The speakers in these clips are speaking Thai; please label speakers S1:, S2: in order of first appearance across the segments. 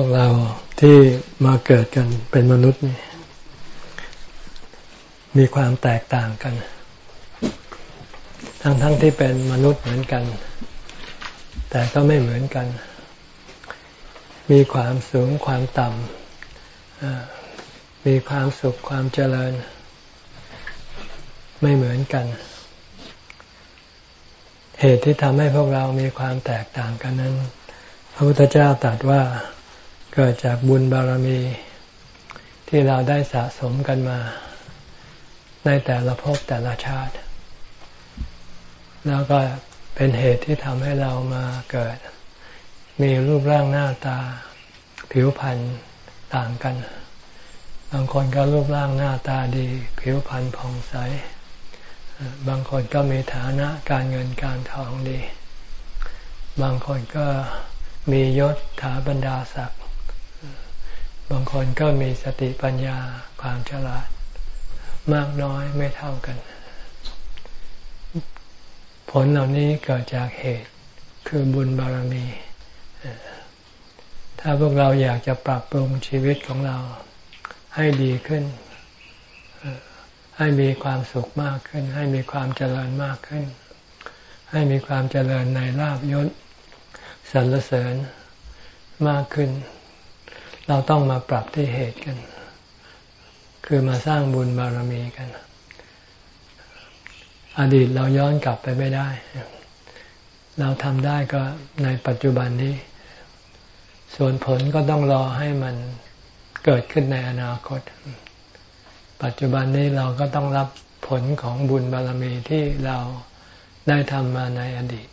S1: วกเราที่มาเกิดกันเป็นมนุษย์นี่มีความแตกต่างกัน ทั้งๆทที่เป็นมนุษย์เหมือนกัน แต่ก็ไม่เหมือนกัน มีความสูงความต่ำมีความสุขความเจริญ ไม่เหมือนกัน เหตุที่ทำให้พวกเรามีความแตกต่างกันนั้น พระพุทธเจ้าตรัสว่า เกิดจากบุญบารมี ที่เราได้สะสมกันมา ในแต่ละภพแต่ละชาติ แล้วก็เป็นเหตุที่ทำให้เรามาเกิด มีรูปร่างหน้าตา ผิวพรรณต่างกัน บางคนก็รูปร่างหน้าตาดี ผิวพรรณผ่องใส บางคนก็มีฐานะการเงินการทองดี บางคนก็มียศถาบรรดาศักดิ์ บางคนก็มีสติปัญญาความฉลาด มากน้อยไม่เท่ากัน ผลเหล่านี้เกิดจากเหตุคือบุญบารมี ถ้าพวกเราอยากจะปรับปรุงชีวิตของเราให้ดีขึ้น ให้มีความสุขมากขึ้น ให้มีความเจริญมากขึ้น ให้มีความเจริญในลาบยศสรรเสริญมากขึ้น เราต้องมาปรับที่เหตุกัน คือมาสร้างบุญบารมีกัน อดีตเราย้อนกลับไปไม่ได้ เราทำได้ก็ในปัจจุบันนี้ ส่วนผลก็ต้องรอให้มันเกิดขึ้นในอนาคต ปัจจุบันนี้เราก็ต้องรับผลของบุญบารมีที่เราได้ทำมาในอดีต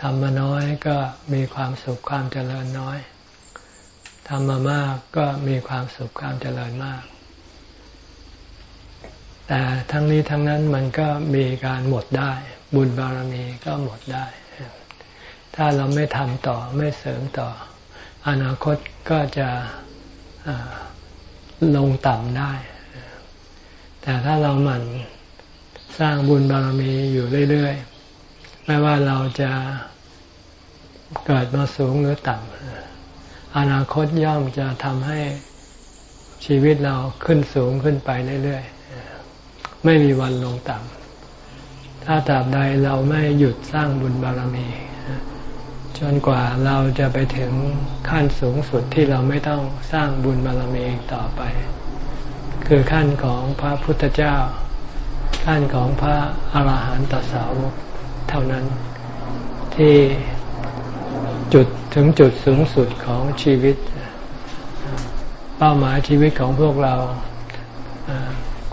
S1: ทำมาน้อยก็มีความสุขความเจริญน้อย ทำมามากก็มีความสุขความเจริญมาก แต่ทั้งนี้ทั้งนั้นมันก็มีการหมดได้ บุญบารมีก็หมดได้ ถ้าเราไม่ทำต่อไม่เสริมต่อ อนาคตก็จะลงต่ำได้ แต่ถ้าเราหมั่นสร้างบุญบารมีอยู่เรื่อยๆ ไม่ว่าเราจะเกิดมาสูงหรือต่ำ อนาคตย่อมจะทำให้ชีวิตเราขึ้นสูงขึ้นไปเรื่อยๆ ไม่มีวันลงต่ำ ถ้าตราบใดเราไม่หยุดสร้างบุญบารมี จนกว่าเราจะไปถึงขั้นสูงสุดที่เราไม่ต้องสร้างบุญบารมีต่อไป คือขั้นของพระพุทธเจ้า ขั้นของพระอาหารหันตสาวกเท่านั้นที่ จุดถึงจุดสูงสุดของชีวิต เป้าหมายชีวิตของพวกเรา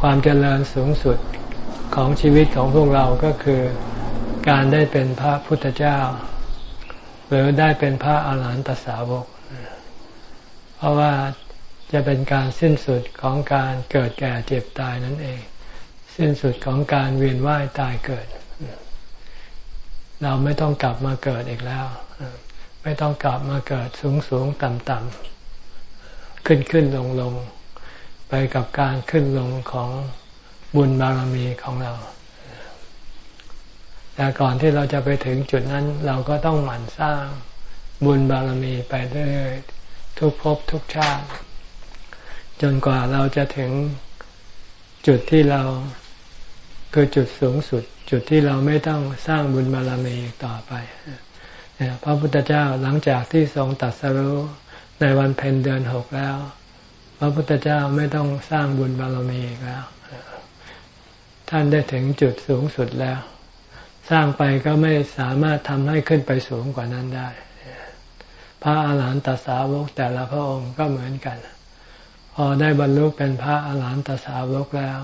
S1: ความเจริญสูงสุดของชีวิตของพวกเราก็คือการได้เป็นพระพุทธเจ้า หรือได้เป็นพระอาหารหันตสาวก เพราะว่าจะเป็นการสิ้นสุดของการเกิดแก่เจ็บตายนั่นเอง สิ้นสุดของการเวียนว่ายตายเกิด เราไม่ต้องกลับมาเกิดอีกแล้ว ไม่ต้องกลับมาเกิดสูงสูงต่ำต่ำขึ้นขึ้นลงลงไปกับการขึ้นลงของบุญบารมีของเรา แต่ก่อนที่เราจะไปถึงจุดนั้น เราก็ต้องหมั่นสร้างบุญบารมีไปเรื่อยทุกภพทุกชาติ จนกว่าเราจะถึงจุดที่เราคือจุดสูงสุด จุดที่เราไม่ต้องสร้างบุญบารมีต่อไป พระพุทธเจ้าหลังจากที่ทรงตัดสรู้ในวันเพ็ญเดือนหกแล้ว พระพุทธเจ้าไม่ต้องสร้างบุญบารมีอีกแล้ว ท่านได้ถึงจุดสูงสุดแล้ว สร้างไปก็ไม่สามารถทำให้ขึ้นไปสูงกว่านั้นได้ พระอาหารหันตสาวกแต่ละพระองค์ก็เหมือนกัน พอได้บรรลุเป็นพระอาหารหันตสาวกแล้ว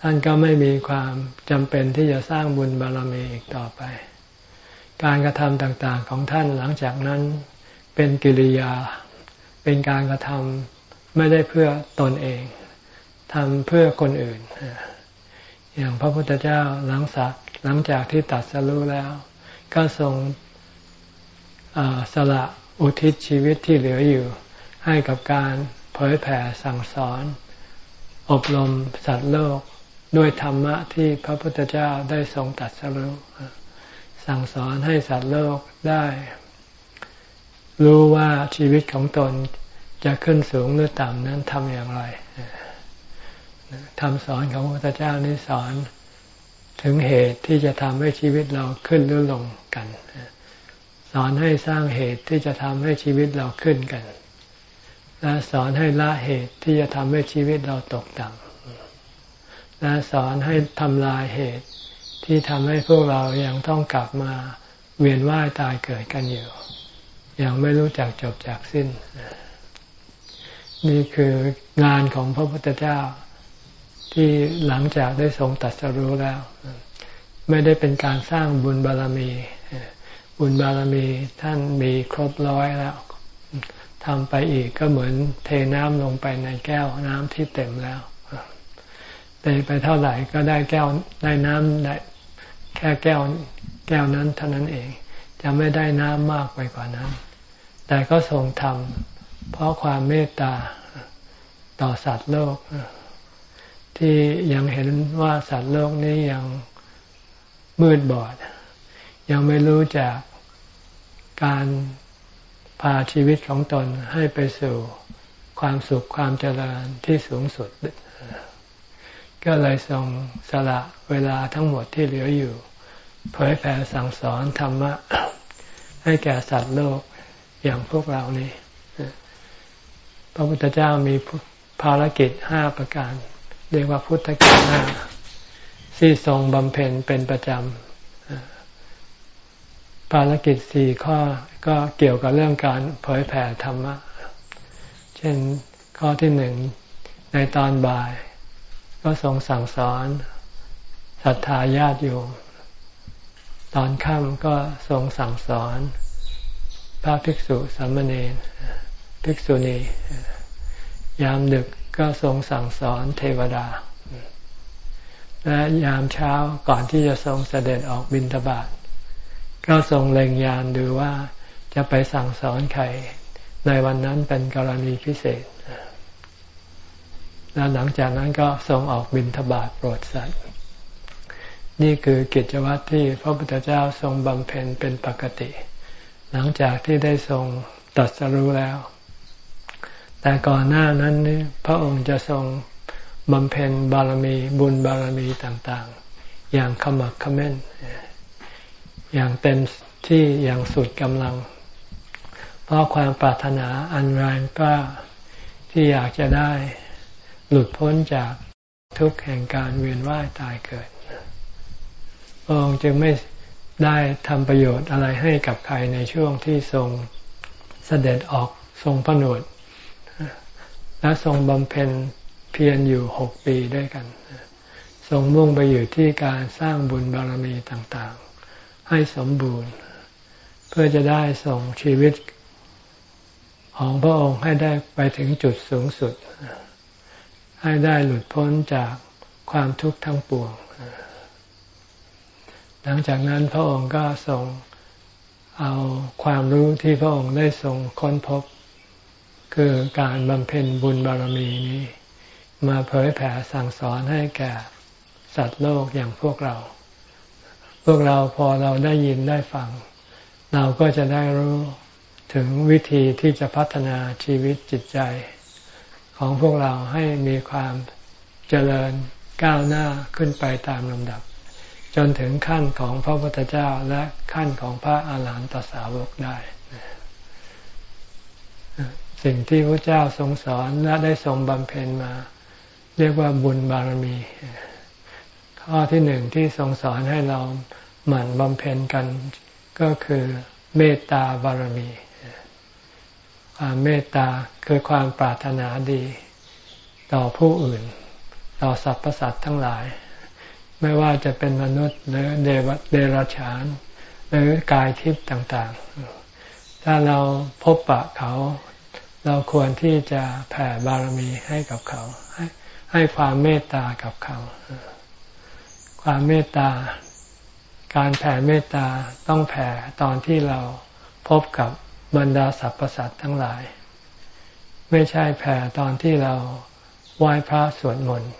S1: ท่านก็ไม่มีความจำเป็นที่จะสร้างบุญบารมีอีกต่อไป การกระทำต่างๆของท่านหลังจากนั้นเป็นกิริยา เป็นการกระทำไม่ได้เพื่อตนเองทำเพื่อคนอื่น อย่างพระพุทธเจ้าหลังสักหลังจากที่ตัดสรู้แล้ว ก็ทรงสละอุทิศชีวิตที่เหลืออยู่ ให้กับการเผยแผ่สั่งสอน อบรมสัตว์โลก ด้วยธรรมะที่พระพุทธเจ้าได้ทรงตัดสรู้ สั่งสอนให้สัตว์โลกได้ รู้ว่าชีวิตของตนจะขึ้นสูงหรือต่ำนั้นทำอย่างไรทำสอนของพระพุทธเจ้านี้สอนถึงเหตุที่จะทำให้ชีวิตเราขึ้นหรือลงกัน สอนให้สร้างเหตุที่จะทำให้ชีวิตเราขึ้นกัน และสอนให้ละเหตุที่จะทำให้ชีวิตเราตกต่ำและสอนให้ทำลายเหตุ ที่ทำให้พวกเรายังต้องกลับมาเวียนว่ายตายเกิดกันอยู่ ยังไม่รู้จักจบจากสิ้น นี่คืองานของพระพุทธเจ้าที่หลังจากได้ทรงตัดสรู้แล้ว ไม่ได้เป็นการสร้างบุญบารมี บุญบารมีท่านมีครบร้อยแล้วทำไปอีกก็เหมือนเทน้ำลงไปในแก้วน้ำที่เต็มแล้วเทไปเท่าไหร่ก็ได้แก้วได้น้ำได้ แค่แก้วแก้วนั้นเท่านั้นเอง จะไม่ได้น้ำมากไปกว่านั้น แต่ก็ทรงทำเพราะความเมตตาต่อสัตว์โลก ที่ยังเห็นว่าสัตว์โลกนี้ยังมืดบอด ยังไม่รู้จากการพาชีวิตของตนให้ไปสู่ความสุขความเจริญที่สูงสุด ก็เลยทรงสละเวลาทั้งหมดที่เหลืออยู่ เผยแผ่สั่งสอนธรรมะ ให้แก่สัตว์โลกอย่างพวกเรานี้พระพุทธเจ้ามีภารกิจห้าประการ เรียกว่าพุทธกิจห้าที่ทรงบำเพ็ญเป็นประจำภารกิจสี่ข้อก็เกี่ยวกับเรื่องการเผยแผ่ธรรมะ เช่นข้อที่หนึ่งในตอนบ่าย ก็ทรงสั่งสอนศรัทธาญาติโยมตอนค่ำก็ทรงสั่งสอน พระภิกษุสามเณรภิกษุณี ยามดึกก็ทรงสั่งสอนเทวดา และยามเช้าก่อนที่จะทรงเสด็จออกบินทบาทก็ทรงเล็งยานดูว่าจะไปสั่งสอนใครในวันนั้นเป็นกรณีพิเศษ และหลังจากนั้นก็ทรงออกบินทบาทโปรดสัตว์ นี่คือกิจวัตรที่พระพุทธเจ้าทรงบำเพ็ญเป็นปกติ หลังจากที่ได้ทรงตัดสรู้แล้ว แต่ก่อนหน้านั้นนี่พระองค์จะทรงบำเพ็ญบารมีบุญบารมีต่างๆ อย่างขมักขม้น อย่างเต็มที่อย่างสุดกำลัง เพราะความปรารถนาอันแรงกล้าที่อยากจะได้ หลุดพ้นจากทุกข์แห่งการเวียนว่ายตายเกิดพระองค์จึงไม่ได้ทำประโยชน์อะไรให้กับใครในช่วงที่ทรงเสด็จออกทรงผนวดและทรงบำเพ็ญเพียรอยู่หกปีด้วยกัน ทรงมุ่งไปอยู่ที่การสร้างบุญบารมีต่างๆ ให้สมบูรณ์ เพื่อจะได้ส่งชีวิตของพระองค์ให้ได้ไปถึงจุดสูงสุด ให้ได้หลุดพ้นจากความทุกข์ทั้งปวง หลังจากนั้นพระองค์ก็ทรงเอาความรู้ที่พระองค์ได้ทรงค้นพบ คือการบำเพ็ญบุญบารมีนี้ มาเผยแผ่สั่งสอนให้แก่สัตว์โลกอย่างพวกเรา พวกเราพอเราได้ยินได้ฟัง เราก็จะได้รู้ถึงวิธีที่จะพัฒนาชีวิตจิตใจ ของพวกเราให้มีความเจริญก้าวหน้าขึ้นไปตามลำดับ จนถึงขั้นของพระพุทธเจ้าและขั้นของพระอาหารหันตสาวกได้ สิ่งที่พระเจ้าทรงสอนและได้ทรงบำเพ็ญมา เรียกว่าบุญบารมี ข้อที่หนึ่งที่ทรงสอนให้เราหมั่นบำเพ็ญกันก็คือเมตตาบารมี ความเมตตาคือความปรารถนาดี ต่อผู้อื่น ต่อสรรพสัตว์ทั้งหลาย ไม่ว่าจะเป็นมนุษย์หรือเดวเดรัจฉาน หรือกายทิพย์ต่างๆ ถ้าเราพบปะเขา เราควรที่จะแผ่บารมีให้กับเขา ให้ให้ความเมตตากับเขา ความเมตตา การแผ่เมตตาต้องแผ่ตอนที่เราพบกับ บรรดาสรรพสัตว์ทั้งหลาย ไม่ใช่แผ่ตอนที่เราไหว้พระสวดมนต์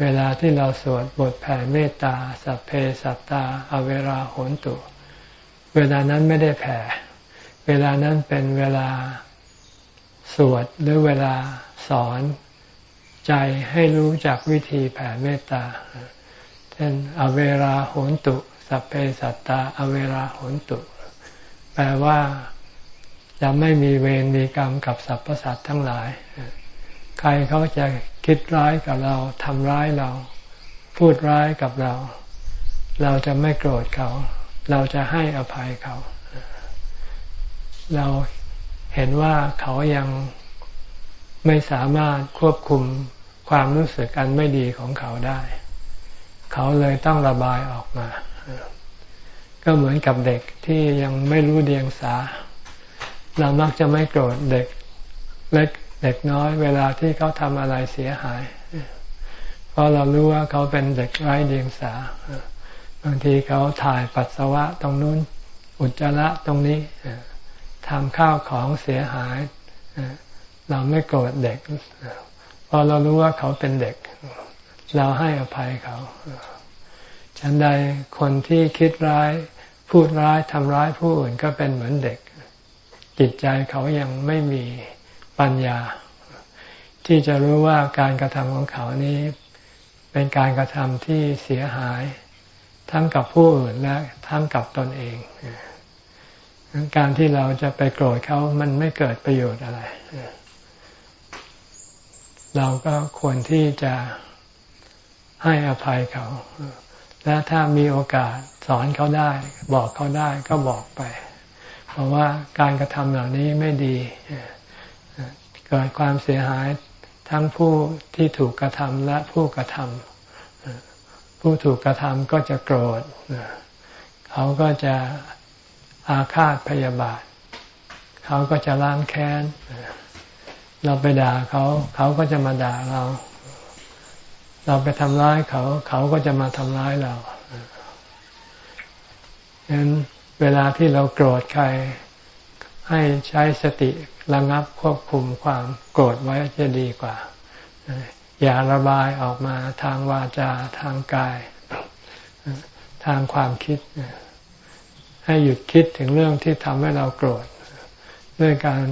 S1: เวลาที่เราสวดบทแผ่เมตตา สัพเพสัตตา อเวราโหนตุ เวลานั้นไม่ได้แผ่ เวลานั้นเป็นเวลาสวดหรือเวลาสอนใจให้รู้จักวิธีแผ่เมตตา เช่นอเวราโหนตุ สัพเพสัตตา อเวราโหนตุ แปลว่าจะไม่มีเวรมีกรรมกับสรรพสัตว์ทั้งหลาย ใครเขาจะคิดร้ายกับเราทำร้ายเรา พูดร้ายกับเรา เราจะไม่โกรธเขา เราจะให้อภัยเขา เราเห็นว่าเขายังไม่สามารถควบคุมความรู้สึกอันไม่ดีของเขาได้ เขาเลยต้องระบายออกมา ก็เหมือนกับเด็กที่ยังไม่รู้เดียงสา เรามักจะไม่โกรธเด็กเล็กเด็กน้อย เวลาที่เขาทำอะไรเสียหาย เพราะเรารู้ว่าเขาเป็นเด็กไร้เดียงสา บางทีเขาถ่ายปัสสาวะตรงนู้นอุจจาระตรงนี้ทำข้าวของเสียหาย เราไม่โกรธเด็กพอเรารู้ว่าเขาเป็นเด็ก เราให้อภัยเขาฉันใดคนที่คิดร้าย พูดร้ายทำร้ายผู้อื่นก็เป็นเหมือนเด็ก จิตใจเขายังไม่มีปัญญา ที่จะรู้ว่าการกระทำของเขานี้เป็นการกระทำที่เสียหาย ทั้งกับผู้อื่นและทั้งกับตนเองการที่เราจะไปโกรธเขามันไม่เกิดประโยชน์อะไร เราก็ควรที่จะให้อภัยเขา และถ้ามีโอกาสสอนเขาได้ บอกเขาได้ก็บอกไป เพราะว่าการกระทำเหล่านี้ไม่ดีเกิดความเสียหายทั้งผู้ที่ถูกกระทำและผู้กระทำผู้ถูกกระทำก็จะโกรธเขาก็จะอาฆาตพยาบาท เขาก็จะล้างแค้น เราไปด่าเขา เขาก็จะมาด่าเรา เราไปทำร้ายเขา เขาก็จะมาทำร้ายเราฉะนั้นเวลาที่เราโกรธใคร ให้ใช้สติระงับควบคุมความโกรธไว้จะดีกว่า อย่าระบายออกมาทางวาจาทางกาย ทางความคิด ให้หยุดคิดถึงเรื่องที่ทำให้เราโกรธ ด้วยการ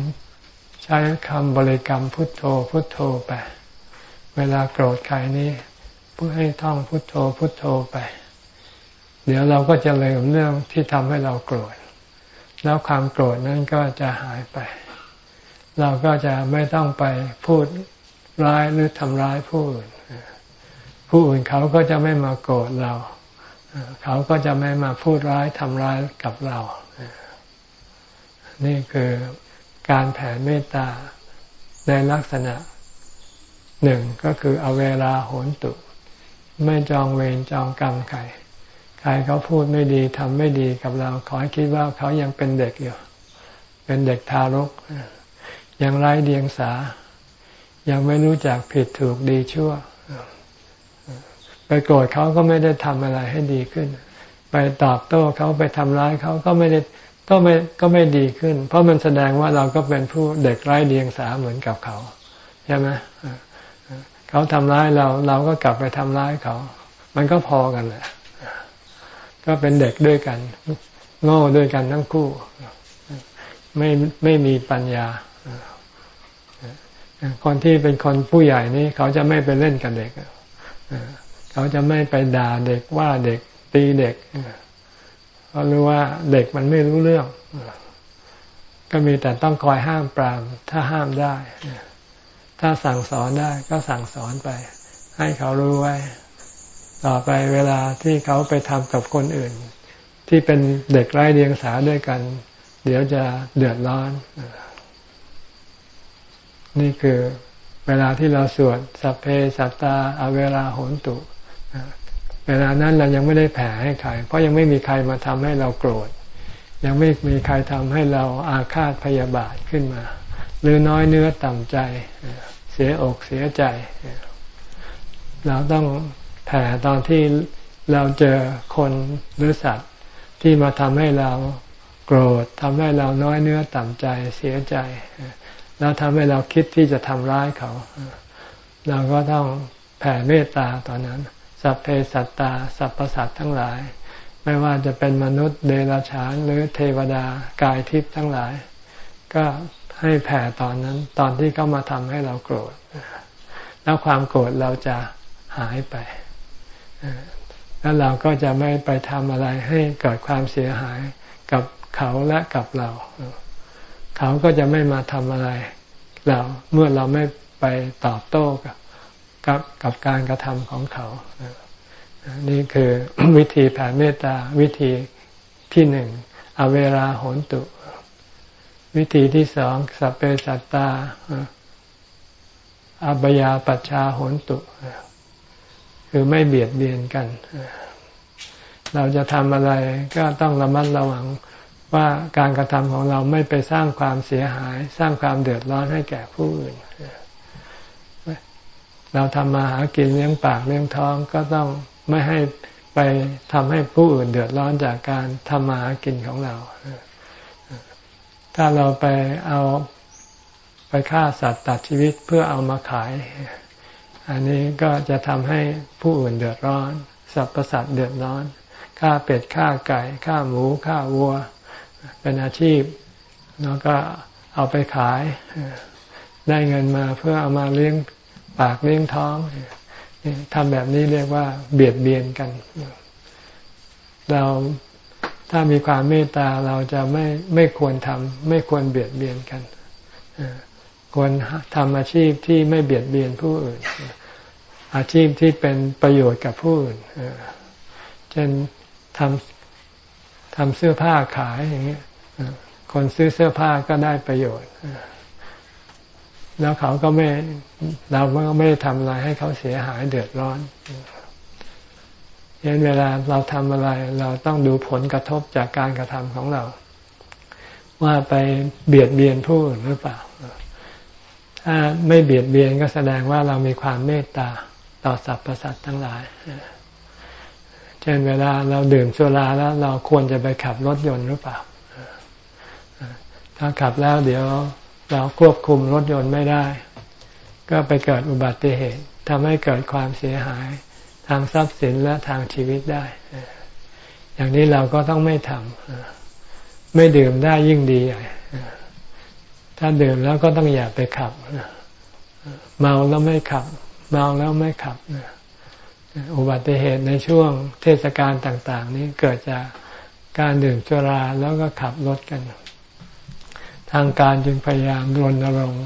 S1: ใช้คำบริกรรมพุทโธพุทโธไป เวลาโกรธใครนี่พูดให้ท่องพุทโธพุทโธไป เดี๋ยวเราก็จะลืมเรื่องที่ทำให้เราโกรธ แล้วความโกรธนั้นก็จะหายไป เราก็จะไม่ต้องไปพูดร้ายหรือทำร้ายผู้อื่นผู้อื่นเขาก็จะไม่มาโกรธเรา เขาก็จะไม่มาพูดร้ายทำร้ายกับเรา นี่คือการแผ่เมตตาในลักษณะ หนึ่งก็คือเอาเวลาโหนตุ ไม่จองเวรจองกรรมใครใครเขาพูดไม่ดีทำไม่ดีกับเรา ขอให้คิดว่าเขายังเป็นเด็กอยู่ เป็นเด็กทารก ยังไร้เดียงสา ยังไม่รู้จักผิดถูกดีชั่ว ไปโกรธเขาก็ไม่ได้ทำอะไรให้ดีขึ้น ไปตอบโต้เขาไปทำร้ายเขาก็ไม่ได้ก็ไม่ก็ไม่ดีขึ้น เพราะมันแสดงว่าเราก็เป็นผู้เด็กไร้เดียงสาเหมือนกับเขา ใช่ไหม เขาทำร้ายเรา เราก็กลับไปทำร้ายเขา มันก็พอกันแหละก็เป็นเด็กด้วยกัน โง่ด้วยกันทั้งคู่ ไม่ไม่มีปัญญาคนที่เป็นคนผู้ใหญ่นี่เขาจะไม่ไปเล่นกับเด็กเขาจะไม่ไปด่าเด็กว่าเด็กตีเด็กเพราะรู้ว่าเด็กมันไม่รู้เรื่อง ก็มีแต่ต้องคอยห้ามปราม ถ้าห้ามได้ ถ้าสั่งสอนได้ก็สั่งสอนไป ให้เขารู้ไว้ ต่อไปเวลาที่เขาไปทำกับคนอื่น ที่เป็นเด็กไร้เดียงสาด้วยกัน เดี๋ยวจะเดือดร้อน นี่คือเวลาที่เราสวดสัพเพสัตตาอเวลาโหนตุเวลานั้นเรายังไม่ได้แผ่ให้ใคร เพราะยังไม่มีใครมาทำให้เราโกรธ ยังไม่มีใครทำให้เราอาฆาตพยาบาทขึ้นมา รือน้อยเนื้อต่ำใจ เสียอกเสียใจ เราต้องแผ่ตอนที่เราเจอคนหรือสัตว์ที่มาทำให้เราโกรธทำให้เราน้อยเนื้อต่ำใจเสียใจ แล้วทำให้เราคิดที่จะทำร้ายเขา เราก็ต้องแผ่เมตตาตอนนั้น สัพเพสัตตา สัพพสัตทั้งหลาย ไม่ว่าจะเป็นมนุษย์เดรัจฉานหรือเทวดากายทิพย์ทั้งหลาย ก็ ให้แผ่ตอนนั้น ตอนที่เขามาทำให้เราโกรธ แล้วความโกรธเราจะหายไป แล้วเราก็จะไม่ไปทำอะไรให้เกิดความเสียหายกับเขาและกับเรา เขาก็จะไม่มาทำอะไร เราเมื่อเราไม่ไปตอบโต้กับกับกับการกระทำของเขา นี่คือวิธีแผ่เมตตาวิธีที่หนึ่งอเวราโหนตุ วิธีที่สองสัพเพสัตตาอัปยาปัชชาโหนตุ คือไม่เบียดเบียนกัน เราจะทำอะไรก็ต้องระมัดระวังว่าการกระทำของเราไม่ไปสร้างความเสียหาย สร้างความเดือดร้อนให้แก่ผู้อื่น เราทำมาหากินเลี้ยงปากเลี้ยงท้องก็ต้องไม่ให้ไปทำให้ผู้อื่นเดือดร้อนจากการทำมาหากินของเรา ถ้าเราไปเอาไปฆ่าสัตว์ตัดชีวิตเพื่อเอามาขาย อันนี้ก็จะทำให้ผู้อื่นเดือดร้อนสรรพสัตว์เดือดร้อนฆ่าเป็ดฆ่าไก่ฆ่าหมูฆ่าวัว เป็นอาชีพ แล้วก็เอาไปขาย ได้เงินมาเพื่อเอามาเลี้ยงปากเลี้ยงท้องทำแบบนี้เรียกว่าเบียดเบียนกัน เรา ถ้ามีความเมตตาเราจะไม่ไม่ควรทำไม่ควรเบียดเบียนกันควรทำอาชีพที่ไม่เบียดเบียนผู้อื่น อาชีพที่เป็นประโยชน์กับผู้อื่นเช่นทำทำเสื้อผ้าขายอย่างเงี้ยคนซื้อเสื้อผ้าก็ได้ประโยชน์แล้วเขาก็ไม่เราก็ไม่ทำอะไรให้เขาเสียหายเดือดร้อน เห็นเวลาเราทำอะไร เราต้องดูผลกระทบจากการกระทำของเรา ว่าไปเบียดเบียนผู้อื่นหรือเปล่า ถ้าไม่เบียดเบียนก็แสดงว่าเรามีความเมตตาต่อสรรพสัตว์ทั้งหลายเช่นเวลาเราดื่มสุราแล้ว เราควรจะไปขับรถยนต์หรือเปล่า ถ้าขับแล้วเดี๋ยวเราควบคุมรถยนต์ไม่ได้ ก็ไปเกิดอุบัติเหตุทำให้เกิดความเสียหาย ทางทรัพย์สินและทางชีวิตได้ อย่างนี้เราก็ต้องไม่ทำไม่ดื่มได้ยิ่งดีถ้าดื่มแล้วก็ต้องอย่าไปขับเมาแล้วไม่ขับ เมาแล้วไม่ขับอุบัติเหตุในช่วงเทศกาลต่าง ๆ นี้เกิดจากการดื่มสุราแล้วก็ขับรถกัน ทางการจึงพยายามรณรงค์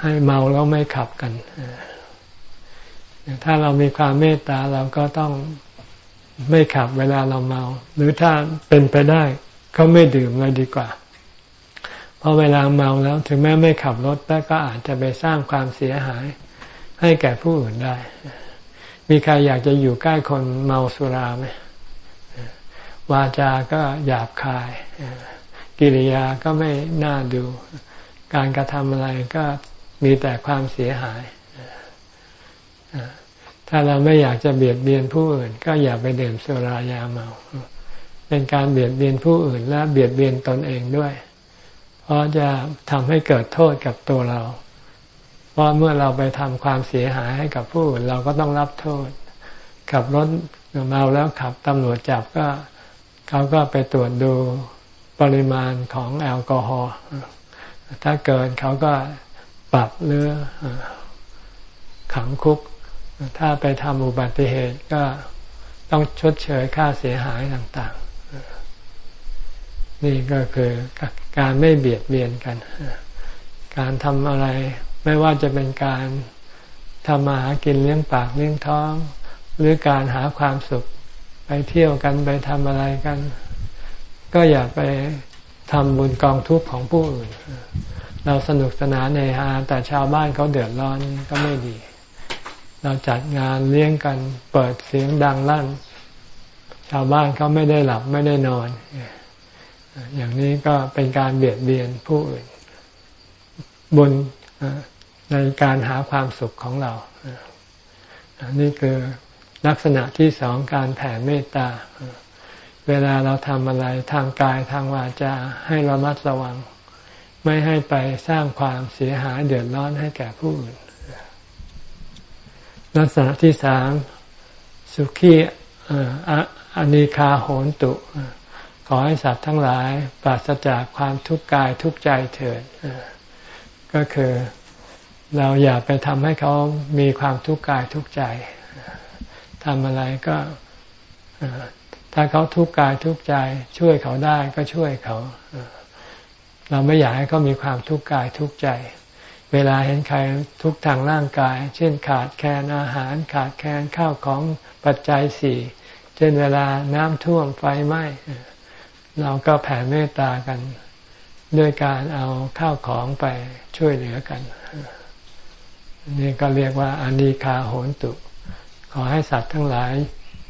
S1: ให้เมาแล้วไม่ขับกัน ถ้าเรามีความเมตตาเราก็ต้องไม่ขับเวลาเราเมา หรือถ้าเป็นไปได้ก็ไม่ดื่มเลยดีกว่า เพราะเวลาเมาแล้วถึงแม้ไม่ขับรถแต่ก็อาจจะไปสร้างความเสียหาย ให้แก่ผู้อื่นได้ มีใครอยากจะอยู่ใกล้คนเมาสุราไหมวาจาก็หยาบคาย กิริยาก็ไม่น่าดู การกระทำอะไรก็มีแต่ความเสียหาย ถ้าเราไม่อยากจะเบียดเบียนผู้อื่น ก็อย่าไปดื่มสุรายาเมา เป็นการเบียดเบียนผู้อื่นและเบียดเบียนตนเองด้วย เพราะจะทำให้เกิดโทษกับตัวเรา เพราะเมื่อเราไปทำความเสียหายให้กับผู้อื่นเราก็ต้องรับโทษ ขับรถเมาแล้วขับตำรวจจับก็เขาก็ไปตรวจดูปริมาณของแอลกอฮอล์ถ้าเกินเขาก็ปรับหรือขังคุก ถ้าไปทำอุบัติเหตุก็ต้องชดเชยค่าเสียหายต่างๆ นี่ก็คือการไม่เบียดเบียนกัน การทำอะไรไม่ว่าจะเป็นการทำมาหากินเลี้ยงปากเลี้ยงท้อง หรือการหาความสุขไปเที่ยวกันไปทำอะไรกัน ก็อย่าไปทำบุญกองทุกข์ของผู้อื่น เราสนุกสนานในฮาแต่ชาวบ้านเขาเดือดร้อนก็ไม่ดี เราจัดงานเลี้ยงกัน เปิดเสียงดังลั่น ชาวบ้านเขาไม่ได้หลับไม่ได้นอน อย่างนี้ก็เป็นการเบียดเบียนผู้อื่น บนในการหาความสุขของเรานี่คือลักษณะที่สองการแผ่เมตตา เวลาเราทำอะไรทางกายทางวาจาให้ระมัดระวัง ไม่ให้ไปสร้างความเสียหายเดือดร้อนให้แก่ผู้อื่น ลักษณะที่สามสุขีอนนี้คาโหนตุ ขอให้สัตว์ทั้งหลายปราศจากความทุกข์กายทุกข์ใจเถิดก็คือเราอย่าไปทำให้เขามีความทุกข์กายทุกข์ใจทำอะไรก็ถ้าเขาทุกข์กายทุกข์ใจ ช่วยเขาได้ก็ช่วยเขา เราไม่อยากให้เขามีความทุกข์กายทุกข์ใจ เวลาเห็นใครทุกทางร่างกาย เช่นขาดแคลนอาหารขาดแคลนข้าวของปัจจัยสี่เช่นเวลาน้ำท่วมไฟไหม้เราก็แผ่เมตตากัน ด้วยการเอาข้าวของไปช่วยเหลือกัน นี่ก็เรียกว่าอานิคาโหนตุ ขอให้สัตว์ทั้งหลาย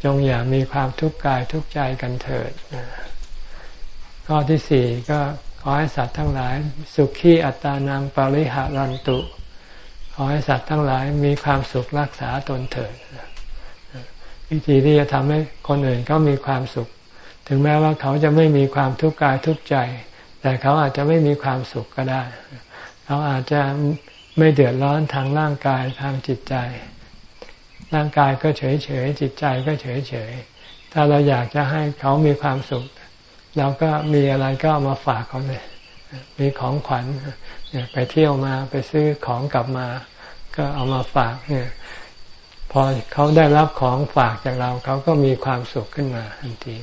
S1: จงอย่ามีความทุกข์กายทุกข์ใจกันเถิดข้อที่สี่ก็ ขอให้สัตว์ทั้งหลาย สุขีอัตานังปริหารันตุ ขอให้สัตว์ทั้งหลายมีความสุขรักษาตนเถิดวิธีที่จะทำให้คนอื่นก็มีความสุข ถึงแม้ว่าเขาจะไม่มีความทุกข์กายทุกข์ใจ แต่เขาอาจจะไม่มีความสุขก็ได้ เขาอาจจะไม่เดือดร้อนทางร่างกายทางจิตใจ ร่างกายก็เฉยเฉยจิตใจก็เฉยเฉยถ้าเราอยากจะให้เขามีความสุข เราก็มีอะไรก็ามาฝากเขาเลย มีของขวัญไปเที่ยวมาไปซื้อของกลับมา ก็เอามาฝากเนี่ย พอเขาได้รับของฝากจากเราเขาก็มีความสุขขึ้นมาทันที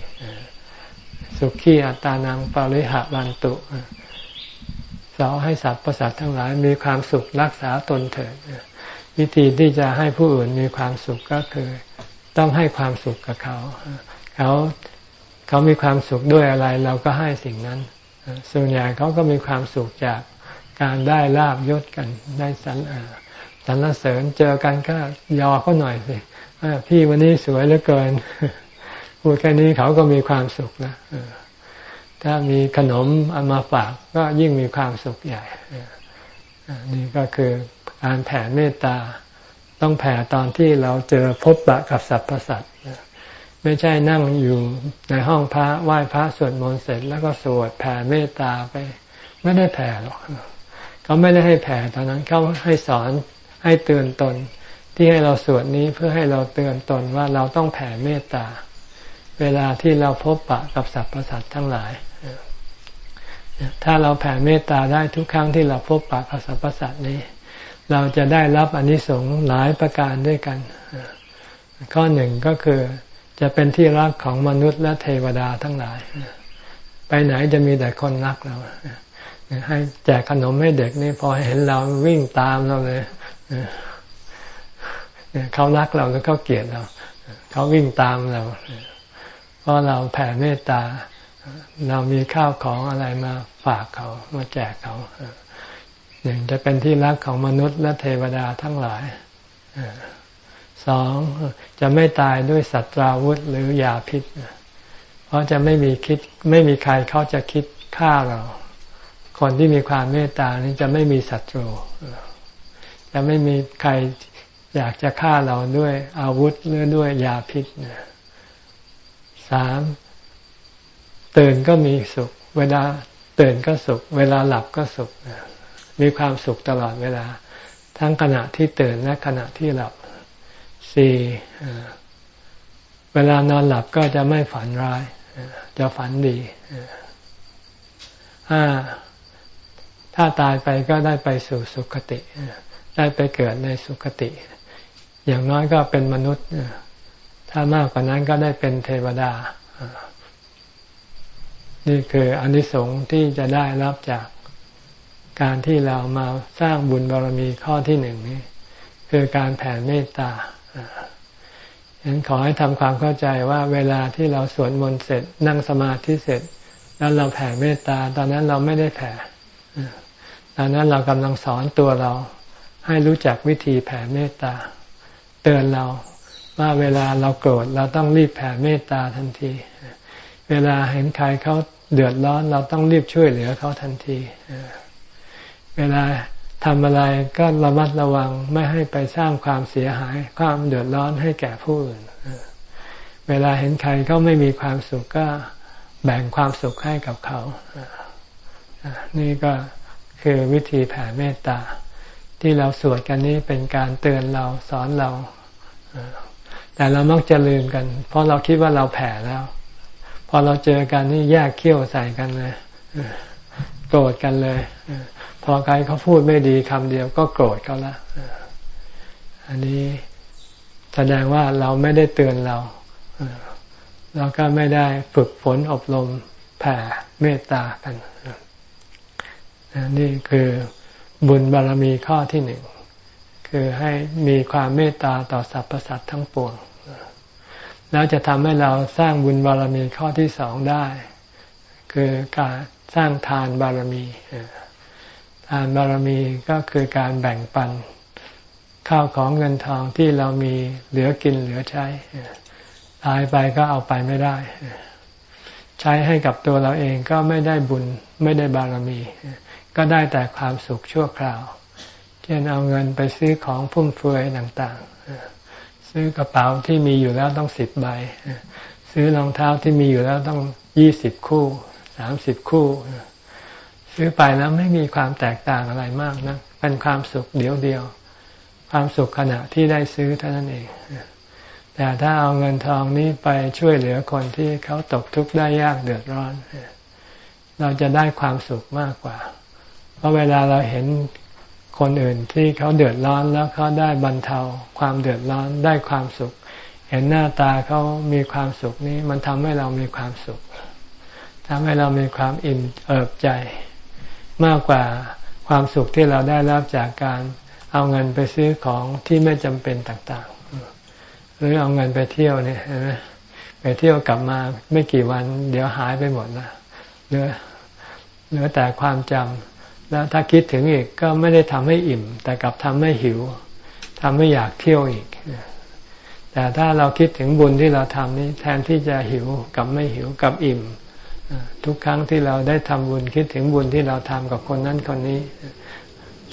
S1: สุขีอัตานังปาริหะรันตุสอนให้สัตว์ประสาททั้งหลายมีความสุขรักษาตนเถิดวิธีที่จะให้ผู้อื่นมีความสุขก็คือ ต้องให้ความสุขกับเขา เขา เขามีความสุขด้วยอะไร เราก็ให้สิ่งนั้น ส่วนใหญ่เขาก็มีความสุขจากการได้ลาบยศกันได้สันสรรเสริญเจอกันก็ยอเขาหน่อยสิพี่วันนี้สวยเหลือเกินพูดแค่นี้เขาก็มีความสุขนะถ้ามีขนมเอามาฝากก็ยิ่งมีความสุขใหญ่นี่ก็คือการแผ่เมตตาต้องแผ่ตอนที่เราเจอพบปะกับสรรพสัตว์ ไม่ใช่นั่งอยู่ในห้องพระไหว้พระสวดมนต์เสร็จแล้วก็สวดแผ่เมตตาไป ไม่ได้แผ่หรอกเขาไม่ได้ให้แผ่ตอนนั้นเขาให้สอนให้เตือนตน ที่ให้เราสวดนี้เพื่อให้เราเตือนตนว่าเราต้องแผ่เมตตา เวลาที่เราพบปะกับสรรพสัตว์ทั้งหลายถ้าเราแผ่เมตตาได้ทุกครั้งที่เราพบปะกับสรรพสัตว์นี้ เราจะได้รับอนนิสงส์หลายประการด้วยกัน ข้อหนึ่งก็คือ จะเป็นที่รักของมนุษย์และเทวดาทั้งหลาย ไปไหนจะมีแต่คนรักเราให้แจกขนมให้เด็กนี่พอเห็นเราวิ่งตามเราเลยเขารักเราแล้วเขาเกลียดเรา เขาวิ่งตามเรา เพราะเราแผ่เมตตา เรามีข้าวของอะไรมาฝากเขา มาแจกเขาหนึ่งจะเป็นที่รักของมนุษย์และเทวดาทั้งหลายสอง จะไม่ตายด้วยสัตราวุธหรือยาพิษ เพราะจะไม่มีคิดไม่มีใครเขาจะคิดฆ่าเรา คนที่มีความเมตตานี้จะไม่มีศัตรู จะไม่มีใครอยากจะฆ่าเราด้วยอาวุธหรือด้วยยาพิษสามตื่นก็มีสุข เวลาตื่นก็สุข เวลาหลับก็สุข มีความสุขตลอดเวลา ทั้งขณะที่ตื่นและขณะที่หลับ สี่เวลานอนหลับก็จะไม่ฝันร้าย จะฝันดีห้าถ้าตายไปก็ได้ไปสู่สุคติ ได้ไปเกิดในสุคติ อย่างน้อยก็เป็นมนุษย์ ถ้ามากกว่านั้นก็ได้เป็นเทวดา นี่คืออนิสงส์ที่จะได้รับจากการที่เรามาสร้างบุญบารมีข้อที่หนึ่งนี้ คือการแผ่เมตตา ฉะนั้นขอให้ทำความเข้าใจว่าเวลาที่เราสวดมนต์เสร็จนั่งสมาธิเสร็จ แล้วเราแผ่เมตตา ตอนนั้นเราไม่ได้แผ่ตอนนั้นเรากำลังสอนตัวเรา ให้รู้จักวิธีแผ่เมตตา เตือนเราว่าเวลาเราโกรธเราต้องรีบแผ่เมตตาทันที เวลาเห็นใครเขาเดือดร้อน เราต้องรีบช่วยเหลือเขาทันที เวลา ทำอะไรก็ระมัดระวังไม่ให้ไปสร้างความเสียหาย ความเดือดร้อนให้แก่ผู้อื่น เวลาเห็นใครเขาไม่มีความสุขก็แบ่งความสุขให้กับเขา นี่ก็คือวิธีแผ่เมตตา ที่เราสวดกันนี้เป็นการเตือนเราสอนเรา แต่เรามักจะลืมกัน เพราะเราคิดว่าเราแผ่แล้ว พอเราเจอกันนี่แยกเขี้ยวใส่กันเลยโกรธกันเลย พอใครเขาพูดไม่ดีคำเดียวก็โกรธเขาละอันนี้แสดงว่าเราไม่ได้เตือนเราเราก็ไม่ได้ฝึกฝนอบรมแผ่เมตตากันนี่คือบุญบารรมีข้อที่หนึ่ง คือให้มีความเมตตาต่อสรรพสัตว์ทั้งปวงแล้วจะทำให้เราสร้างบุญบารรมีข้อที่สองได้ คือการสร้างทานบารมี ทานบารมีก็คือการแบ่งปัน ข้าวของเงินทองที่เรามีเหลือกินเหลือใช้ตายไปก็เอาไปไม่ได้ ใช้ให้กับตัวเราเองก็ไม่ได้บุญไม่ได้บารมี ก็ได้แต่ความสุขชั่วคราว เช่นเอาเงินไปซื้อของฟุ่มเฟือยต่างๆ ซื้อกระเป๋าที่มีอยู่แล้วต้องสิบใบ ซื้อรองเท้าที่มีอยู่แล้วต้องยี่สิบคู่สามสิบคู่ ซื้อไปแล้วไม่มีความแตกต่างอะไรมากนะเป็นความสุขเดียวเดียว ความสุขขณะที่ได้ซื้อเท่านั้นเอง แต่ถ้าเอาเงินทองนี้ไปช่วยเหลือคนที่เขาตกทุกข์ได้ยากเดือดร้อน เราจะได้ความสุขมากกว่า เพราะเวลาเราเห็นคนอื่นที่เขาเดือดร้อนแล้วเขาได้บรรเทาความเดือดร้อนได้ความสุข เห็นหน้าตาเขามีความสุขนี้มันทำให้เรามีความสุขทำให้เรามีความอิ่มเอิบใจ มากกว่าความสุขที่เราได้รับจากการเอาเงินไปซื้อของที่ไม่จำเป็นต่างๆ หรือเอาเงินไปเที่ยวเนี่ยเห็นไหมไปเที่ยวกลับมาไม่กี่วัน เดี๋ยวหายไปหมดละเหลือเหลือแต่ความจำแล้วถ้าคิดถึงอีกก็ไม่ได้ทำให้อิ่ม แต่กลับทำให้หิวทำให้อยากเที่ยวอีก แต่ถ้าเราคิดถึงบุญที่เราทำนี้แทนที่จะหิวกับไม่หิวกับอิ่ม ทุกครั้งที่เราได้ทำบุญคิดถึงบุญที่เราทำกับคนนั้นคนนี้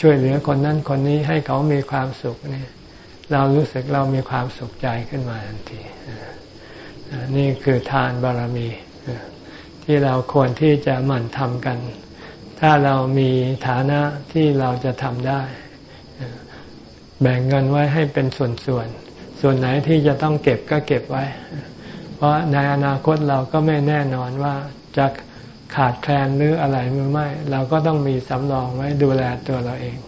S1: ช่วยเหลือคนนั้นคนนี้ให้เขามีความสุขนี่เรารู้สึกเรามีความสุขใจขึ้นมาทันทีนี่คือทานบารมี ที่เราควรที่จะหมั่นทำกัน ถ้าเรามีฐานะที่เราจะทำได้ แบ่งเงินไว้ให้เป็นส่วนๆ ส่วนส่วนไหนที่จะต้องเก็บก็เก็บไว้ เพราะในอนาคตเราก็ไม่แน่นอนว่า จะขาดแคลนหรืออะไรหรือไม่ เราก็ต้องมีสำรองไว้ดูแลตัวเราเอง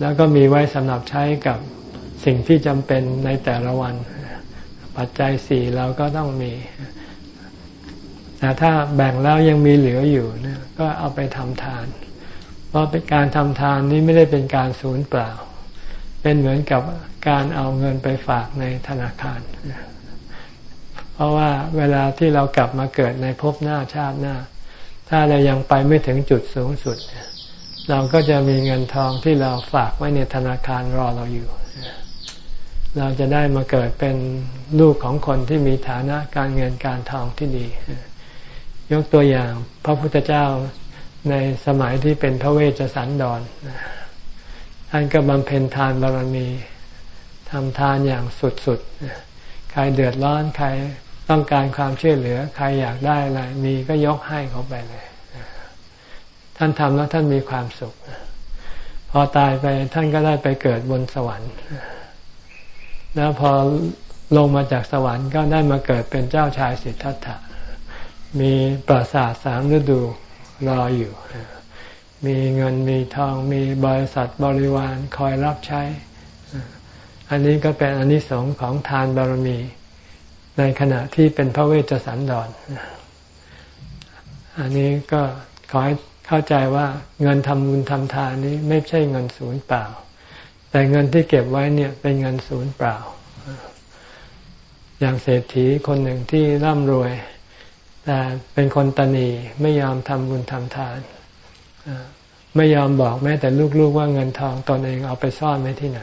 S1: แล้วก็มีไว้สำหรับใช้กับสิ่งที่จำเป็นในแต่ละวัน ปัจจัยสี่เราก็ต้องมีแต่ถ้าแบ่งแล้วยังมีเหลืออยู่เนี่ยก็เอาไปทำทาน เพราะเป็นการทำทานนี้ไม่ได้เป็นการสูญเปล่า เป็นเหมือนกับการเอาเงินไปฝากในธนาคาร เพราะว่าเวลาที่เรากลับมาเกิดในภพหน้าชาติหน้า ถ้าเรายังไปไม่ถึงจุดสูงสุด เราก็จะมีเงินทองที่เราฝากไว้ในธนาคารรอเราอยู่ เราจะได้มาเกิดเป็นลูกของคนที่มีฐานะการเงินการทองที่ดี ยกตัวอย่างพระพุทธเจ้าในสมัยที่เป็นพระเวชสันดรท่านก็บำเพ็ญทานบารมีทำทานอย่างสุดๆใครเดือดร้อนใคร ต้องการความช่วยเหลือ ใครอยากได้อะไรมีก็ยกให้เขาไปเลย ท่านทำแล้วท่านมีความสุข พอตายไปท่านก็ได้ไปเกิดบนสวรรค์ แล้วพอลงมาจากสวรรค์ก็ได้มาเกิดเป็นเจ้าชายสิทธัตถะ มีปราสาทสามฤดูรออยู่ มีเงินมีทองมีบริษัทบริวารคอยรับใช้ อันนี้ก็เป็นอนนิสงส์ของทานบารมี ในขณะที่เป็นพระเวชสันดรอันนี้ก็ขอให้เข้าใจว่าเงินทำบุญทำทานนี้ไม่ใช่เงินศูนย์เปล่า แต่เงินที่เก็บไว้เนี่ยเป็นเงินศูนย์เปล่า อย่างเศรษฐีคนหนึ่งที่ร่ำรวย แต่เป็นคนตนีไม่ยอมทำบุญทำทานไม่ยอมบอกแม้แต่ลูกๆว่าเงินทองตนเองเอาไปซ่อนไว้ที่ไหน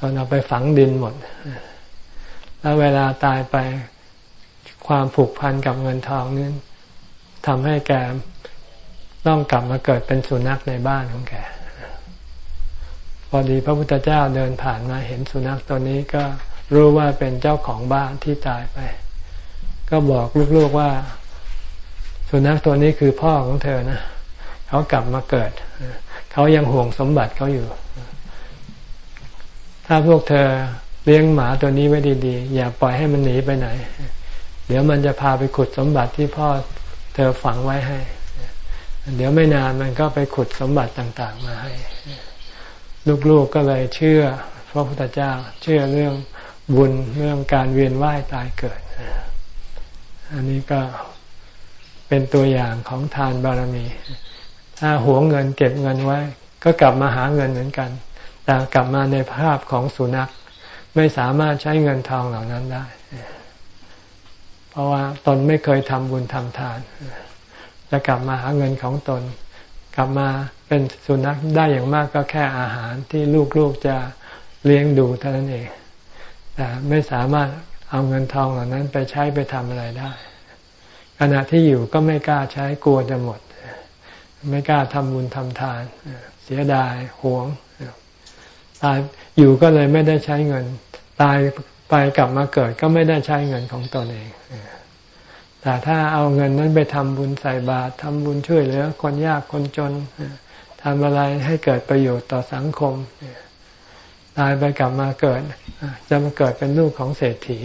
S1: ตอนเอาไปฝังดินหมด แล้วเวลาตายไปความผูกพันกับเงินทองนี้นทำให้แกต้องกลับมาเกิดเป็นสุนัขในบ้านของแกพอดีพระพุทธเจ้าเดินผ่านมาเห็นสุนัขตัวนี้ก็รู้ว่าเป็นเจ้าของบ้านที่ตายไป ก็บอกลูกๆว่า สุนัขตัวนี้คือพ่อของเธอนะเขากลับมาเกิด เขายังห่วงสมบัติเขาอยู่ ถ้าพวกเธอ เลี้ยงหมาตัวนี้ไว้ดีๆ อย่าปล่อยให้มันหนีไปไหน เดี๋ยวมันจะพาไปขุดสมบัติที่พ่อเธอฝังไว้ให้ เดี๋ยวไม่นานมันก็ไปขุดสมบัติต่างๆมาให้ ลูกๆกก็เลยเชื่อพระพุทธเจ้า เชื่อเรื่องบุญเรื่องการเวียนว่ายตายเกิด อันนี้ก็เป็นตัวอย่างของทานบารมี ถ้าหวงเงินเก็บเงินไว้ ก็กลับมาหาเงินเหมือนกัน แต่กลับมาในภาพของสุนัข ไม่สามารถใช้เงินทองเหล่านั้นได้ เพราะว่าตนไม่เคยทำบุญทำทาน จะกลับมาหาเงินของตน กลับมาเป็นสุนัขได้อย่างมากก็แค่อาหารที่ลูกๆจะเลี้ยงดูเท่านั้นเองแต่ไม่สามารถเอาเงินทองเหล่านั้นไปใช้ไปทำอะไรได้ ขณะที่อยู่ก็ไม่กล้าใช้กลัวจะหมด ไม่กล้าทำบุญทำทาน เสียดายหวง ตายอยู่ก็เลยไม่ได้ใช้เงิน ตายไปกลับมาเกิดก็ไม่ได้ใช้เงินของตนเองแต่ถ้าเอาเงินนั้นไปทำบุญใส่บาตรทำบุญช่วยเหลือคนยากคนจนทำอะไรให้เกิดประโยชน์ต่อสังคม ตายไปกลับมาเกิด จะมาเกิดเป็นลูกของเศรษฐี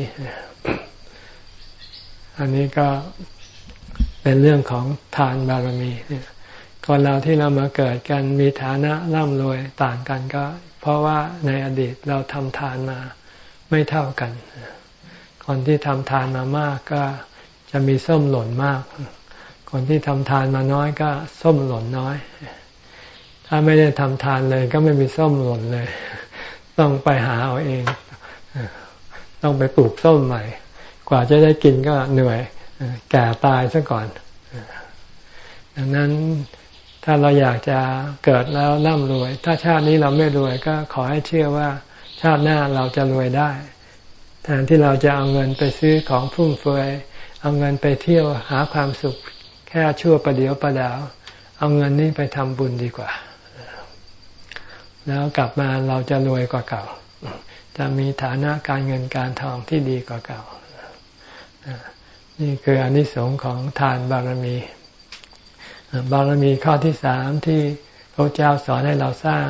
S1: อันนี้ก็เป็นเรื่องของทานบารมีคนเราที่เรามาเกิดกันมีฐานะร่ำรวยต่างกันก็ เพราะว่าในอดีตเราทำทานมาไม่เท่ากัน คนที่ทำทานมามากก็จะมีส้มหล่นมาก คนที่ทำทานมาน้อยก็ส้มหล่นน้อย ถ้าไม่ได้ทำทานเลย ก็ไม่มีส้มหล่นเลย ต้องไปหาเอาเอง ต้องไปปลูกส้มใหม่ กว่าจะได้กินก็เหนื่อย แก่ตายซะก่อน ดังนั้น ถ้าเราอยากจะเกิดแล้วร่ำรวย ถ้าชาตินี้เราไม่รวยก็ขอให้เชื่อว่าชาติหน้าเราจะรวยได้แทนที่เราจะเอาเงินไปซื้อของฟุ่มเฟือยเอาเงินไปเที่ยวหาความสุข แค่ชั่วประเดียวประดาว เอาเงินนี้ไปทำบุญดีกว่า แล้วกลับมาเราจะรวยกว่าเก่า จะมีฐานะการเงินการทองที่ดีกว่าเก่า นี่คืออนิสงค์ของทานบารมี บารมีข้อที่สามที่พระเจ้าสอนให้เราสร้าง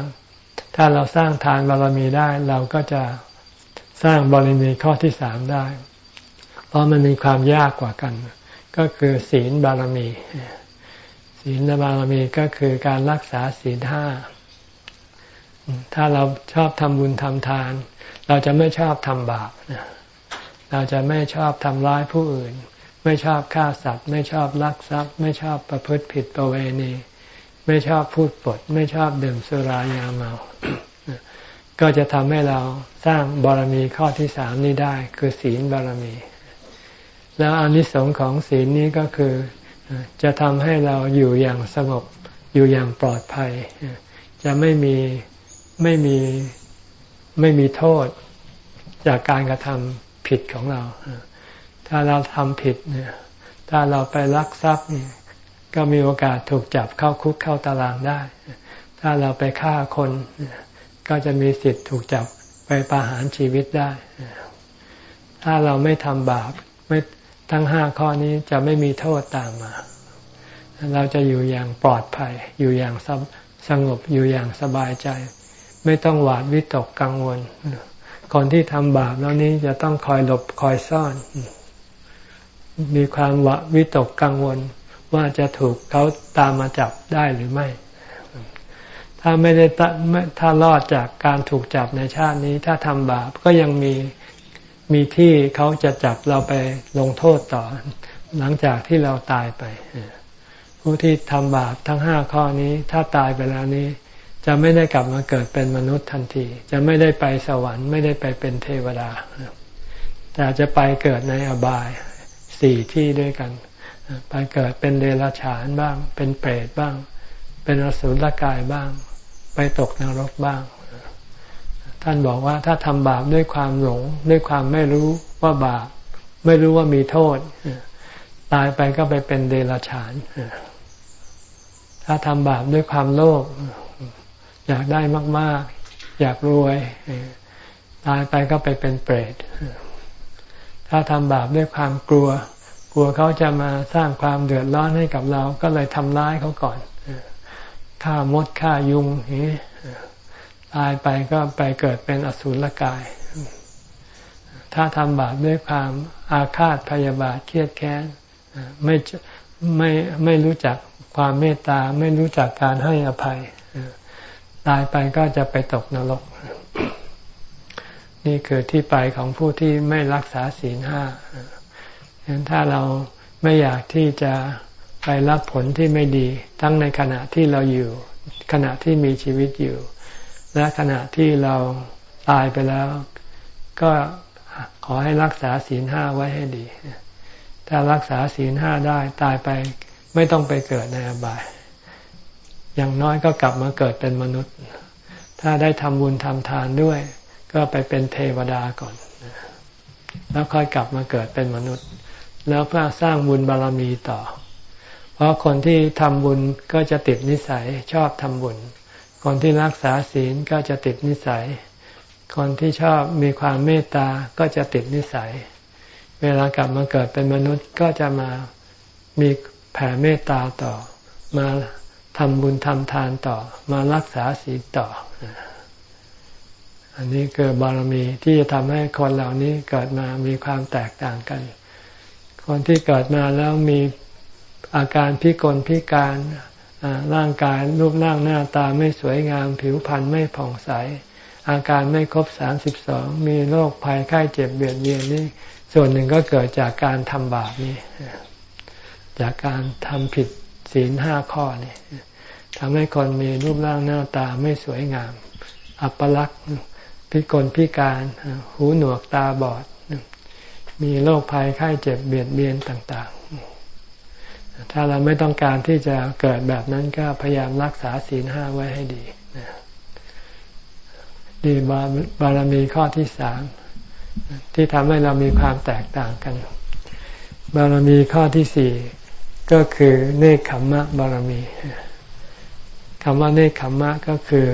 S1: ถ้าเราสร้างทานบารมีได้เราก็จะสร้างบารมีข้อที่สามได้ เพราะมันมีความยากกว่ากัน ก็คือศีลบารมี ศีลบารมีก็คือการรักษาศีลห้าถ้าเราชอบทำบุญทำทาน เราจะไม่ชอบทำบาปเราจะไม่ชอบทำร้ายผู้อื่น ไม่ชอบฆ่าสัตว์ ไม่ชอบลักทรัพย์ ไม่ชอบประพฤติผิดประเวณี ไม่ชอบพูดปด ไม่ชอบดื่มสุรายาเมา ก็จะทำให้เราสร้างบารมีข้อที่สามนี้ได้ คือศีลบารมี แล้วอนิสงส์ของศีลนี้ก็คือจะทำให้เราอยู่อย่างสงบอยู่อย่างปลอดภัย จะไม่มีไม่มีไม่มีโทษจากการกระทำผิดของเรา ถ้าเราทำผิดเนี่ย ถ้าเราไปลักทรัพย์เนี่ย ก็มีโอกาสถูกจับเข้าคุกเข้าตารางได้ ถ้าเราไปฆ่าคน ก็จะมีสิทธิ์ถูกจับไปประหารชีวิตได้ ถ้าเราไม่ทำบาปไม่ทั้งห้าข้อนี้จะไม่มีโทษตามมา เราจะอยู่อย่างปลอดภัย อยู่อย่างสงบอยู่อย่างสบายใจ ไม่ต้องหวาดวิตกกังวล คนที่ทำบาปแล้วนี้จะต้องคอยหลบคอยซ่อน มีความวะวิตกกังวลว่าจะถูกเขาตามมาจับได้หรือไม่ ถ้าไม่ได้ถ้ารอดจากการถูกจับในชาตินี้ ถ้าทำบาปก็ยังมีมีที่เขาจะจับเราไปลงโทษต่อ หลังจากที่เราตายไป ผู้ที่ทำบาปทั้งห้าข้อนี้ ถ้าตายไปแล้วนี้ จะไม่ได้กลับมาเกิดเป็นมนุษย์ทันที จะไม่ได้ไปสวรรค์ ไม่ได้ไปเป็นเทวดาแต่จะไปเกิดในอบาย สี่ที่ด้วยกัน ไปเกิดเป็นเดรัจฉานบ้าง เป็นเปรตบ้าง เป็นอสุรกายบ้าง ไปตกนรกบ้าง ท่านบอกว่าถ้าทำบาปด้วยความหลง ด้วยความไม่รู้ว่าบาป ไม่รู้ว่ามีโทษ ตายไปก็ไปเป็นเดรัจฉาน ถ้าทำบาปด้วยความโลภอยากได้มาก ๆ อยากรวย ตายไปก็ไปเป็นเปรต ถ้าทำบาปด้วยความกลัว กลัวเขาจะมาสร้างความเดือดร้อนให้กับเรา ก็เลยทำร้ายเขาก่อนฆ่ามดฆ่ายุงตายไปก็ไปเกิดเป็นอสุรกาย ถ้าทำบาปด้วยความอาฆาตพยาบาทเครียดแค้นไม่ไม่ไม่รู้จักความเมตตาไม่รู้จักการให้อภัย ตายไปก็จะไปตกนรก นี่คือที่ไปของผู้ที่ไม่รักษาศีลห้าฉะนั้นถ้าเราไม่อยากที่จะไปรับผลที่ไม่ดี ทั้งในขณะที่เราอยู่ ขณะที่มีชีวิตอยู่ และขณะที่เราตายไปแล้ว ก็ขอให้รักษาศีลห้าไว้ให้ดี ถ้ารักษาศีลห้าได้ตายไปไม่ต้องไปเกิดในอบาย อย่างน้อยก็กลับมาเกิดเป็นมนุษย์ ถ้าได้ทำบุญทำทานด้วย ก็ไปเป็นเทวดาก่อน แล้วค่อยกลับมาเกิดเป็นมนุษย์ แล้วเพื่อสร้างบุญบารรมีต่อ เพราะคนที่ทำบุญก็จะติดนิสัยชอบทำบุญ คนที่รักษาศีลก็จะติดนิสัย คนที่ชอบมีความเมตตาก็จะติดนิสัย เวลากลับมาเกิดเป็นมนุษย์ก็จะมามีแผ่เมตตาต่อ มาทำบุญทำทานต่อ มารักษาศีลต่อ อันนี้คือบารมีที่จะทำให้คนเหล่านี้เกิดมามีความแตกต่างกัน คนที่เกิดมาแล้วมีอาการพิกลพิการร่างกายรูปร่างหน้าตาไม่สวยงาม ผิวพรรณไม่ผ่องใส อาการไม่ครบสามสิบสองมีโรคภัยไข้เจ็บเบียดเบียนนี่ส่วนหนึ่งก็เกิดจากการทำบาปนี่จากการทำผิดศีลห้าข้อนี่ทำให้คนมีรูปร่างหน้าตาไม่สวยงาม อัปลักษณ์ พิกลพิการ หูหนวกตาบอด มีโรคภัยไข้เจ็บเบียดเบียนต่าง ๆ ถ้าเราไม่ต้องการที่จะเกิดแบบนั้นก็พยายามรักษาศีลห้าไว้ให้ดีดีบารมีข้อที่สามที่ทำให้เรามีความแตกต่างกัน บารมีข้อที่สี่ก็คือเนคขมมะบารมีคำว่าเนคขมมะก็คือ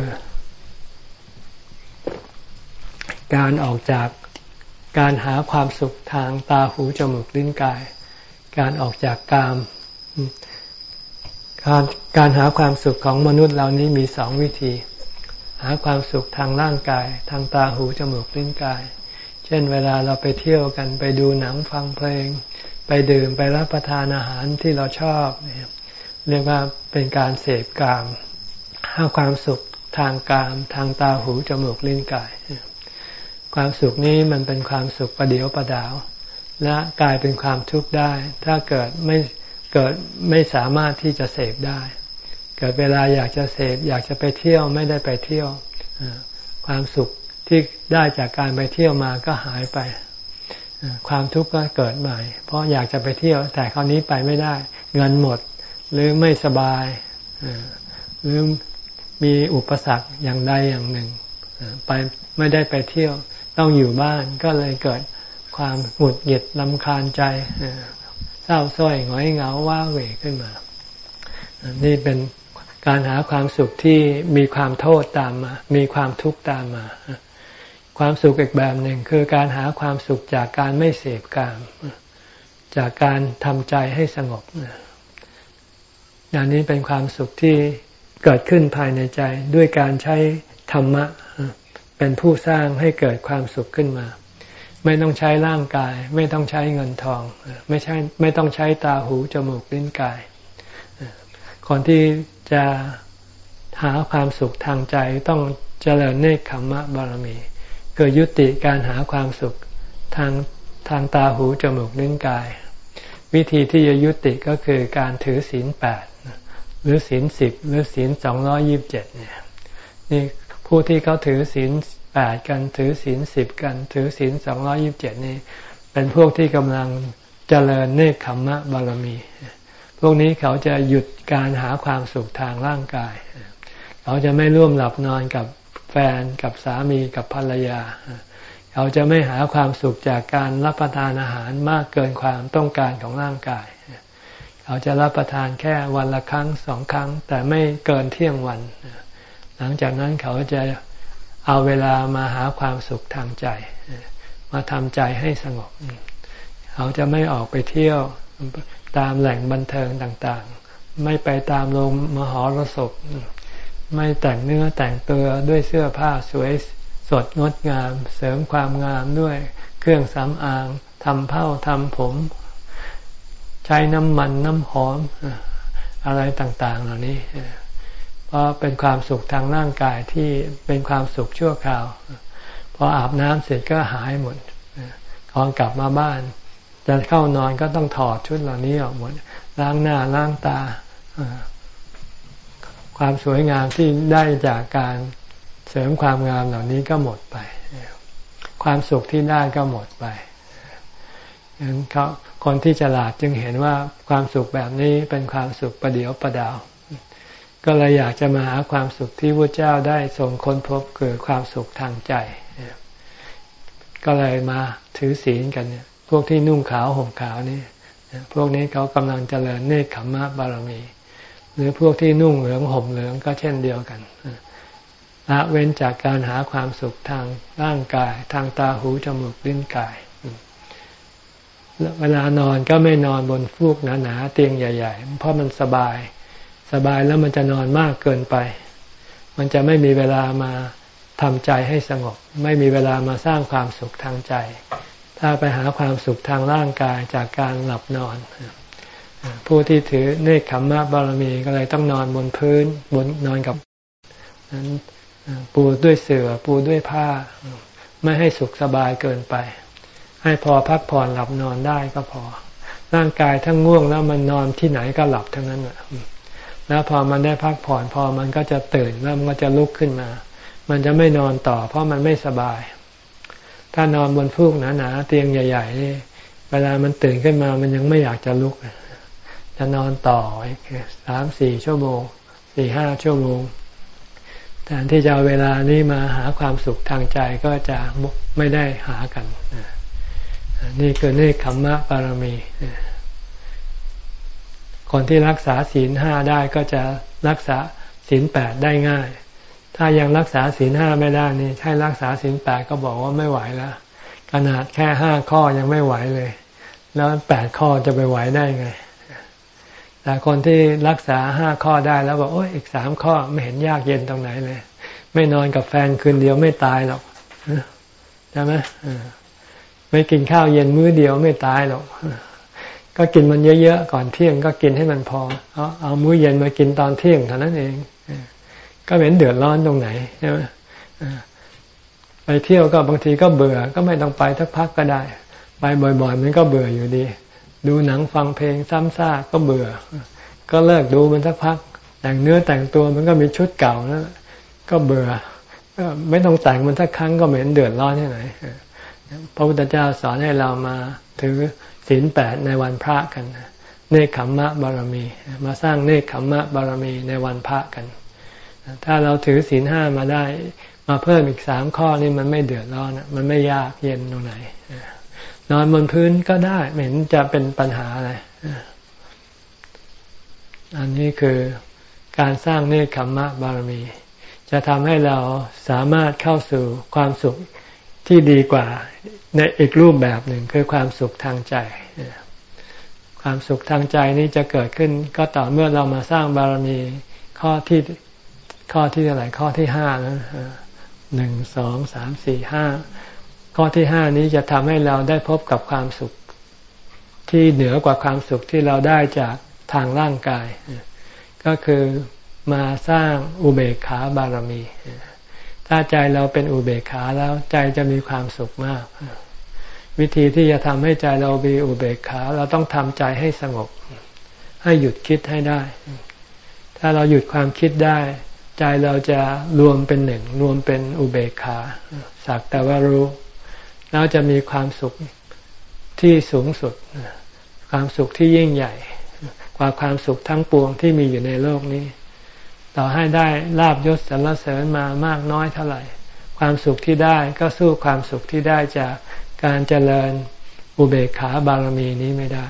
S1: การออกจากการหาความสุขทางตาหูจมูกลิ้นกาย การออกจากกามการการหาความสุขของมนุษย์เหล่านี้มีสองวิธี หาความสุขทางร่างกาย ทางตาหูจมูกลิ้นกาย เช่นเวลาเราไปเที่ยวกันไปดูหนังฟังเพลง ไปดื่มไปรับประทานอาหารที่เราชอบ เรียกว่าเป็นการเสพกาม หาความสุขทางกาม ทางตาหูจมูกลิ้นกาย ความสุขนี้มันเป็นความสุขประเดียวประดาว และกลายเป็นความทุกข์ได้ ถ้าเกิดไม่เกิดไม่สามารถที่จะเสพได้ เกิดเวลาอยากจะเสพอยากจะไปเที่ยวไม่ได้ไปเที่ยว ความสุขที่ได้จากการไปเที่ยวมาก็หายไป ความทุกข์ก็เกิดใหม่ เพราะอยากจะไปเที่ยว แต่คราวนี้ไปไม่ได้ เงินหมดหรือไม่สบายหรือมีอุปสรรคอย่างใดอย่างหนึ่ง ไปไม่ได้ไปเที่ยว ต้องอยู่บ้านก็เลยเกิดความหงุดหงิดลำคาญใจเศร้าส้อยหงอยเหงาว้าเหวขึ้นมา นี่เป็นการหาความสุขที่มีความโทษตามมา มีความทุกข์ตามมา ความสุขอีกแบบหนึ่งคือการหาความสุขจากการไม่เสพกาม จากการทำใจให้สงบอย่างนี้เป็นความสุขที่เกิดขึ้นภายในใจด้วยการใช้ธรรมะ เป็นผู้สร้างให้เกิดความสุขขึ้นมา ไม่ต้องใช้ร่างกาย ไม่ต้องใช้เงินทอง ไม่ใช่ไม่ต้องใช้ตาหูจมูกลิ้นกาย คนที่จะหาความสุขทางใจต้องเจริญเนคขมมะบารมีคือยุติการหาความสุขทางทางตาหูจมูกลิ้นกาย วิธีที่จะยุติก็คือการถือศีลแปดหรือศีลสิบหรือศีลสองร้อยิบเจ็ดเนี่ยนี่ ผู้ที่เขาถือศีลแปดกันถือศีลสิบกัน ถือศีลสองร้อยิบเจ็ดนี่เป็นพวกที่กำลังเจริญเนคขมมะบารมี พวกนี้เขาจะหยุดการหาความสุขทางร่างกาย เขาจะไม่ร่วมหลับนอนกับแฟนกับสามีกับภรรยา เขาจะไม่หาความสุขจากการรับประทานอาหารมากเกินความต้องการของร่างกาย เขาจะรับประทานแค่วันละครั้งสองครั้ง แต่ไม่เกินเที่ยงวัน หลังจากนั้นเขาจะเอาเวลามาหาความสุขทางใจ มาทำใจให้สงบ เขาจะไม่ออกไปเที่ยวตามแหล่งบันเทิงต่างๆ ไม่ไปตามโรงมหรสพ ไม่แต่งเนื้อแต่งตัวด้วยเสื้อผ้าสวยสดงดงาม เสริมความงามด้วยเครื่องสำอางทำเผ้าทำผม ใช้น้ำมันน้ำหอมอะไรต่าง ๆ เหล่านี้ เพราะเป็นความสุขทางร่างกายที่เป็นความสุขชั่วคราว พออาบน้ำเสร็จก็หายหมดตอนกลับมาบ้าน จะเข้านอนก็ต้องถอดชุดเหล่านี้ออกหมด ล้างหน้าล้างตา ความสวยงามที่ได้จากการเสริมความงามเหล่านี้ก็หมดไป ความสุขที่ได้ก็หมดไปฉะนั้นเขาคนที่ฉลาดจึงเห็นว่าความสุขแบบนี้เป็นความสุขประเดียวประดาว ก็เลยอยากจะมาหาความสุขที่พระเจ้าได้ทรงค้นพบเกิดความสุขทางใจ ก็เลยมาถือศีลกันเนี่ยพวกที่นุ่งขาวห่มขาวนี่พวกนี้เขากำลังเจริญเนคขมมะบารมี หรือพวกที่นุ่งเหลืองห่มเหลืองก็เช่นเดียวกันละเว้นจากการหาความสุขทางร่างกาย ทางตาหูจมูกลิ้นกายเวลานอนก็ไม่นอนบนฟูกหนาๆเตียงใหญ่ ๆ เพราะมันสบาย สบายแล้วมันจะนอนมากเกินไป มันจะไม่มีเวลามาทำใจให้สงบ ไม่มีเวลามาสร้างความสุขทางใจ ถ้าไปหาความสุขทางร่างกายจากการหลับนอน ผู้ที่ถือเนคขมมะบารมีก็เลยต้องนอนบนพื้นบนนอนกับปูด้วยเสื่อปูด้วยผ้า ไม่ให้สุขสบายเกินไป ให้พอพักผ่อนหลับนอนได้ก็พอ ร่างกายทั้งง่วงแล้วมันนอนที่ไหนก็หลับทั้งนั้นแหละ แล้วพอมันได้พักผ่อนพอมันก็จะตื่นแล้วมันก็จะลุกขึ้นมา มันจะไม่นอนต่อ เพราะมันไม่สบาย ถ้านอนบนฟูกหนาๆเตียงใหญ่ๆนี่เวลามันตื่นขึ้นมามันยังไม่อยากจะลุก จะนอนต่ออีกสามสี่ชั่วโมงสี่ห้าชั่วโมงแทนที่จะเเวลานี้มาหาความสุขทางใจก็จะไม่ได้หากัน นี่คือเนคขมมะบารมี คนที่รักษาศีลห้าได้ก็จะรักษาศีลแปดได้ง่าย ถ้ายังรักษาศีลห้าไม่ได้นี่ให้รักษาศีลแปดก็บอกว่าไม่ไหวแล้วขนาดแค่ห้าข้อยังไม่ไหวเลย แล้วแปดข้อจะไปไหวได้ไง แต่คนที่รักษาห้าข้อได้แล้วบอกโอ้ยอีกสามข้อไม่เห็นยากเย็นตรงไหนเลย ไม่นอนกับแฟนคืนเดียวไม่ตายหรอกใช่ไหมไม่กินข้าวเย็นมื้อเดียวไม่ตายหรอก ก็กินมันเยอะๆก่อนเที่ยงก็กินให้มันพอ เอาเอามื้อเย็นมากินตอนเที่ยงเท่านั้นเอง ก็เห็นเดือดร้อนตรงไหนใช่ไหมไปเที่ยวก็บางทีก็เบื่อก็ไม่ต้องไปทักพักก็ได้ ไปบ่อยๆมันก็เบื่ออยู่ดี ดูหนังฟังเพลงซ้ำซากก็เบื่อ ก็เลิกดูมันสักพัก แต่งเนื้อแต่งตัวมันก็มีชุดเก่านะก็เบื่อไม่ต้องแต่งมันสักครั้งก็เหม็นเดือดร้อนที่ไหนพระพุทธเจ้าสอนให้เรามาถือ ศีลแปดในวันพระกัน เนคขมมะบารมี มาสร้างเนคขมมะบารมีในวันพระกัน ถ้าเราถือศีลห้ามาได้ มาเพิ่มอีกสามข้อนี่มันไม่เดือดร้อนมันไม่ยากเย็นตรงไหนนอนบนพื้นก็ได้ไม่เห็นจะเป็นปัญหาอะไรอันนี้คือการสร้างเนคขมมะบารมี จะทำให้เราสามารถเข้าสู่ความสุขที่ดีกว่า ในอีกรูปแบบหนึ่งคือความสุขทางใจ ความสุขทางใจนี้จะเกิดขึ้น ก็ต่อเมื่อเรามาสร้างบารมีข้อที่ข้อที่อะไรข้อที่ห้านะหนึ่งสองสามสี่ห้าข้อที่ห้านี้จะทำให้เราได้พบกับความสุขที่เหนือกว่าความสุขที่เราได้จากทางร่างกาย ก็คือมาสร้างอุเบกขาบารมี ถ้าใจเราเป็นอุเบกขาแล้วใจจะมีความสุขมาก วิธีที่จะทำให้ใจเรามีอุเบกขา เราต้องทำใจให้สงบ ให้หยุดคิดให้ได้ ถ้าเราหยุดความคิดได้ ใจเราจะรวมเป็นหนึ่ง รวมเป็นอุเบกขาสักแต่ว่ารู้ แล้วจะมีความสุขที่สูงสุด ความสุขที่ยิ่งใหญ่ กว่าความสุขทั้งปวงที่มีอยู่ในโลกนี้ ต่อให้ได้ลาบยศสรรเสริญมามากน้อยเท่าไหร่ ความสุขที่ได้ก็สู้ความสุขที่ได้จากการเจริญอุเบกขาบารมีนี้ไม่ได้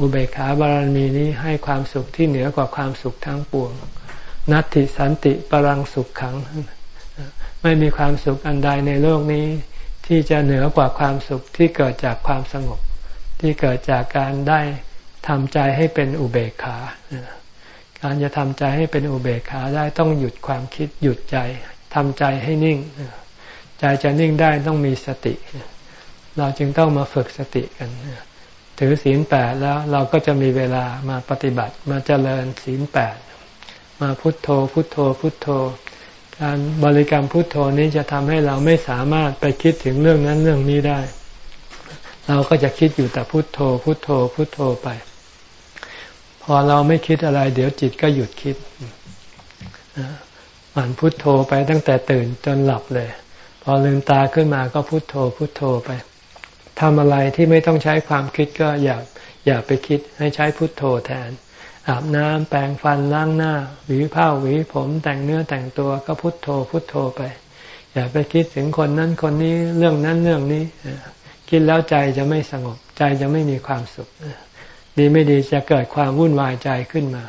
S1: อุเบกขาบารมีนี้ให้ความสุขที่เหนือกว่าความสุขทั้งปวง นัตติสันติปรังสุขขัง ไม่มีความสุขอันใดในโลกนี้ ที่จะเหนือกว่าความสุขที่เกิดจากความสงบ ที่เกิดจากการได้ทำใจให้เป็นอุเบกขา การจะทำใจให้เป็นอุเบกขาได้ต้องหยุดความคิดหยุดใจทำใจให้นิ่ง ใจจะนิ่งได้ต้องมีสติ เราจึงต้องมาฝึกสติกัน ถือศีลแปดแล้วเราก็จะมีเวลามาปฏิบัติมาเจริญศีลแปดมาพุทโธ พุทโธ พุทโธ การบริกรรมพุทโธนี้จะทำให้เราไม่สามารถไปคิดถึงเรื่องนั้นเรื่องนี้ได้ เราก็จะคิดอยู่แต่พุทโธ พุทโธ พุทโธไป พอเราไม่คิดอะไร เดี๋ยวจิตก็หยุดคิดมันพุทโธไปตั้งแต่ตื่นจนหลับเลย พอลืมตาขึ้นมาก็พุทโธ พุทโธไปทำอะไรที่ไม่ต้องใช้ความคิดก็อย่าอย่าไปคิดให้ใช้พุทโธแทน อาบน้ำแปรงฟันล้างหน้า หวีผ้าหวีผมแต่งเนื้อแต่งตัวก็พุทโธ พุทโธไป อย่าไปคิดถึงคนนั้นคนนี้เรื่องนั้นเรื่องนี้ คิดแล้วใจจะไม่สงบใจจะไม่มีความสุข ดีไม่ดีจะเกิดความวุ่นวายใจขึ้นมา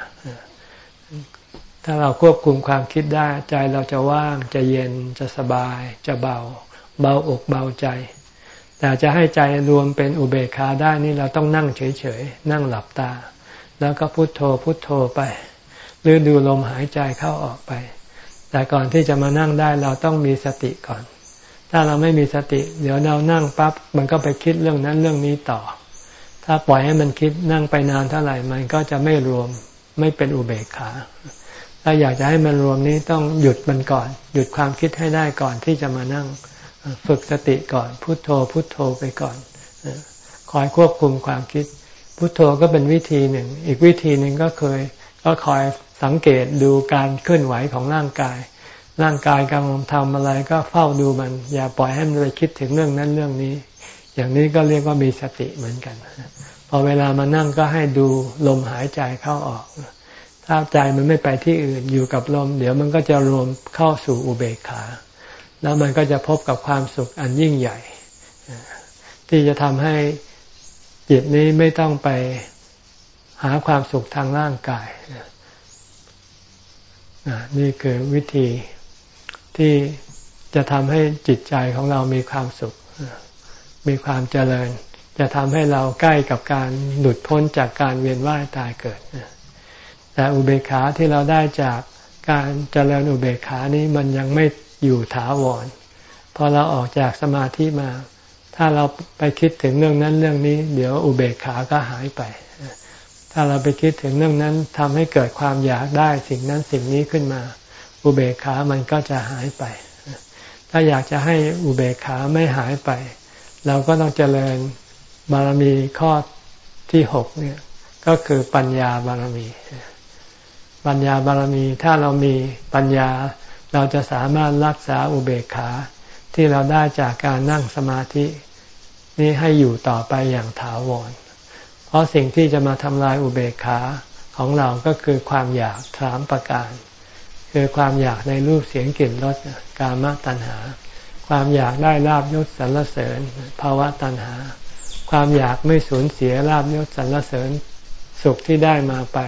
S1: ถ้าเราควบคุมความคิดได้ ใจเราจะว่างจะเย็นจะสบาย จะเบา เบาอกเบาใจ แต่จะให้ใจรวมเป็นอุเบกขาได้นี่เราต้องนั่งเฉยๆ นั่งหลับตา แล้วก็พุโทโธพุโทโธไป หรือดูลมหายใจเข้าออกไป แต่ก่อนที่จะมานั่งได้เราต้องมีสติก่อน ถ้าเราไม่มีสติ เดี๋ยวเรานั่งปั๊บมันก็ไปคิดเรื่องนั้นเรื่องนี้ต่อ ถ้าปล่อยให้มันคิดนั่งไปนานเท่าไหร่ มันก็จะไม่รวมไม่เป็นอุเบกขา ถ้าอยากจะให้มันรวมนี้ต้องหยุดมันก่อน หยุดความคิดให้ได้ก่อนที่จะมานั่ง ฝึกสติก่อนพุโทโธ พุโทโธไปก่อนคอยควบคุมความคิด พุโทโธก็เป็นวิธีหนึ่ง อีกวิธีหนึ่งก็เคย ก็คอยสังเกตดูการเคลื่อนไหวของร่างกาย ร่างกายกำลังทำอะไรก็เฝ้าดูมัน อย่าปล่อยให้มันไปคิดถึงเรื่องนั้นเรื่องนี้ อย่างนี้ก็เรียกว่ามีสติเหมือนกัน พอเวลามานั่งก็ให้ดูลมหายใจเข้าออก ถ้าใจมันไม่ไปที่อื่นอยู่กับลม เดี๋ยวมันก็จะรวมเข้าสู่อุเบกขา แล้วมันก็จะพบกับความสุขอันยิ่งใหญ่ ที่จะทำให้จิตนี้ไม่ต้องไปหาความสุขทางร่างกายนี่คือวิธีที่จะทำให้จิตใจของเรามีความสุข มีความเจริญ จะทำให้เราใกล้กับการหลุดพ้นจากการเวียนว่ายตายเกิด แต่อุเบกขาที่เราได้จากการเจริญอุเบกขานี้มันยังไม่อยู่ถาวรพอเราออกจากสมาธิมา ถ้าเราไปคิดถึงเรื่องนั้นเรื่องนี้ เดี๋ยวอุเบกขาก็หายไป ถ้าเราไปคิดถึงเรื่องนั้นทำให้เกิดความอยากได้สิ่งนั้นสิ่งนี้ขึ้นมา อุเบกขามันก็จะหายไป ถ้าอยากจะให้อุเบกขาไม่หายไป เราก็ต้องเจริญบารมีข้อที่หกเนี่ย ก็คือปัญญาบารมี ปัญญาบารมีถ้าเรามีปัญญา เราจะสามารถรักษาอุเบกขา ที่เราได้จากการนั่งสมาธิ นี้ให้อยู่ต่อไปอย่างถาวร เพราะสิ่งที่จะมาทำลายอุเบกขาของเราก็คือความอยากถามประการ คือความอยากในรูปเสียงกลิ่นรสกามตัณหา ความอยากได้ลาบยศสรรเสริญภาวะตัณหา ความอยากไม่สูญเสียลาบยศสรรเสริญสุขที่ได้มาไป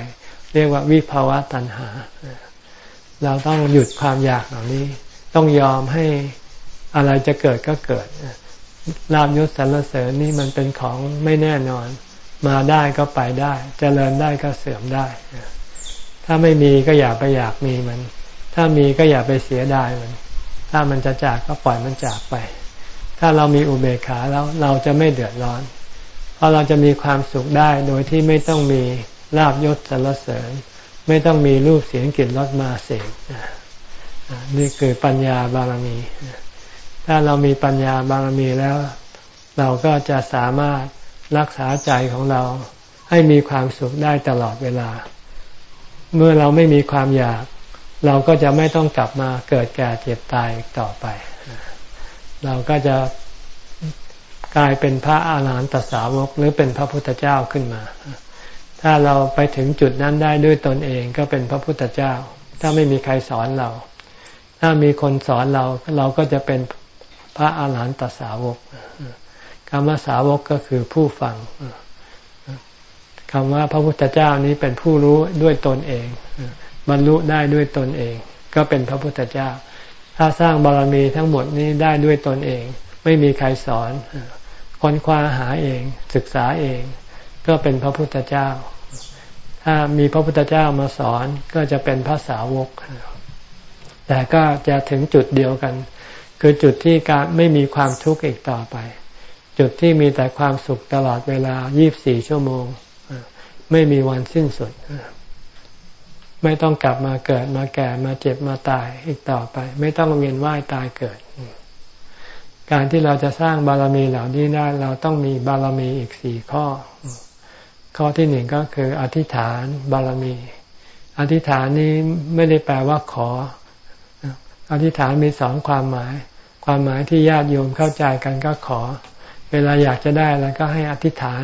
S1: เรียกว่าวิภาวะตัณหา เราต้องหยุดความอยากเหล่านี้ ต้องยอมให้อะไรจะเกิดก็เกิดลาบยศสรรเสริญนี่มันเป็นของไม่แน่นอน มาได้ก็ไปได้จเจริญได้ก็เสื่อมได้ ถ้าไม่มีก็อย่าไปอยากมีมัน ถ้ามีก็อย่าไปเสียดายมัน ถ้ามันจะจากก็ปล่อยมันจากไป ถ้าเรามีอุเบกขาแล้วเราจะไม่เดือดร้อน เพราะเราจะมีความสุขได้โดยที่ไม่ต้องมีลาบยศสรรเสริญ ไม่ต้องมีรูปเสียงกลิ่นรสมาเสกนี่คือปัญญาบารมี ถ้าเรามีปัญญาบารมีแล้ว เราก็จะสามารถรักษาใจของเราให้มีความสุขได้ตลอดเวลา เมื่อเราไม่มีความอยาก เราก็จะไม่ต้องกลับมาเกิดแก่เจ็บตายต่อไป เราก็จะกลายเป็นพระอาหารหันตสาวกหรือเป็นพระพุทธเจ้าขึ้นมา ถ้าเราไปถึงจุดนั้นได้ด้วยตนเองก็เป็นพระพุทธเจ้า ถ้าไม่มีใครสอนเรา ถ้ามีคนสอนเราเราก็จะเป็นพระอาหารหันตสาวกคำว่าสาวกก็คือผู้ฟังคำว่าพระพุทธเจ้านี้เป็นผู้รู้ด้วยตนเอง บรรลุได้ด้วยตนเอง ก็เป็นพระพุทธเจ้า ถ้าสร้างบารมีทั้งหมดนี้ได้ด้วยตนเอง ไม่มีใครสอน ค้นคว้าหาเอง ศึกษาเอง ก็เป็นพระพุทธเจ้า ถ้ามีพระพุทธเจ้ามาสอนก็จะเป็นพระสาวก แต่ก็จะถึงจุดเดียวกัน คือจุดที่การไม่มีความทุกข์อีกต่อไป จุดที่มีแต่ความสุขตลอดเวลา 24 ชั่วโมง ไม่มีวันสิ้นสุด ไม่ต้องกลับมาเกิดมาแก่มาเจ็บมาตายอีกต่อไป ไม่ต้องเวียนว่ายตายเกิด การที่เราจะสร้างบารมีเหล่านี้ได้เราต้องมีบารมีอีกสี่ข้อ ข้อที่หนึ่งก็คืออธิษฐานบารมี อธิษฐานนี้ไม่ได้แปลว่าขอ อธิษฐานมีสองความหมาย ความหมายที่ญาติโยมเข้าใจกันก็ขอ เวลาอยากจะได้แล้วก็ให้อธิษฐาน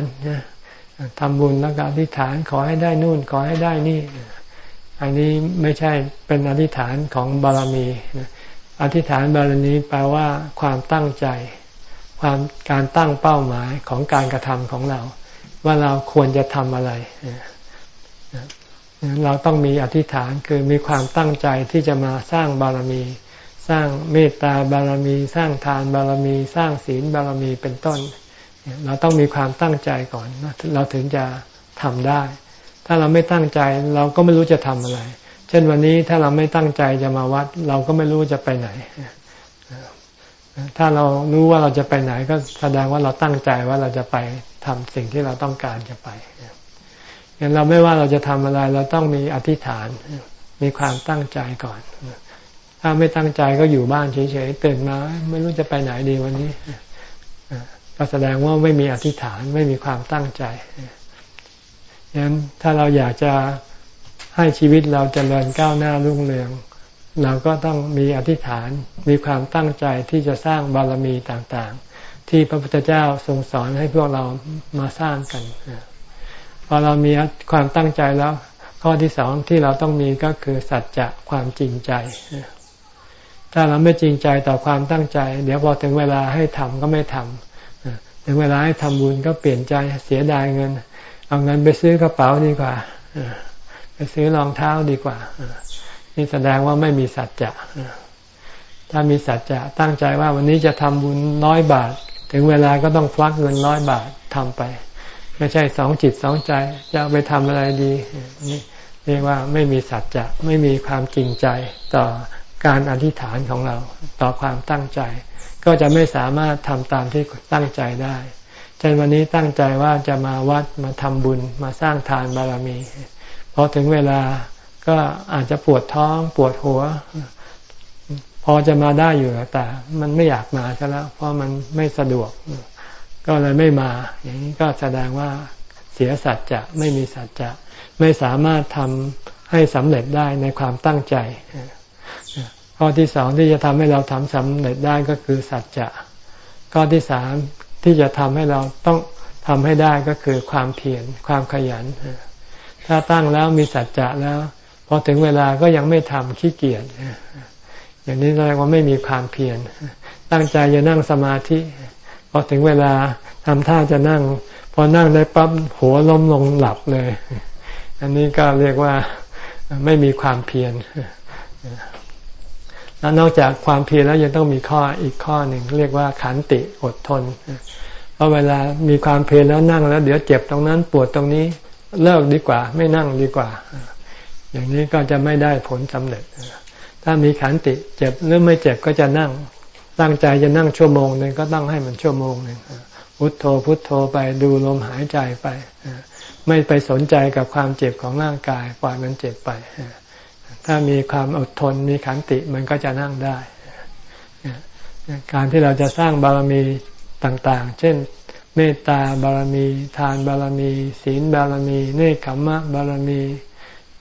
S1: ทำบุญแล้วก็อธิษฐานขอให้ได้นู่นขอให้ได้นี่ อันนี้ไม่ใช่เป็นอธิษฐานของบารมีอธิษฐานบารมีแปลว่าความตั้งใจ ความการตั้งเป้าหมายของการกระทำของเรา ว่าเราควรจะทำอะไรเราต้องมีอธิษฐานคือมีความตั้งใจที่จะมาสร้างบารมี สร้างเมตตาบารมี สร้างทานบารมี สร้างศีลบารมีเป็นต้น เราต้องมีความตั้งใจก่อน เราถึงจะทำได้ ถ้าเราไม่ตั้งใจเราก็ไม่รู้จะทำอะไร เช่นวันนี้ถ้าเราไม่ตั้งใจจะมาวัด เราก็ไม่รู้จะไปไหน ถ้าเรารู้ว่าเราจะไปไหน ก็แสดงว่าเราตั้งใจว่าเราจะไปทำสิ่งที่เราต้องการจะไปอย่างเราไม่ว่าเราจะทำอะไร เราต้องมีอธิษฐาน มีความตั้งใจก่อน ถ้าไม่ตั้งใจก็อยู่บ้านเฉยๆตื่นมาไม่รู้จะไปไหนดีวันนี้ก็แสดงว่าไม่มีอธิษฐานไม่มีความตั้งใจ ดังนั้นถ้าเราอยากจะให้ชีวิตเราจเจริญก้าวหน้ารุ่งเรือง เราก็ต้องมีอธิษฐานมีความตั้งใจที่จะสร้างบารมีต่างๆ ที่พระพุทธเจ้าทรงสอนให้พวกเรามาสร้างกันพอเรามีความตั้งใจแล้ว ข้อที่สองที่เราต้องมีก็คือสัจจะความจริงใจ ถ้าเราไม่จริงใจต่อความตั้งใจ เดี๋ยวพอถึงเวลาให้ทำก็ไม่ทำถึงเวลาให้ทำบุญก็เปลี่ยนใจเสียดายเงิน เอาเงินไปซื้อกระเป๋าดีกว่าไปซื้อรองเท้าดีกว่านี่แสดงว่าไม่มีสัจจะถ้ามีสัจจะตั้งใจว่าวันนี้จะทำบุญน้อยบาท ถึงเวลาก็ต้องควักเงินน้อยบาททำไป ไม่ใช่สองจิตสองใจ จะไปทำอะไรดีนี่เรียกว่าไม่มีสัจจะไม่มีความจริงใจต่อการอธิษฐานของเรา ต่อความตั้งใจ ก็จะไม่สามารถทำตามที่ตั้งใจได้ เช่นวันนี้ตั้งใจว่าจะมาวัดมาทำบุญมาสร้างทานบารมีพอถึงเวลาก็อาจจะปวดท้องปวดหัว พอจะมาได้อยู่แต่ มันไม่อยากมาซะแล้ว เพราะมันไม่สะดวก ก็เลยไม่มา อย่างนี้ก็แสดงว่าเสียสัจจะไม่มีสัจจะไม่สามารถทำให้สำเร็จได้ในความตั้งใจข้อที่สองที่จะทำให้เราทำสำเร็จได้ก็คือสัจจะข้อที่สาม ที่จะทำให้เราต้องทำให้ได้ก็คือความเพียรความขยัน ถ้าตั้งแล้วมีสัจจะแล้วพอถึงเวลาก็ยังไม่ทำขี้เกียจอย่างนี้แสดงว่าไม่มีความเพียรตั้งใจจะนั่งสมาธิพอถึงเวลาทำท่าจะนั่ง พอนั่งได้ปั๊บหัวล้มลงหลับเลย อันนี้ก็เรียกว่าไม่มีความเพียรแล้วนอกจากความเพียรแล้วยังต้องมีข้ออีกข้อหนึ่งเรียกว่าขันติอดทน เพราะเวลามีความเพียรแล้วนั่งแล้ว เดี๋ยวเจ็บตรงนั้นปวดตรงนี้เลิกดีกว่า ไม่นั่งดีกว่า อย่างนี้ก็จะไม่ได้ผลสำเร็จ ถ้ามีขันติเจ็บหรือไม่เจ็บก็จะนั่ง ตั้งใจจะนั่งชั่วโมงหนึ่งก็ตั้งให้มันชั่วโมงหนึ่งพุทโธพุทโธไปดูลมหายใจไป ไม่ไปสนใจกับความเจ็บของร่างกาย ปล่อยมันเจ็บไป ถ้ามีความอดทนมีขันติมันก็จะนั่งได้ การที่เราจะสร้างบารมี ต่างๆ เช่น เมตตาบารมี ทานบารมี ศีลบารมี เนคขมะบารมี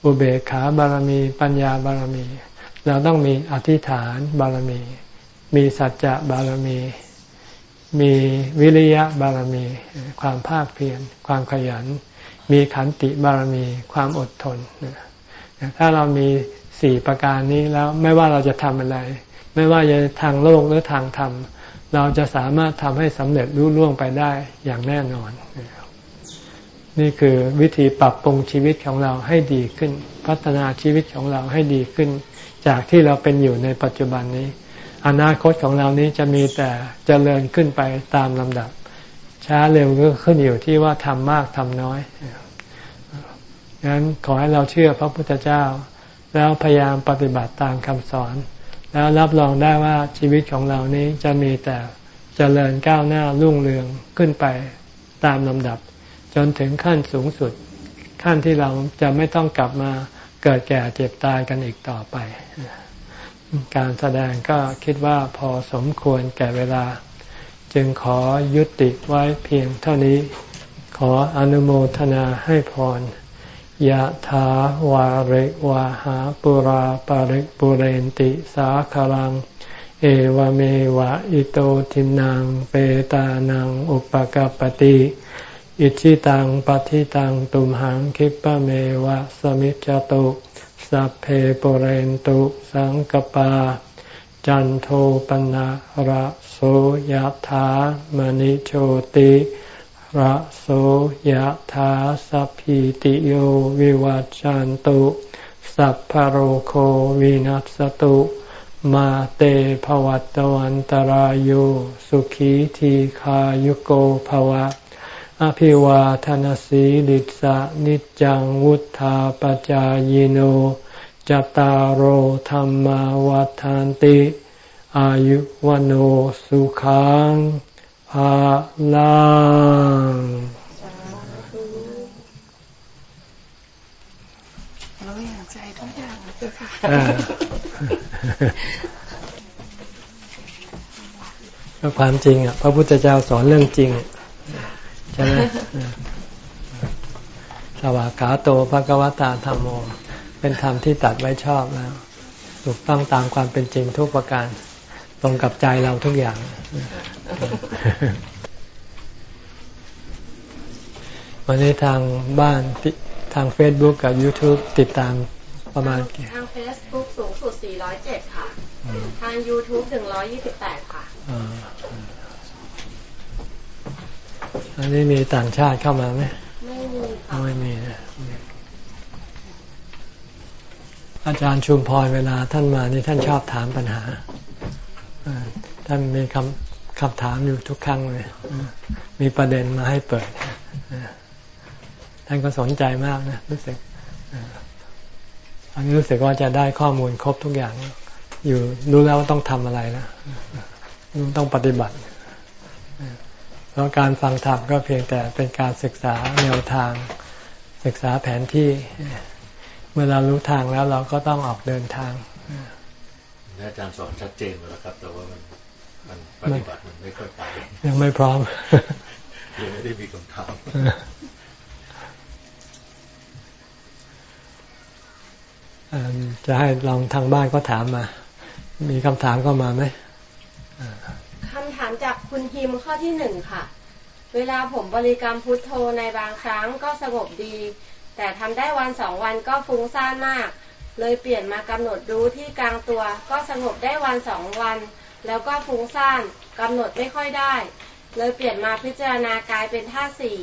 S1: อุเบกขาบารมี ปัญญาบารมี เราต้องมีอธิษฐานบารมี มีสัจจะบารมี มีวิริยะบารมี ความภาคเพียร ความขยัน มีขันติบารมี ความอดทน ถ้าเรามีสี่ประการนี้แล้วไม่ว่าเราจะทำอะไร ไม่ว่าจะทางโลกหรือทางธรรม เราจะสามารถทำให้สำเร็จรุ่ล่วงไปได้อย่างแน่นอน นี่คือวิธีปรับปรุงชีวิตของเราให้ดีขึ้น พัฒนาชีวิตของเราให้ดีขึ้น จากที่เราเป็นอยู่ในปัจจุบันนี้ อนาคตของเรานี้จะมีแต่จเจริญขึ้นไปตามลำดับ ช้าเร็วก็ขึ้นอยู่ที่ว่าทำมากทำน้อยฉะนั้นขอให้เราเชื่อพระพุทธเจ้า แล้วพยายามปฏิบัติตามคำสอน แล้วรับรองได้ว่าชีวิตของเรานี้จะมีแต่เจริญก้าวหน้ารุ่งเรืองขึ้นไปตามลำดับ จนถึงขั้นสูงสุด ขั้นที่เราจะไม่ต้องกลับมาเกิดแก่เจ็บตายกันอีกต่อไป การแสดงก็คิดว่าพอสมควรแก่เวลา จึงขอยุติไว้เพียงเท่านี้ ขออนุโมทนาให้พร ยะถาวาริวาหาปุราปาริกปุเรนติสาคลัง เอวเมวะอิโตทินังเปตานังอุปกปติอิชิตังปฏิตังตุมหังคิปะเมวะสมิจจตุสัพเพปุเรนตุสังกปา จันโทปนะระโสยะถามณิโชติ ระโสยถาสัพพิติโยวิวัจจันตุ สัพพโรโควินัสตุ มาเตภวัตวันตรโยสุขีทีขายุโกภวะ อภิวาทนสีลิสะนิจังวุธาปจายโนจตารโหธรรมวาทานติ อายุวโนสุขัง ภาลัง
S2: เราอย่างใจทุกอย่างเลยค่ะ
S1: ก็ความจริงอะพระพุทธเจ้าสอนเรื่องจริงใช่ไหมสวากขาโตภะกวตาธรรมโม เป็นธรรมที่ตัดไว้ชอบแล้วถูกต้องตามความเป็นจริงทุกประการ รงกับใจเราทุกอย่าง วันนี้ทางบ้านทาง Facebook กับ YouTube ติดตามประมาณกี่
S2: ทาง Facebook สูงสุด 407 ค่ะ ทาง YouTube 128 ค่ะ
S1: อันนี้มีต่างชาติเข้ามาไห
S2: มไม่มีค่ะไม่มี
S1: นะอาจารย์ชุมพรเวลาท่านมานี่ท่านชอบถามปัญหา ท่านมีคำคำถามอยู่ทุกครั้งเลย มีประเด็นมาให้เปิด ท่านก็สนใจมากนะรู้สึกอันนี้รู้สึกว่าจะได้ข้อมูลครบทุกอย่าง อยู่รู้แล้วว่าต้องทำอะไรนะต้องปฏิบัติเพราะการฟังธรรมก็เพียงแต่เป็นการศึกษาแนวทาง ศึกษาแผนที่ เมื่อเรารู้ทางแล้วเราก็ต้องออกเดินทาง
S3: อาจารย์สอนชัดเจนแล้วครับ แต่ว่ามันมันปฏิบัติมันไม่ค่อยไป
S1: ยังไม่พร้อม
S3: ยังไม่ได้มีคำถาม
S1: จะให้ลองทางบ้านก็ถามมา มีคำถามก็มาไหม
S2: คำถามจากคุณพิมข้อที่หนึ่งค่ะ เวลาผมบริกรรมพุทโธในบางครั้งก็สงบดี แต่ทำได้วันสองวันก็ฟุ้งซ่านมาก เลยเปลี่ยนมากำหนดรู้ที่กลางตัว ก็สงบได้วันสองวัน แล้วก็ฟุ้งซ่านกำหนดไม่ค่อยได้ เลยเปลี่ยนมาพิจารณากายเป็นท่าสี่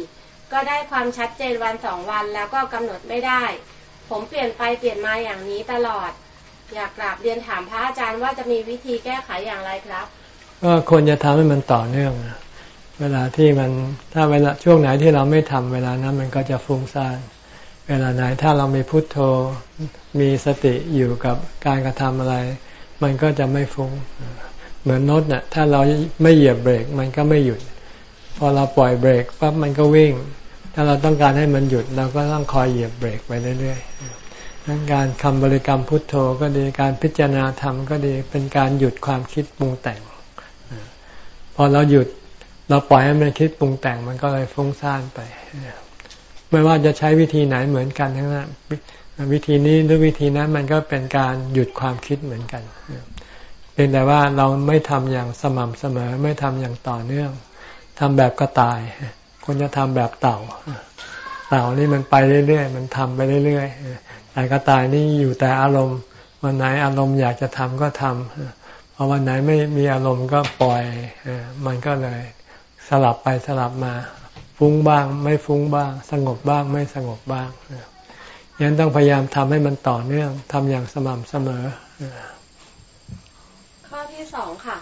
S2: ก็ได้ความชัดเจนวันสองวันแล้วก็กำหนดไม่ได้ ผมเปลี่ยนไปเปลี่ยนมาอย่างนี้ตลอด อยากกราบเรียนถามพระอาจารย์ว่าจะมีวิธีแก้ไขอย่างไรครับ
S1: ก็ควรจะทำให้มันต่อเนื่องเวลาที่มันถ้าเวลาช่วงไหนที่เราไม่ทำเวลานั้นมันก็จะฟุ้งซ่านเวลาไหนถ้าเรามีพุโทโธ มีสติอยู่กับการกระทำอะไร มันก็จะไม่ฟุง้ง เหมือนรถเนี่ยถ้าเราไม่เหยียบเบรก มันก็ไม่หยุด พอเราปล่อยเบรกปั๊บมันก็วิ่ง ถ้าเราต้องการให้มันหยุด เราก็ต้องคอยเหยียบเบรกไปเรื่อยๆดังการคำบริกรรมพุทโธก็ดีการพิจารณาธรรมก็ดีเป็นการหยุดความคิดปรุงแต่ง พอเราหยุดเราปล่อยให้มันคิดปรุงแต่งมันก็เลยฟุ้งซ่านไป ไม่ว่าจะใช้วิธีไหนเหมือนกันทั้งนั้น วิธีนี้หรือวิธีนั้นมันก็เป็นการหยุดความคิดเหมือนกันเพียงแต่ว่าเราไม่ทำอย่างสม่ำเสมอ ไม่ทำอย่างต่อเนื่องทำแบบกระต่ายควรจะทำแบบเต่า เต่านี่มันไปเรื่อยๆ มันทำไปเรื่อยๆแต่กระต่ายนี่อยู่แต่อารมณ์ วันไหนอารมณ์อยากจะทำก็ทำพอวันไหนไม่มีอารมณ์ก็ปล่อยมันก็เลยสลับไปสลับมา ฟุ้งบ้าง ไม่ฟุ้งบ้าง สงบบ้างไม่สงบบ้าง ยันต้องพยายามทำให้มันต่อเนื่องทำอย่างสม่ำเสมอ
S2: ที่สองค่ะ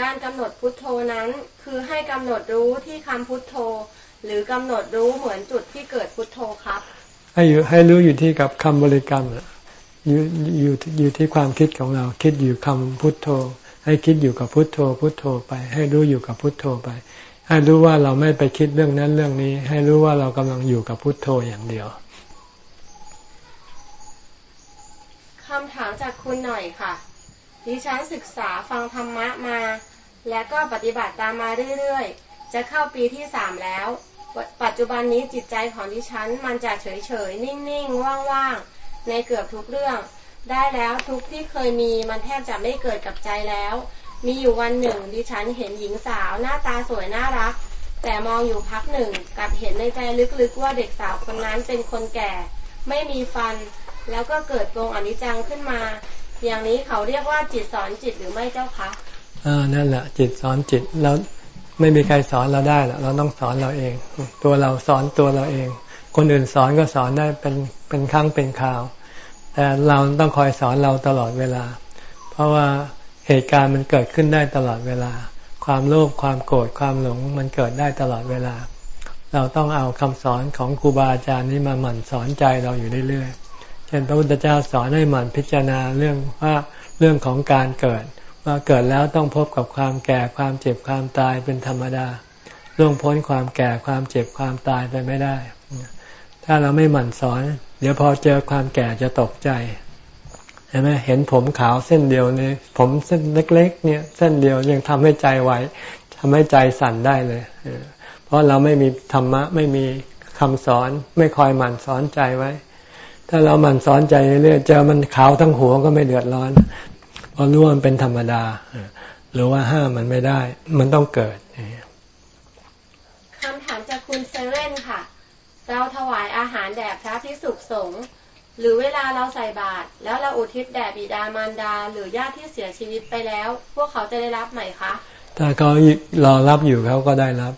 S2: การกำหนดพุทโธนั้น คือให้กำหนดรู้ที่คำพุทโธ หรือกำหนดรู้เหมือนจุดที่เกิดพุทโธครับ
S1: ให้อยู่ให้รู้อยู่ที่กับคำบริกรรมอยู่อยู่อยู่ที่ความคิดของเรา คิดอยู่คำพุทโธ ให้คิดอยู่กับพุทโธ พุทโธไป ให้รู้อยู่กับพุทโธไป ให้รู้ว่าเราไม่ไปคิดเรื่องนั้นเรื่องนี้ ให้รู้ว่าเรากำลังอยู่กับพุทโธอย่างเดียว
S2: คำถามจากคุณหน่อยค่ะ ดิฉันศึกษาฟังธรรมะมา และก็ปฏิบัติตามมาเรื่อยๆ จะเข้าปีที่สามแล้ว ปัจจุบันนี้จิตใจของดิฉันมันจะเฉยๆ นิ่งๆ ว่างๆ ในเกือบทุกเรื่อง ได้แล้วทุกที่เคยมีมันแทบจะไม่เกิดกับใจแล้ว มีอยู่วันหนึ่ง ดิฉันเห็นหญิงสาวหน้าตาสวยน่ารัก แต่มองอยู่พักหนึ่งกับเห็นในใจลึกๆว่าเด็กสาวคนนั้นเป็นคนแก่ ไม่มีฟัน แล้วก็เกิดตรงอนิจจังขึ้นมา อย่างนี้เขาเรียกว่าจิตสอนจิตหรือไม่เจ้าคะ
S1: อ่านั่นแหละจิตสอนจิตแล้วไม่มีใครสอนเราได้หรอกเราต้องสอนเราเอง ตัวเราสอนตัวเราเอง คนอื่นสอนก็สอนได้เป็นเป็นครั้งเป็นคราว แต่เราต้องคอยสอนเราตลอดเวลา เพราะว่าเหตุการณ์มันเกิดขึ้นได้ตลอดเวลา ความโลภความโกรธความหลงมันเกิดได้ตลอดเวลา เราต้องเอาคำสอนของครูบาอาจารย์นี้มาหมั่นสอนใจเราอยู่เรื่อยๆ เช่นพระพุทธเจ้าสอนให้หมั่นพิจารณาเรื่องว่าเรื่องของการเกิด ว่าเกิดแล้วต้องพบกับความแก่ความเจ็บความตายเป็นธรรมดาล่วงพ้นความแก่ความเจ็บความตายไปไม่ได้ ถ้าเราไม่หมั่นสอน เดี๋ยวพอเจอความแก่จะตกใจเห็นไหมเห็นผมขาวเส้นเดียวเนี่ยผมเส้นเล็ก ๆ เนี่ย เส้นเดียวยังทำให้ใจไหวทำให้ใจสั่นได้เลย เพราะเราไม่มีธรรมะไม่มีคำสอน ไม่คอยหมั่นสอนใจไว้ ถ้าเรามันสอนใจเรื่อยเจอมันขาวทั้งหัวก็ไม่เดือดร้อนเพราะรู้ว่ามันเป็นธรรมดา หรือว่าห้ามมันไม่ได้ มันต้องเกิด
S2: คำถามจากคุณเซเว่นค่ะ เราถวายอาหารแด่พระพิสุสงฆ์หรือเวลาเราใส่บาตรแล้วเราอุทิศแด่บิดามารดา หรือญาติที่เสียชีวิตไปแล้ว พวกเขาจะได้รับไหมคะ
S1: ถ้าเขารอรับอยู่เขาก็ได้รับ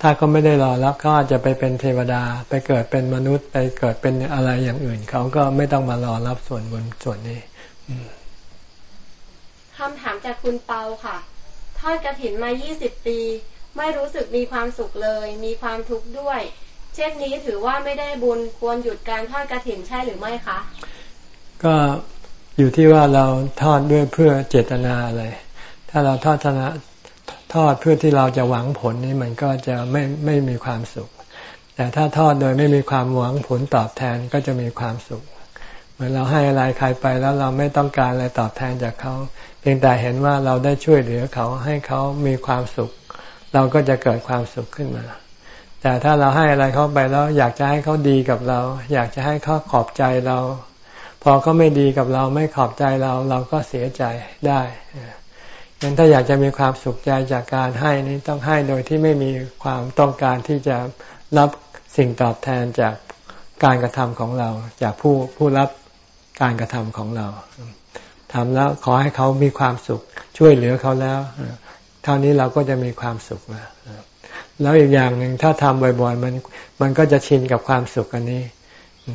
S1: ถ้าเขาไม่ได้รอรับเขาอาจจะไปเป็นเทวดา ไปเกิดเป็นมนุษย์ ไปเกิดเป็นอะไรอย่างอื่น เขาก็ไม่ต้องมารอรับส่วนบนส่วนนี้
S2: คำถามจากคุณเปาค่ะทอดกระถินมา 20 ปี ไม่รู้สึกมีความสุขเลย มีความทุกข์ด้วย เช่นนี้ถือว่าไม่ได้บุญควรหยุดการทอดกระถินใช่หรือไม่คะ
S1: ก็อยู่ที่ว่าเราทอดด้วยเพื่อเจตนาอะไร ถ้าเราทอดนะ ทอดเพื่อที่เราจะหวังผลนี่มันก็จะไม่ไม่มีความสุข แต่ถ้าทอดโดยไม่มีความหวังผลตอบแทนก็จะมีความสุข เหมือนเราให้อะไรใครไปแล้วเราไม่ต้องการอะไรตอบแทนจากเขา เพียงแต่เห็นว่าเราได้ช่วยเหลือเขาให้เขามีความสุข เราก็จะเกิดความสุขขึ้นมา แต่ถ้าเราให้อะไรเขาไปแล้ว อยากจะให้เขาดีกับเรา อยากจะให้เขาขอบใจเรา พอเขาไม่ดีกับเราไม่ขอบใจเรา เราก็เสียใจได้ งั้นถ้าอยากจะมีความสุขใจจากการให้นี้ต้องให้โดยที่ไม่มีความต้องการที่จะรับสิ่งตอบแทนจากการกระทำของเรา จากผู้ผู้รับการกระทำของเราทำแล้วขอให้เขามีความสุข ช่วยเหลือเขาแล้วเท่านี้เราก็จะมีความสุขแล้วแล้วอีกอย่างหนึ่งถ้าทำบ่อยๆมันมันก็จะชินกับความสุขอันนี้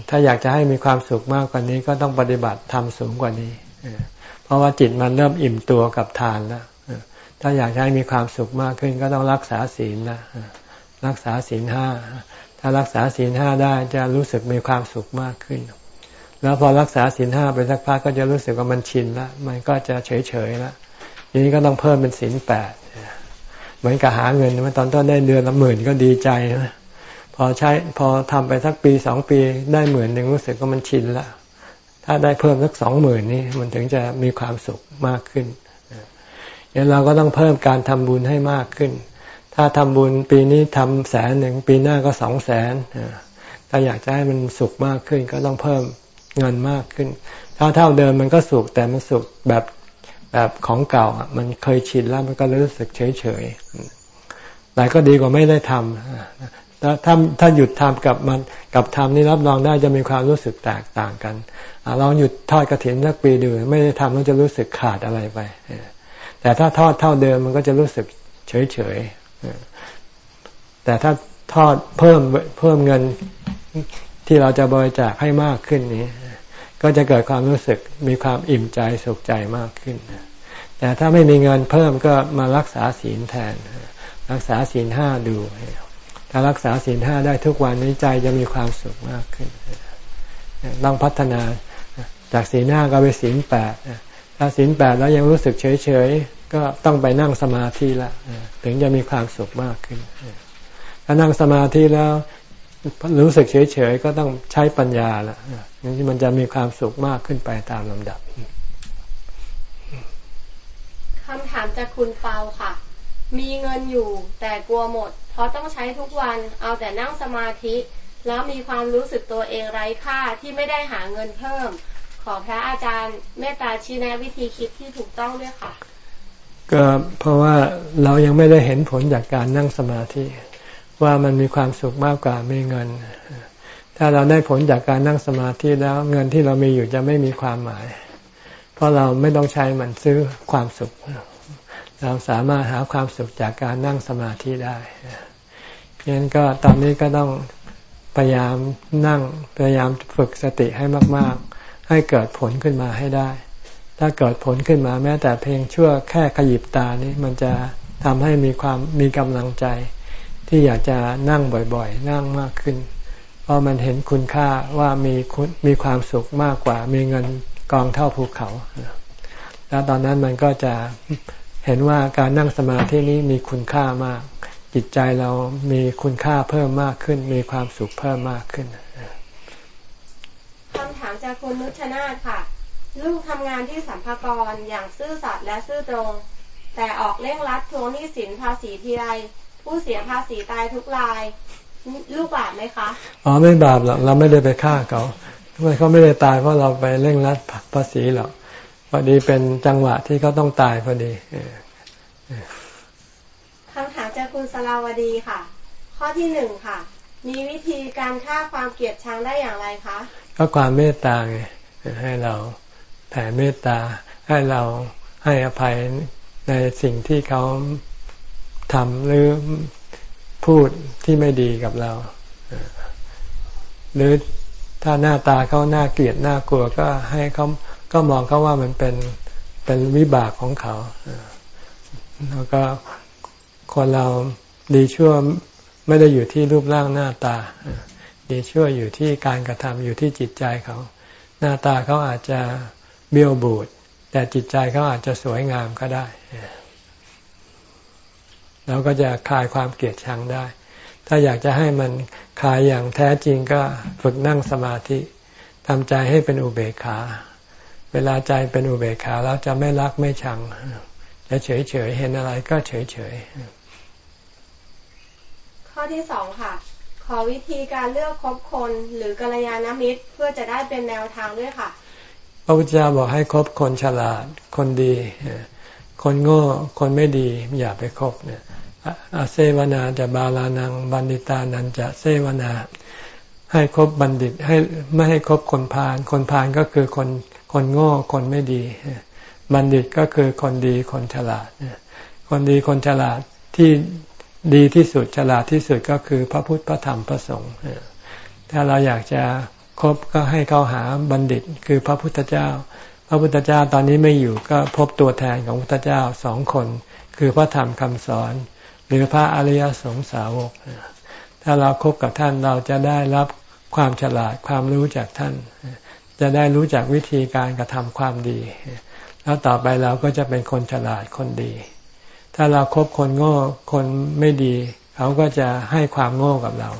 S1: ถ้าอยากจะให้มีความสุขมากกว่านี้ก็ต้องปฏิบัติทำสูงกว่านี้เพ ราะว่าจิตมันเริ่มอิ่มตัวกับทานแล้วถ้าอยากให้มีความสุขมากขึ้นก็ต้องรักษาศีลนะรักษาศีลห้าถ้ารักษาศีลห้าได้จะรู้สึกมีความสุขมากขึ้น แล้วพอรักษาศีลห้าไปสักพักก็จะรู้สึกว่ามันชินละมันก็จะเฉยเฉยละทีนี้ก็ต้องเพิ่มเป็นศีลแปดเหมือนกับหาเงินมาตอนต้นได้เดือนละหมื่นก็ดีใจนะพอใช้พอทำไปสักปีสองปีได้หมื่นหนึ่งรู้สึกว่ามันชินละ ถ้าได้เพิ่มสักสองหมื่นนี่มันถึงจะมีความสุขมากขึ้นเนี่ยเราก็ต้องเพิ่มการทำบุญให้มากขึ้น ถ้าทำบุญปีนี้ทำแสนหนึ่งปีหน้าก็สองแสนถ้าอยากจะให้มันสุขมากขึ้น ก็ต้องเพิ่มเงินมากขึ้น ถ้าเท่าเดิมมันก็สุขแต่มันสุขแบบแบบของเก่าอะมันเคยชินแล้วมันก็รู้สึกเฉยเฉยแต่ก็ดีกว่าไม่ได้ทำ ถ้าถ้าถ้าหยุดทำกับมันกับทำนี่รับรองได้จะมีความรู้สึกแตกต่างกันลองหยุดทอดกระถินสักปีดูไม่ได้ทำมันจะรู้สึกขาดอะไรไปแต่ถ้าทอดเท่าเดิมมันก็จะรู้สึกเฉยเฉยแต่ถ้าทอดเพิ่มเพิ่มเงินที่เราจะบริจาคให้มากขึ้นนี้ ก็จะเกิดความรู้สึกมีความอิ่มใจสุขใจมากขึ้น แต่ถ้าไม่มีเงินเพิ่มก็มารักษาศีลแทน รักษาศีลห้าดู ถ้ารักษาศีลห้าได้ทุกวันนี้ใจจะมีความสุขมากขึ้นต้องพัฒนาจากศีลห้าก็ไปศีลแปดถ้าศีลแปดแล้วยังรู้สึกเฉยเฉยก็ต้องไปนั่งสมาธิละถึงจะมีความสุขมากขึ้นถ้านั่งสมาธิแล้วรู้สึกเฉยเฉยก็ต้องใช้ปัญญาละนี่มันจะมีความสุขมากขึ้นไปตามลำดับ
S2: คำถามจากคุณเปาค่ะ มีเงินอยู่ แต่กลัวหมด เพราะต้องใช้ทุกวัน เอาแต่นั่งสมาธิ แล้วมีความรู้สึกตัวเองไร้ค่าที่ไม่ได้หาเงินเพิ่ม ขอพระอาจารย์เมตตาชี้แนะวิธีคิดที่ถูกต้องด้วยค่ะ
S1: ก็เพราะว่าเรายังไม่ได้เห็นผลจากการนั่งสมาธิ ว่ามันมีความสุขมากกว่ามีเงิน ถ้าเราได้ผลจากการนั่งสมาธิแล้วเงินที่เรามีอยู่จะไม่มีความหมาย เพราะเราไม่ต้องใช้มันซื้อความสุข เราสามารถหาความสุขจากการนั่งสมาธิได้ยันก็ตอนนี้ก็ต้องพยายามนั่งพยายามฝึกสติให้มาก ๆ ให้เกิดผลขึ้นมาให้ได้ ถ้าเกิดผลขึ้นมาแม้แต่เพียงชั่วแค่ขยิบตานี้มันจะทำให้มีความมีกำลังใจ ที่อยากจะนั่งบ่อยๆ นั่งมากขึ้น เพราะมันเห็นคุณค่าว่ามีมีความสุขมากกว่า มีเงินกองเท่าภูเขา แล้วตอนนั้นมันก็จะ เห็นว่าการนั่งสมาธินี้มีคุณค่ามาก จิตใจเรามีคุณค่าเพิ่มมากขึ้น มีความสุขเพิ่มมากขึ้น
S2: คำถามจากคุณนุชนาธค่ะ ลูกทำงานที่สัมภากรอย่างซื่อสัตย์และซื่อตรง แต่ออกเร่งรัดทวงหนี้สินภาษีทีไรผู้เสียภาษีตายทุกราย ลูกบาปไหมคะ อ๋อ
S1: ไม่บาปหรอกเราไม่ได้ไปฆ่าเขาเขาไม่ได้ตายเพราะเราไปเร่งรัดภาษีหรอก พอดีเป็นจังหวะที่เขาต้องตายพอดี
S2: คำถามจากคุณสลาวดีค่ะ ข้อที่หนึ่งค่ะ มีวิธีการฆ่าความเกลียดชังได้อย่างไรคะ
S1: ก็ความเมตตาไงให้เราแผ่เมตตาให้เราให้อภัยในสิ่งที่เขาทำหรือพูดที่ไม่ดีกับเรา หรือถ้าหน้าตาเขาหน้าเกลียดหน้ากลัวก็ให้เขา ก็มองเขาว่ามันเป็นเป็นวิบากของเขาแล้วก็คนเราดีชั่วไม่ได้อยู่ที่รูปร่างหน้าตา ดีชั่วอยู่ที่การกระทำอยู่ที่จิตใจเขา หน้าตาเขาอาจจะเบี้ยวบูดแต่จิตใจเขาอาจจะสวยงามก็ได้เราก็จะคลายความเกลียดชังได้ ถ้าอยากจะให้มันคลายอย่างแท้จริงก็ฝึกนั่งสมาธิทำใจให้เป็นอุเบกขา เวลาใจเป็นอุเบกขาแล้วจะไม่รักไม่ชังจะเฉยเฉยเห็นอะไรก็เฉยเฉย
S2: ข้อที่สองค่ะ ขอวิธีการเลือกคบคนหรือกัลยาณมิตรเพื่อจะได้เป็นแนวทางด้วยค่ะ
S1: พระพุทธเจ้าบอกให้คบคนฉลาด คนดี คนโง่ คนไม่ดีอย่าไปคบเนี่ยอาเซวนาจะบาลานังบันดิตานันจะเซวนา ให้คบบัณฑิตให้ไม่ให้คบคนพาลคนพาลก็คือคน คนโง่คนไม่ดี บัณฑิตก็คือคนดีคนฉลาด คนดีคนฉลาดที่ดีที่สุดฉลาดที่สุดก็คือพระพุทธพระธรรมพระสงฆ์ถ้าเราอยากจะคบก็ให้เขาหาบัณฑิตคือพระพุทธเจ้า พระพุทธเจ้าตอนนี้ไม่อยู่ก็พบตัวแทนของพระพุทธเจ้าสองคน คือพระธรรมคำสอน หรือพระอริยสงสาวก ถ้าเราครบกับท่านเราจะได้รับความฉลาดความรู้จากท่าน จะได้รู้จักวิธีการกระทำความดี แล้วต่อไปเราก็จะเป็นคนฉลาดคนดี ถ้าเราครบคนโง่คนไม่ดี เขาก็จะให้ความโง่กับเรา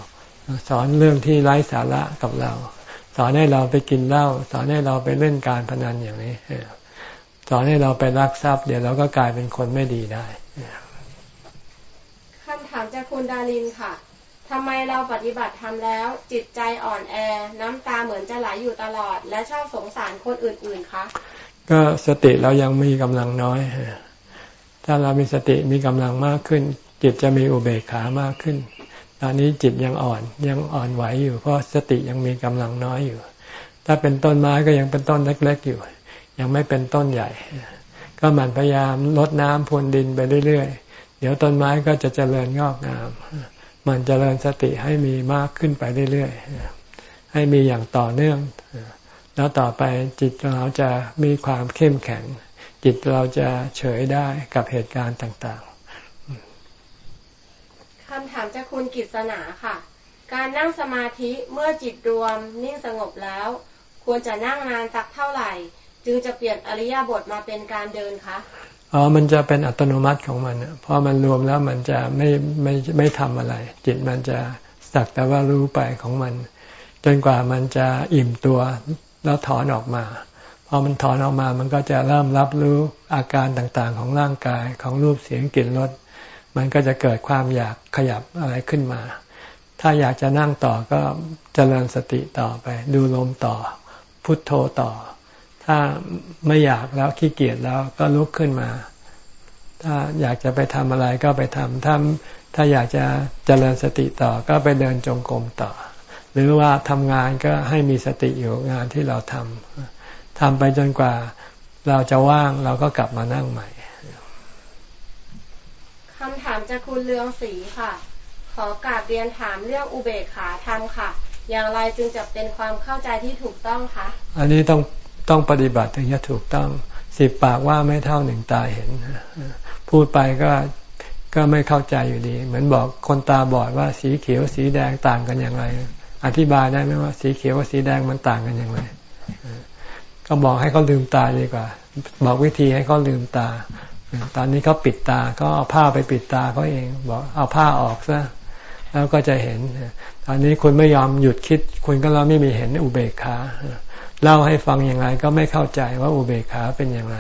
S1: สอนเรื่องที่ไร้สาระกับเรา สอนให้เราไปกินเหล้าสอนให้เราไปเล่นการพนันอย่างนี้สอนให้เราไปรักทรัพย์เดี๋ยวเราก็กลายเป็นคนไม่ดีได้
S2: คำถามจากคุณดารินค่ะ ทำไมเราปฏิบัติทำแล้ว จิตใจอ่อนแอ น้ำตาเหมือนจะไหลอยู่ตลอด และชอบสงสารคนอื่นๆคะ
S1: ก็สติเรายังมีกำลังน้อย ถ้าเรามีสติมีกำลังมากขึ้น จิตจะมีอุเบกขามากขึ้น ตอนนี้จิตยังอ่อนยังอ่อนไหวอยู่ เพราะสติยังมีกำลังน้อยอยู่ ถ้าเป็นต้นไม้ก็ยังเป็นต้นเล็กๆอยู่ ยังไม่เป็นต้นใหญ่ ก็มันพยายามลดน้ำพรวนดินไปเรื่อยๆ เดี๋ยวต้นไม้ก็จะเจริญงอกงาม มันเจริญสติให้มีมากขึ้นไปเรื่อยๆ ให้มีอย่างต่อเนื่อง แล้วต่อไปจิตเราจะมีความเข้มแข็ง จิตเราจะเฉยได้กับเหตุการณ์ต่าง
S2: ๆคำถามจากคุณกิษณาค่ะ การนั่งสมาธิเมื่อจิตรวมนิ่งสงบแล้ว ควรจะนั่งนานสักเท่าไหร่ จึงจะเปลี่ยนอริยบทมาเป็นการเดินคะ
S1: อ๋อมันจะเป็นอัตโนมัติของมันเพอมันรวมแล้วมันจะไม่ไม่ไม่ทำอะไร จิตมันจะสักแต่ว่ารู้ไปของมัน จนกว่ามันจะอิ่มตัวแล้วถอนออกมาพอมันถอนออกมามันก็จะเริ่มรับรู้อาการต่างๆ ของร่างกายของรูปเสียงกลิ่นรสมันก็จะเกิดความอยากขยับอะไรขึ้นมา ถ้าอยากจะนั่งต่อก็เจริญสติต่อไป ดูลมต่อ พุทโธต่อ ถ้าไม่อยากแล้วขี้เกียจแล้วก็ลุกขึ้นมา ถ้าอยากจะไปทำอะไรก็ไปทำถ้าถ้าอยากจะเจริญสติต่อก็ไปเดินจงกรมต่อ หรือว่าทำงานก็ให้มีสติอยู่งานที่เราทำทำไปจนกว่าเราจะว่างเราก็กลับมานั่งใหม่
S2: คำถามจากคุณเลืองศรีค่ะ ขอกราบเรียนถามเรื่องอุเบกขาธรรมค่ะ อย่างไรจึงจะเป็นความเข้าใจที่ถูกต้องคะ
S1: อันนี้ต้อง ต้องปฏิบัติถึงจะถูกต้องสิบปากว่าไม่เท่าหนึ่งตาเห็น พูดไปก็ก็ไม่เข้าใจอยู่ดี เหมือนบอกคนตาบอดว่าสีเขียวสีแดงต่างกันอย่างไร อธิบายได้ไหมว่า สีเขียวกับสีแดงมันต่างกันอย่างไรก็บอกให้เขาลืมตาดีกว่า บอกวิธีให้เขาลืมตา ตอนนี้เขาปิดตาก็เอาผ้าไปปิดตาเขาเอง บอกเอาผ้าออกซะแล้วก็จะเห็น ตอนนี้คุณไม่ยอมหยุดคิด คุณก็เราไม่มีเห็นอุเบกขา เล่าให้ฟังอย่างไรก็ไม่เข้าใจว่าอุเบกขาเป็นอย่างไร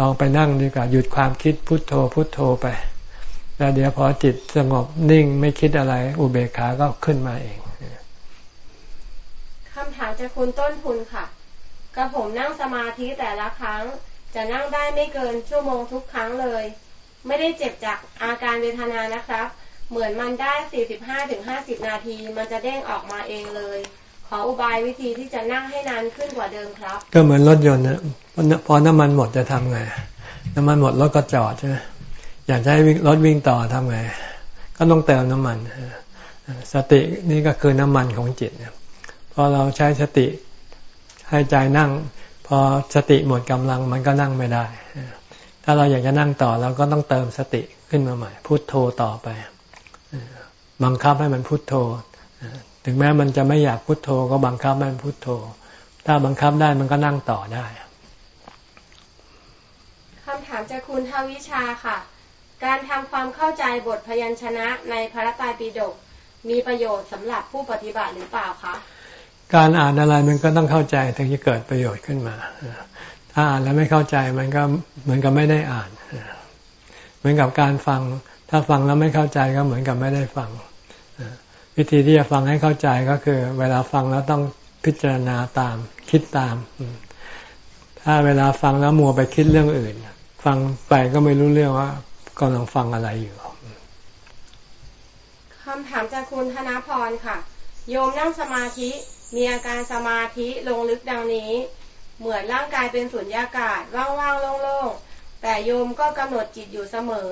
S1: ลองไปนั่งดีกว่าหยุดความคิดพุทโธพุทโธไป แล้วเดี๋ยวพอจิตสงบนิ่งไม่คิดอะไร อุเบกขาก็ขึ้นมาเอง
S2: คำถามจากคุณต้นทุนค่ะกระผมนั่งสมาธิแต่ละครั้ง จะนั่งได้ไม่เกินชั่วโมงทุกครั้งเลย ไม่ได้เจ็บจากอาการเวทนานะครับ เหมือนมันได้ 45-50 นาที มันจะเด้งออกมาเองเลย ขออุบายวิธีที่จะนั่งให้นานขึ้นกว่าเดิมครับ
S1: ก็เหมือนรถยนต์นะพอน้ำมันหมดจะทำไง น้ำมันหมดรถก็จอดใช่ไหมอยากจะให้รถวิ่งต่อทำไง ก็ต้องเติมน้ำมัน สตินี่ก็คือน้ำมันของจิตพอเราใช้สติให้ใจนั่ง พอสติหมดกำลังมันก็นั่งไม่ได้ ถ้าเราอยากจะนั่งต่อเราก็ต้องเติมสติขึ้นมาใหม่พุโทโธต่อไป บังคับให้มันพุโทโธ ถึงแม้มันจะไม่อยากพุโทโธก็บังคับมันพุโทโธ ถ้าบังคับได้มันก็นั่งต่อได้
S2: คำถามจากคุณทวิชาค่ะ การทำความเข้าใจบทพยัญชนะในพระตายปิฎกมีประโยชน์สำหรับผู้ปฏิบัติหรือเปล่าคะ
S1: การอ่านอะไรมันก็ต้องเข้าใจถึงจะเกิดประโยชน์ขึ้นมา ถ้าอ่านแล้วไม่เข้าใจมันก็เหมือนกับไม่ได้อ่าน เหมือนกับการฟัง ถ้าฟังแล้วไม่เข้าใจก็เหมือนกับไม่ได้ฟัง วิธีที่จะฟังให้เข้าใจก็คือ เวลาฟังแล้วต้องพิจารณาตาม คิดตาม ถ้าเวลาฟังแล้วมัวไปคิดเรื่องอื่น ฟังไปก็ไม่รู้เรื่องว่ากำลังฟังอะไรอยู่
S2: คำถามจากคุณธนาพรค่ะ โยมนั่งสมาธิมีอาการสมาธิลงลึกดังนี้ เหมือนร่างกายเป็นสุญญากาศว่างๆโล่งๆ แต่โยมก็กำหนดจิตอยู่เสมอ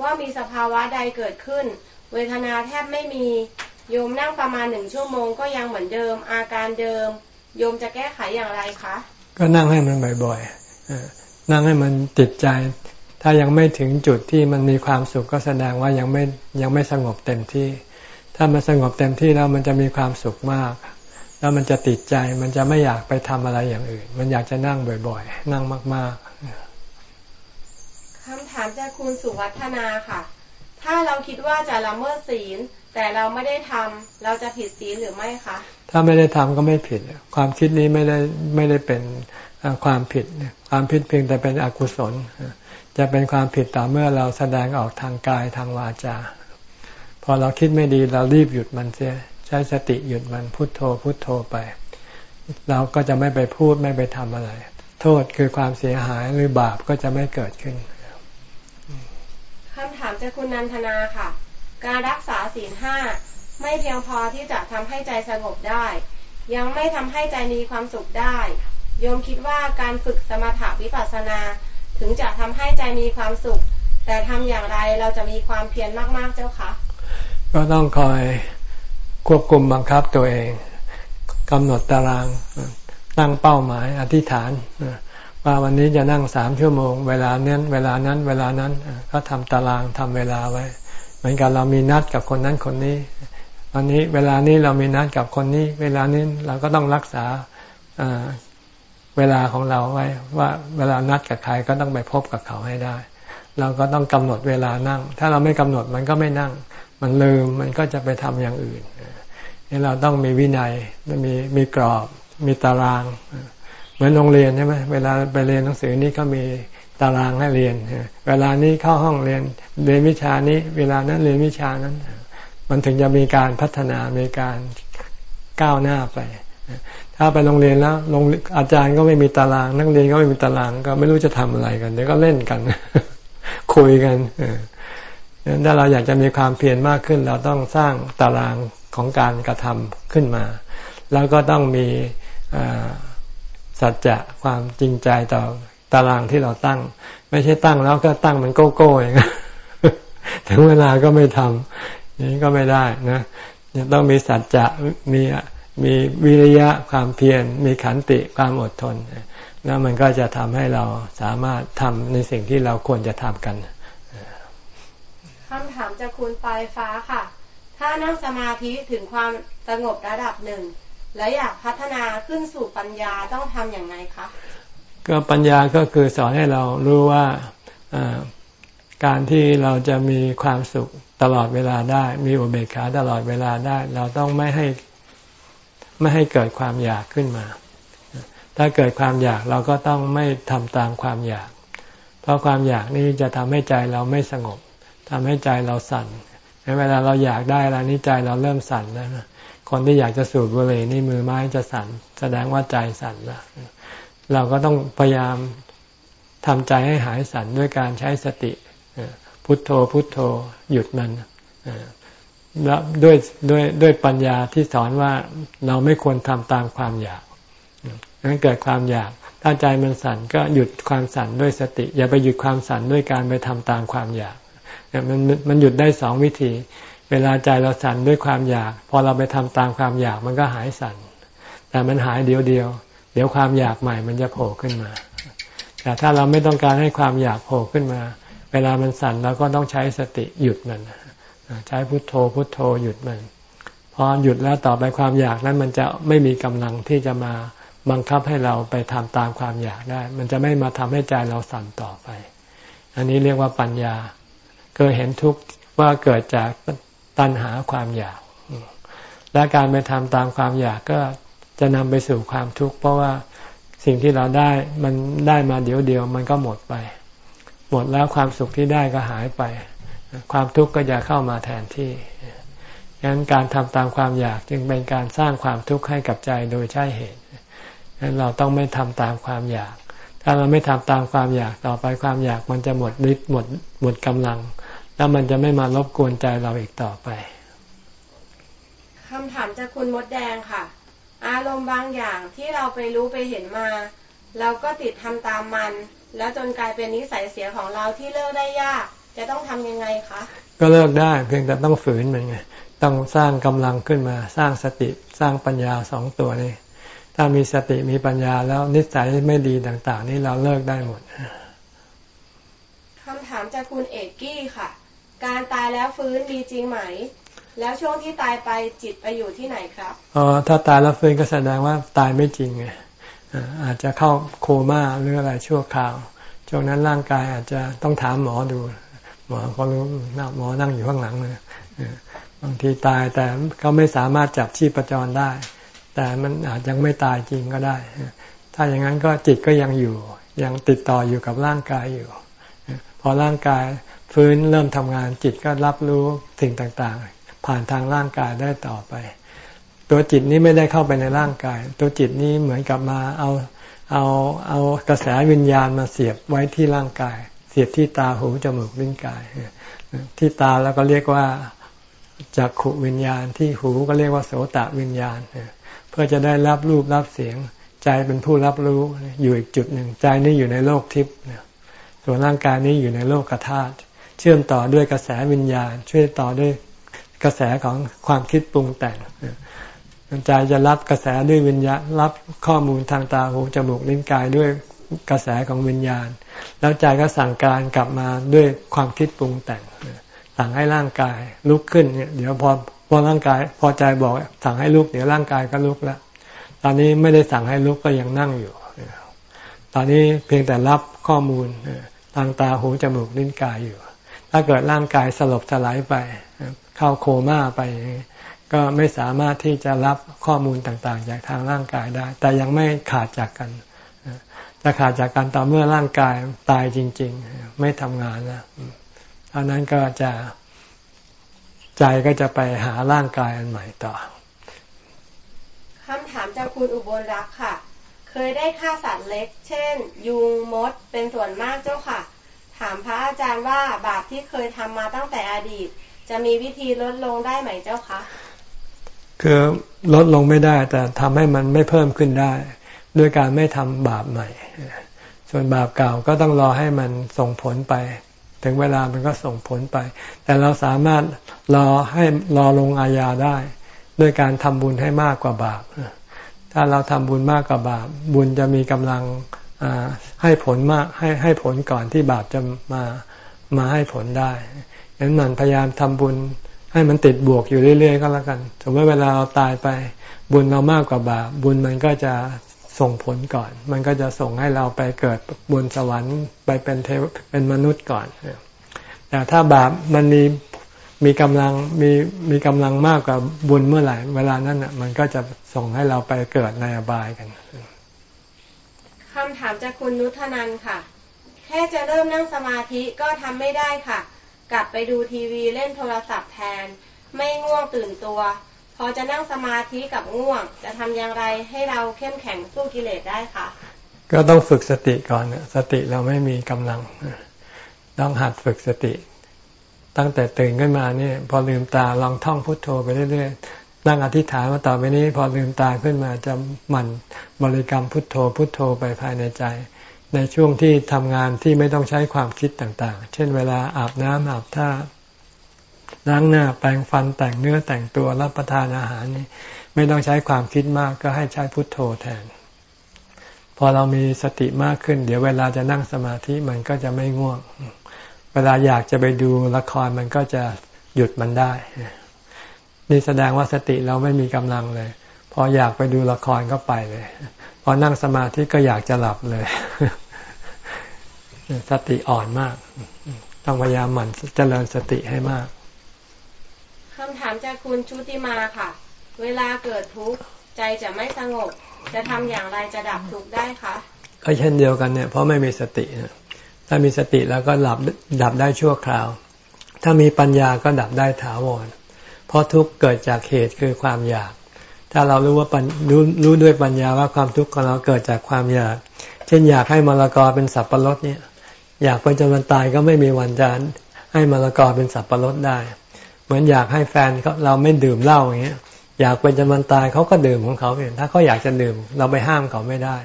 S2: ว่ามีสภาวะใดเกิดขึ้น เวทนาแทบไม่มี โยมนั่งประมาณหนึ่งชั่วโมงก็ยังเหมือนเดิม อาการเดิม โยมจะแก้ไขอย่างไรคะ
S1: ก็นั่งให้มันบ่อยๆนั่งให้มันติดใจ ถ้ายังไม่ถึงจุดที่มันมีความสุขก็แสดงว่ายังไม่ยังไม่สงบเต็มที่ ถ้ามันสงบเต็มที่แล้วมันจะมีความสุขมาก แล้วมันจะติดใจมันจะไม่อยากไปทำอะไรอย่างอื่น มันอยากจะนั่งบ่อยๆ นั่งมาก
S2: ๆคำถามจากคุณสุวัฒนาค่ะ ถ้าเราคิดว่าจะละเมิดศีล แต่เราไม่ได้ทำเราจะผิดศีลหรือไม่คะ
S1: ถ้าไม่ได้ทำก็ไม่ผิด ความคิดนี้ไม่ได้ไม่ได้เป็นความผิด ความผิดเพียงแต่เป็นอกุศล จะเป็นความผิดต่อเมื่อเราแสดงออกทางกายทางวาจา พอเราคิดไม่ดีเรารีบหยุดมันเสีย ใช้สติหยุดมันพุโทโธพุโทโธไป เราก็จะไม่ไปพูดไม่ไปทำอะไร โทษคือความเสียหายหรือบาปก็จะไม่เกิดขึ้น
S2: คำถามจากคุณนันทนาค่ะ การรักษาศีลห้าไม่เพียงพอที่จะทำให้ใจสงบได้ ยังไม่ทำให้ใจมีความสุขได้ โยมคิดว่าการฝึกสมถะวิปัสสนาถึงจะทำให้ใจมีความสุข แต่ทำอย่างไรเราจะมีความเพียรมากๆเจ้าคะ
S1: ก็ต้องคอยควบคุมบังคับตัวเองกำหนดตารางตั้งเป้าหมายอธิษฐานว่าวันนี้จะนั่งสามชั่วโมง เวลานั้นเวลานั้น เวลานั้นก็ทำตารางทำเวลาไว้ เหมือนกับเรามีนัดกับคนนั้นคนนี้วันนี้เวลานี้เรามีนัดกับคนนี้ เวลานี้เราก็ต้องรักษาเวเวลาของเราไว้ ว่าเวลานัดกับใครก็ต้องไปพบกับเขาให้ได้ เราก็ต้องกำหนดเวลานั่ง ถ้าเราไม่กำหนดมันก็ไม่นั่ง มันลืมมันก็จะไปทำอย่างอื่นนี่เราต้องมีวินัยมีมีกรอบ มีตาราง เหมือนโรงเรียนใช่ไหมเวลาไปเรียนหนังสือนี่ก็มี ตารางให้เรียน เวลานี้เข้าห้องเรียนเรียนวิชานี้ เวลานั้นเรียนวิชานั้น มันถึงจะมีการพัฒนามีการก้าวหน้าไป ถ้าไปโรงเรียนแล้วโรงอาจารย์ก็ไม่มีตาราง นักเรียนก็ไม่มีตารางก็ไม่รู้จะทำอะไรกันเดี๋ยวก็เล่นกัน คุยกันถ้าเราอยากจะมีความเพียรมากขึ้น เราต้องสร้างตารางของการกระทำขึ้นมา แล้วก็ต้องมีสัจจะความจริงใจต่อ ตารางที่เราตั้ง ไม่ใช่ตั้งแล้วก็ตั้งมันโก้โก้อย่างนี้ถึงเวลาก็ไม่ทำนี้ก็ไม่ได้นะต้องมีสัจจะมีมีวิริยะความเพียรมีขันติความอดทนแล้วมันก็จะทำให้เราสามารถทำในสิ่งที่เราควรจะทำกัน
S2: คำถามจากคุณปลายฟ้าค่ะ ถ้านั่งสมาธิถึงความสงบระดับหนึ่ง และอยากพัฒนาขึ้นสู่ปัญญาต้องทำอย่างไรคะ
S1: ก็ปัญญาก็คือสอนให้เรารู้ว่าการที่เราจะมีความสุขตลอดเวลาได้ มีอุเบกขาตลอดเวลาได้ เราต้องไม่ให้ไม่ให้เกิดความอยากขึ้นมา ถ้าเกิดความอยากเราก็ต้องไม่ทำตามความอยาก เพราะความอยากนี้จะทำให้ใจเราไม่สงบทำให้ใจเราสั่นเวลาเราอยากได้แล้วนี่ใจเราเริ่มสั่นแล้วนะคนที่อยากจะสูบบุหรี่นี่มือไม้จะสั่น แสดงว่าใจสั่นแล้ว เราก็ต้องพยายามทำใจให้หายสันด้วยการใช้สติ พุทโธพุทโธหยุดมันแล้วด้วยด้วยด้วยปัญญาที่สอนว่าเราไม่ควรทำตามความอยากนั้นเกิดความอยาก ถ้าใจมันสั่นก็หยุดความสั่นด้วยสติ อย่าไปหยุดความสั่นด้วยการไปทำตามความอยากมันมันหยุดได้สองวิธี เวลาใจเราสั่นด้วยความอยาก พอเราไปทำตามความอยากมันก็หายสั่นแต่มันหายเดียวเดียว เดี๋ยวความอยากใหม่มันจะโผล่ขึ้นมา แต่ถ้าเราไม่ต้องการให้ความอยากโผล่ขึ้นมา เวลามันสั่นเราก็ต้องใช้สติหยุดมันใช้พุทโธพุทโธหยุดมัน พอหยุดแล้วต่อไปความอยากนั้นมันจะไม่มีกำลังที่จะมาบังคับให้เราไปทำตามความอยากได้ มันจะไม่มาทำให้ใจเราสั่นต่อไป อันนี้เรียกว่าปัญญาเกิดเห็นทุกข์ว่าเกิดจากตัณหาความอยาก และการไปทำตามความอยากก็ จะนำไปสู่ความทุกข์เพราะว่าสิ่งที่เราได้มันได้มาเดี๋ยวเดียวมันก็หมดไป หมดแล้วความสุขที่ได้ก็หายไป ความทุกข์ก็จะเข้ามาแทนที่ดังนั้นการทำตามความอยากจึงเป็นการสร้างความทุกข์ให้กับใจโดยใช่เหตุดังนั้นเราต้องไม่ทำตามความอยาก ถ้าเราไม่ทำตามความอยากต่อไปความอยากมันจะหมดฤทธิ์หมดหมดกำลัง แล้วมันจะไม่มารบกวนใจเราอีกต่อไป
S2: คำถามจากคุณมดแดงค่ะ อารมณ์บางอย่างที่เราไปรู้ไปเห็นมา เราก็ติดทำตามมัน แล้วจนกลายเป็นนิสัยเสียของเราที่เลิกได้ยาก จะต้องทำยังไงคะ
S1: ก็เลิกได้เพียงแต่ต้องฝืนมันไงต้องสร้างกำลังขึ้นมา สร้างสติสร้างปัญญาสองตัวนี้ ถ้ามีสติมีปัญญาแล้วนิสัยไม่ดีต่างๆ นี่เราเลิกได้หมด
S2: คำถามจากคุณเอกกี้ค่ะ การตายแล้วฟื้นมีจริงไหม แล้วช่วงที่ตายไปจิตไปอยู่ที่ไหนครับ
S1: อ๋อถ้าตายแล้วฟื้นก็แสดงว่าตายไม่จริงไงอาจจะเข้าโคม่าหรืออะไรชั่วคราวช่วงนั้นร่างกายอาจจะต้องถามหมอดู หมอเขารู้หมอนั่งอยู่ข้างหลังเลยบางทีตายแต่เขาไม่สามารถจับชีพจรได้ แต่มันอาจยังไม่ตายจริงก็ได้ ถ้าอย่างนั้นก็จิตก็ยังอยู่ ยังติดต่ออยู่กับร่างกายอยู่ พอร่างกายฟื้นเริ่มทำงานจิตก็รับรู้สิ่งต่าง ผ่านทางร่างกายได้ต่อไป ตัวจิตนี้ไม่ได้เข้าไปในร่างกาย ตัวจิตนี้เหมือนกับมาเอาเอาเอากระแสวิญญาณมาเสียบไว้ที่ร่างกาย เสียบที่ตาหูจมูกลิ้นกาย ที่ตาแล้วก็เรียกว่าจักขุวิญญาณที่หูก็เรียกว่าโสตวิญญาณ เพื่อจะได้รับรูปรับเสียงใจเป็นผู้รับรู้อยู่อีกจุดหนึ่งใจนี้อยู่ในโลกทิพย์ส่วนร่างกายนี้อยู่ในโลกธาตุเชื่อมต่อด้วยกระแสวิญญาณ ช่วยต่อด้วย กระแสของความคิดปรุงแต่งใจจะรับกระแสด้วยวิญญาณรับข้อมูลทางตาหูจมูกลิ้นกายด้วยกระแสของวิญญาณ แล้วใจก็สั่งการกลับมาด้วยความคิดปรุงแต่ง สั่งให้ร่างกายลุกขึ้นเนี่ยเดี๋ยวพอพอร่างกาย พอใจบอก สั่งให้ลุกเดี๋ยวร่างกายก็ลุกแล้วตอนนี้ไม่ได้สั่งให้ลุกก็ยังนั่งอยู่ ตอนนี้เพียงแต่รับข้อมูลทางตาหูจมูกลิ้นกายอยู่ ถ้าเกิดร่างกายสลบสลายไป เข้าโคม่าไป ก็ไม่สามารถที่จะรับข้อมูลต่างๆ จากทางร่างกายได้ แต่ยังไม่ขาดจากกัน จะขาดจากกันต่อเมื่อร่างกายตายจริง ๆ ไม่ทำงานแล้วเท่านั้นก็จะใจก็จะไปหาร่างกายอันใหม่ต่อ
S2: คำถามจากคุณอุบลรักค่ะ เคยได้ฆ่าสัตว์เล็ก เช่น ยุงมดเป็นส่วนมากเจ้าค่ะ ถามพระอาจารย์ว่าบาปที่เคยทำมาตั้งแต่อดีต จะมีวิธีลดลงได้ไหมเจ้าคะ
S1: คือลดลงไม่ได้ แต่ทำให้มันไม่เพิ่มขึ้นได้ ด้วยการไม่ทำบาปใหม่ ส่วนบาปเก่าก็ต้องรอให้มันส่งผลไป ถึงเวลามันก็ส่งผลไป แต่เราสามารถรอให้รอลงอาญาได้ ด้วยการทำบุญให้มากกว่าบาป ถ้าเราทำบุญมากกว่าบาป บุญจะมีกำลังให้ผลมากให้ให้ผลก่อนที่บาปจะมามาให้ผลได้ งนั้นมันพยายามทำบุญให้มันติดบวกอยู่เรื่อยๆก็แล้วกันสมมติเวลาเราตายไปบุญเรามากกว่าบาปบุญมันก็จะส่งผลก่อน มันก็จะส่งให้เราไปเกิดบนสวรรค์ไปเป็นเทวเป็นมนุษย์ก่อน แต่ถ้าบาปมันมีมีกำลังมีมีกำลังมากกว่าบุญเมื่อไหร่ เวลานั้นอะมันก็จะส่งให้เราไปเกิดในอบายกัน
S2: คำถามจากคุณนุทนันค่ะ แค่จะเริ่มนั่งสมาธิก็ทำไม่ได้ค่ะ กลับไปดูทีวีเล่นโทรศัพท์แทน ไม่ง่วงตื่นตัว พอจะนั่งสมาธิกับง่วง จะทำอย่างไรให้เราเข้มแข็งสู้กิเลสได้คะ
S1: ก็ต้องฝึกสติก่อนสติเราไม่มีกำลัง ต้องหัดฝึกสติ ตั้งแต่ตื่นขึ้นมาเนี่ย พอลืมตาลองท่องพุทโธไปเรื่อยๆนั่งอธิษฐานมาต่อไปนี้ พอลืมตาขึ้นมาจะหมั่นบริกรรมพุทโธพุทโธไปภายในใจ ในช่วงที่ทำงานที่ไม่ต้องใช้ความคิดต่างๆ เช่นเวลาอาบน้ำอาบท่าล้างหน้าแปรงฟันแต่งเนื้อแต่งตัวรับประทานอาหารนี่ไม่ต้องใช้ความคิดมากก็ให้ใช้พุทโธแทน พอเรามีสติมากขึ้น เดี๋ยวเวลาจะนั่งสมาธิมันก็จะไม่ง่วง เวลาอยากจะไปดูละครมันก็จะหยุดมันได้ นี่แสดงว่าสติเราไม่มีกำลังเลย พออยากไปดูละครก็ไปเลย พอนั่งสมาธิก็อยากจะหลับเลย สติอ่อนมาก ต้องพยายามหมั่นเจริญสติให้มาก
S2: คำถามจากคุณชุติมาค่ะ เวลาเกิดทุกข์ใจจะไม่สงบ จะทำอย่างไรจะดับทุกข์ได้คะ
S1: ก็เช่นเดียวกันเนี่ยเพราะไม่มีสติถ้ามีสติแล้วก็หลับดับได้ชั่วคราว ถ้ามีปัญญาก็ดับได้ถาวรเพราะทุกข์เกิดจากเหตุคือความอยาก ถ้าเรารู้ว่ารู้รู้ด้วยปัญญาว่าความทุกข์ของเราเกิดจากความอยาก เช่นอยากให้มรกรเป็นสับปะรดเนี่ย อยากไปจนวันตายก็ไม่มีวันจะให้มรกรเป็นสับปะรดได้ เหมือนอยากให้แฟนเราไม่ดื่มเหล้าอย่างเงี้ย อยากไปจนวันตายเขาก็ดื่มของเขาเองถ้าเขาอยากจะดื่ม เราไปห้ามเขาไม่ได้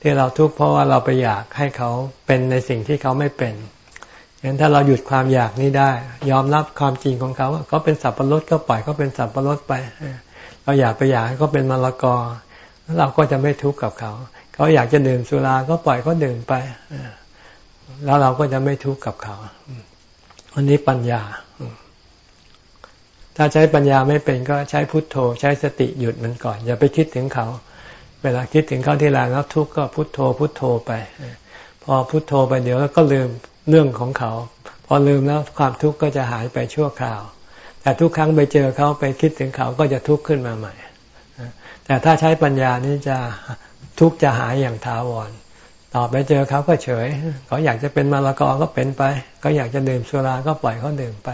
S1: ที่เราทุกข์เพราะว่าเราไปอยากให้เขาเป็นในสิ่งที่เขาไม่เป็นงั้นถ้าเราหยุดความอยากนี้ได้ ยอมรับความจริงของเขาเขาเป็นสับปะรดก็ปล่อยเขาเป็นสับปะรดไป เราอยากไปอยากให้เขาเป็นมรกรเราก็จะไม่ทุกข์กับเขา เขาอยากจะดื่มสุราก็ปล่อยเขาดื่มไป แล้วเราก็จะไม่ทุกข์กับเขาวันนี้ปัญญา ถ้าใช้ปัญญาไม่เป็นก็ใช้พุทโธ ใช้สติหยุดมันก่อน อย่าไปคิดถึงเขา เวลาคิดถึงเขาที่แรงแล้วทุกข์ก็พุทโธ พุทโธไป พอพุทโธไปเดี๋ยวก็ลืมเรื่องของเขา พอลืมแล้วความทุกข์ก็จะหายไปชั่วคราว แต่ทุกครั้งไปเจอเขาไปคิดถึงเขาก็จะทุกข์ขึ้นมาใหม่ แต่ถ้าใช้ปัญญานี้จะทุกข์จะหายอย่างถาวร ต่อไปเจอเขาก็เฉย เขาอยากจะเป็นมารกอก็เป็นไปก็อยากจะดื่มสุราก็ปล่อยเขาดื่มไป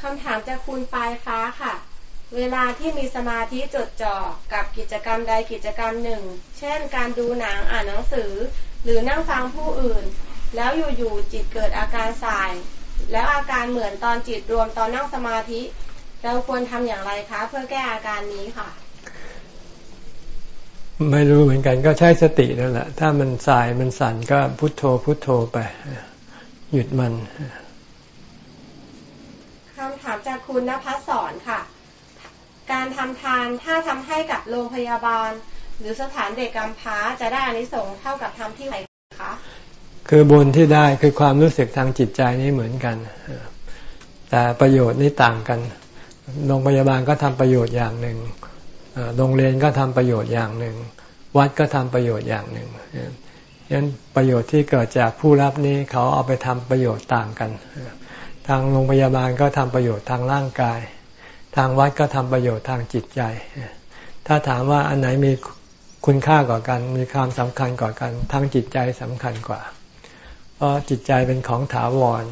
S2: คำถามจากคุณปลายฟ้าค่ะ เวลาที่มีสมาธิจดจ่อกับกิจกรรมใดกิจกรรมหนึ่ง เช่น การดูหนังอ่านหนังสือ หรือนั่งฟังผู้อื่น แล้วอยู่ๆจิตเกิดอาการสาย แล้วอาการเหมือนตอนจิตรวมตอนนั่งสมาธิ เราควรทำอย่างไรคะ เพื่อแก้อาการนี้ค่ะ
S1: ไม่รู้เหมือนกันก็ใช้สตินั่นแหละ ถ้ามันสายมันสั่นก็พุโทโธพุโทโธไป หยุดมัน
S2: คำถามจากคุณนภัสสอนค่ะ การทำทานถ้าทำให้กับโรงพยาบาล หรือสถานเด็กกำพร้าจะได้อานิสงส์เท่ากับทำที่ไหนคะ
S1: คือบุญที่ได้คือความรู้สึกทางจิตใจนี่เหมือนกัน แต่ประโยชน์นี่ต่างกันโรงพยาบาลก็ทำประโยชน์อย่างหนึ่งโรงเรียนก็ทำประโยชน์อย่างหนึ่ง วัดก็ทำประโยชน์อย่างหนึ่งฉะนั้นประโยชน์ที่เกิดจากผู้รับนี้เขาเอาไปทำประโยชน์ต่างกัน ทางโรงพยาบาลก็ทำประโยชน์ทางร่างกาย ทางวัดก็ทำประโยชน์ทางจิตใจ ถ้าถามว่าอันไหนมีคุณค่ากว่ากัน มีความสำคัญกว่ากัน ทางจิตใจสำคัญกว่า เพราะจิตใจเป็นของถาวร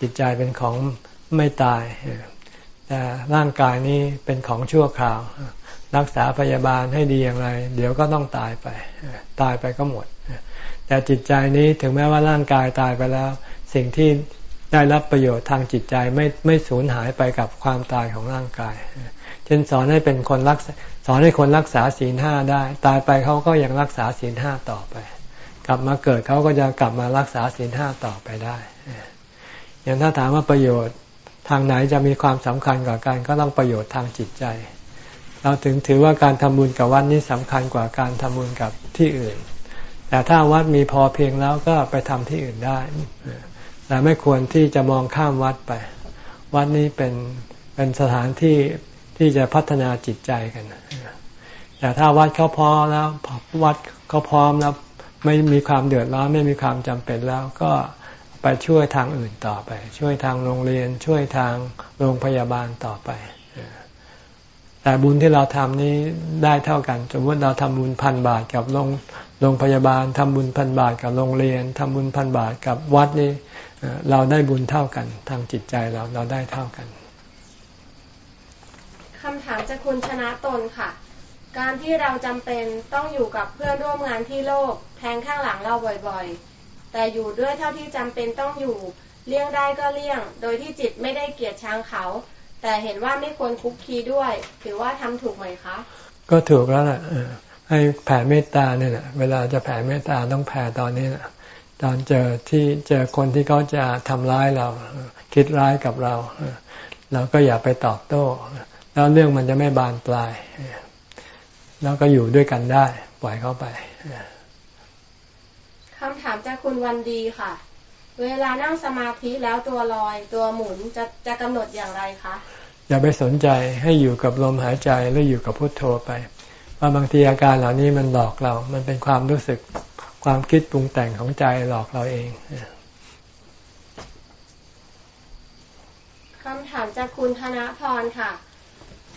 S1: จิตใจเป็นของไม่ตาย แต่ร่างกายนี้เป็นของชั่วคราว รักษาพยาบาลให้ดีอย่างไร เดี๋ยวก็ต้องตายไป ตายไปก็หมด แต่จิตใจนี้ถึงแม้ว่าร่างกายตายไปแล้ว สิ่งที่ได้รับประโยชน์ทางจิตใจไม่ไม่สูญหายไปกับความตายของร่างกาย เช่นสอนให้เป็นคนรักสอนให้คนรักษาศีลห้าได้ ตายไปเขาก็ยังรักษาศีลห้าต่อไป กลับมาเกิดเขาก็จะกลับมารักษาศีลห้าต่อไปได้ อย่างถ้าถามว่าประโยชน์ทางไหนจะมีความสำคัญกว่ากันก็ต้องประโยชน์ทางจิตใจ เราถึงถือว่าการทำบุญกับวัดนี้สำคัญกว่าการทำบุญกับที่อื่น แต่ถ้าวัดมีพอเพียงแล้วก็ไปทำที่อื่นได้ แต่ไม่ควรที่จะมองข้ามวัดไป วัดนี้เป็นเป็นสถานที่ที่จะพัฒนาจิตใจกันแต่ถ้าวัดเขาพอแล้ววัดเขาพร้อมแล้ว ไม่มีความเดือดร้อนไม่มีความจำเป็นแล้วก็ไปช่วยทางอื่นต่อไป ช่วยทางโรงเรียนช่วยทางโรงพยาบาลต่อไป แต่บุญที่เราทำนี้ได้เท่ากันสมมติเราทำบุญพันบาทกับโรงโรงพยาบาลทำบุญพันบาทกับโรงเรียนทำบุญพันบาทกับวัดนี่เราได้บุญเท่ากัน ทางจิตใจเราเราได้เท่ากัน
S2: คำถามจากคุณชนะตนค่ะ การที่เราจำเป็นต้องอยู่กับเพื่อนร่วมงานที่โลกแทงข้างหลังเราบ่อยๆ แต่อยู่ด้วยเท่าที่จำเป็นต้องอยู่ เลี่ยงได้ก็เลี่ยง โดยที่จิตไม่ได้เกลียดชังเขา แต่เห็นว่าไม่ควรคุกคีด้วย ถือว่าทำถูกไหมคะ
S1: ก็ถูกแล้วแหละให้แผ่เมตตาเนี่ยแหละเวลาจะแผ่เมตตาต้องแผ่ตอนนี้แหละตอนเจอที่เจอคนที่เขาจะทำร้ายเรา คิดร้ายกับเรา เราก็อย่าไปตอบโต้ แล้วเรื่องมันจะไม่บานปลาย แล้วก็อยู่ด้วยกันได้ ปล่อยเขาไป
S2: คำถามจากคุณวันดีค่ะ เวลานั่งสมาธิแล้วตัวลอยตัวหมุนจะจะกำหนดอย่างไรคะ
S1: อย่าไปสนใจให้อยู่กับลมหายใจหรืออยู่กับพุทโธไปว่าบางทีอาการเหล่านี้มันหลอกเรา มันเป็นความรู้สึกความคิดปรุงแต่งของใจหลอกเราเอง
S2: คำถามจากคุณธนพรค่ะ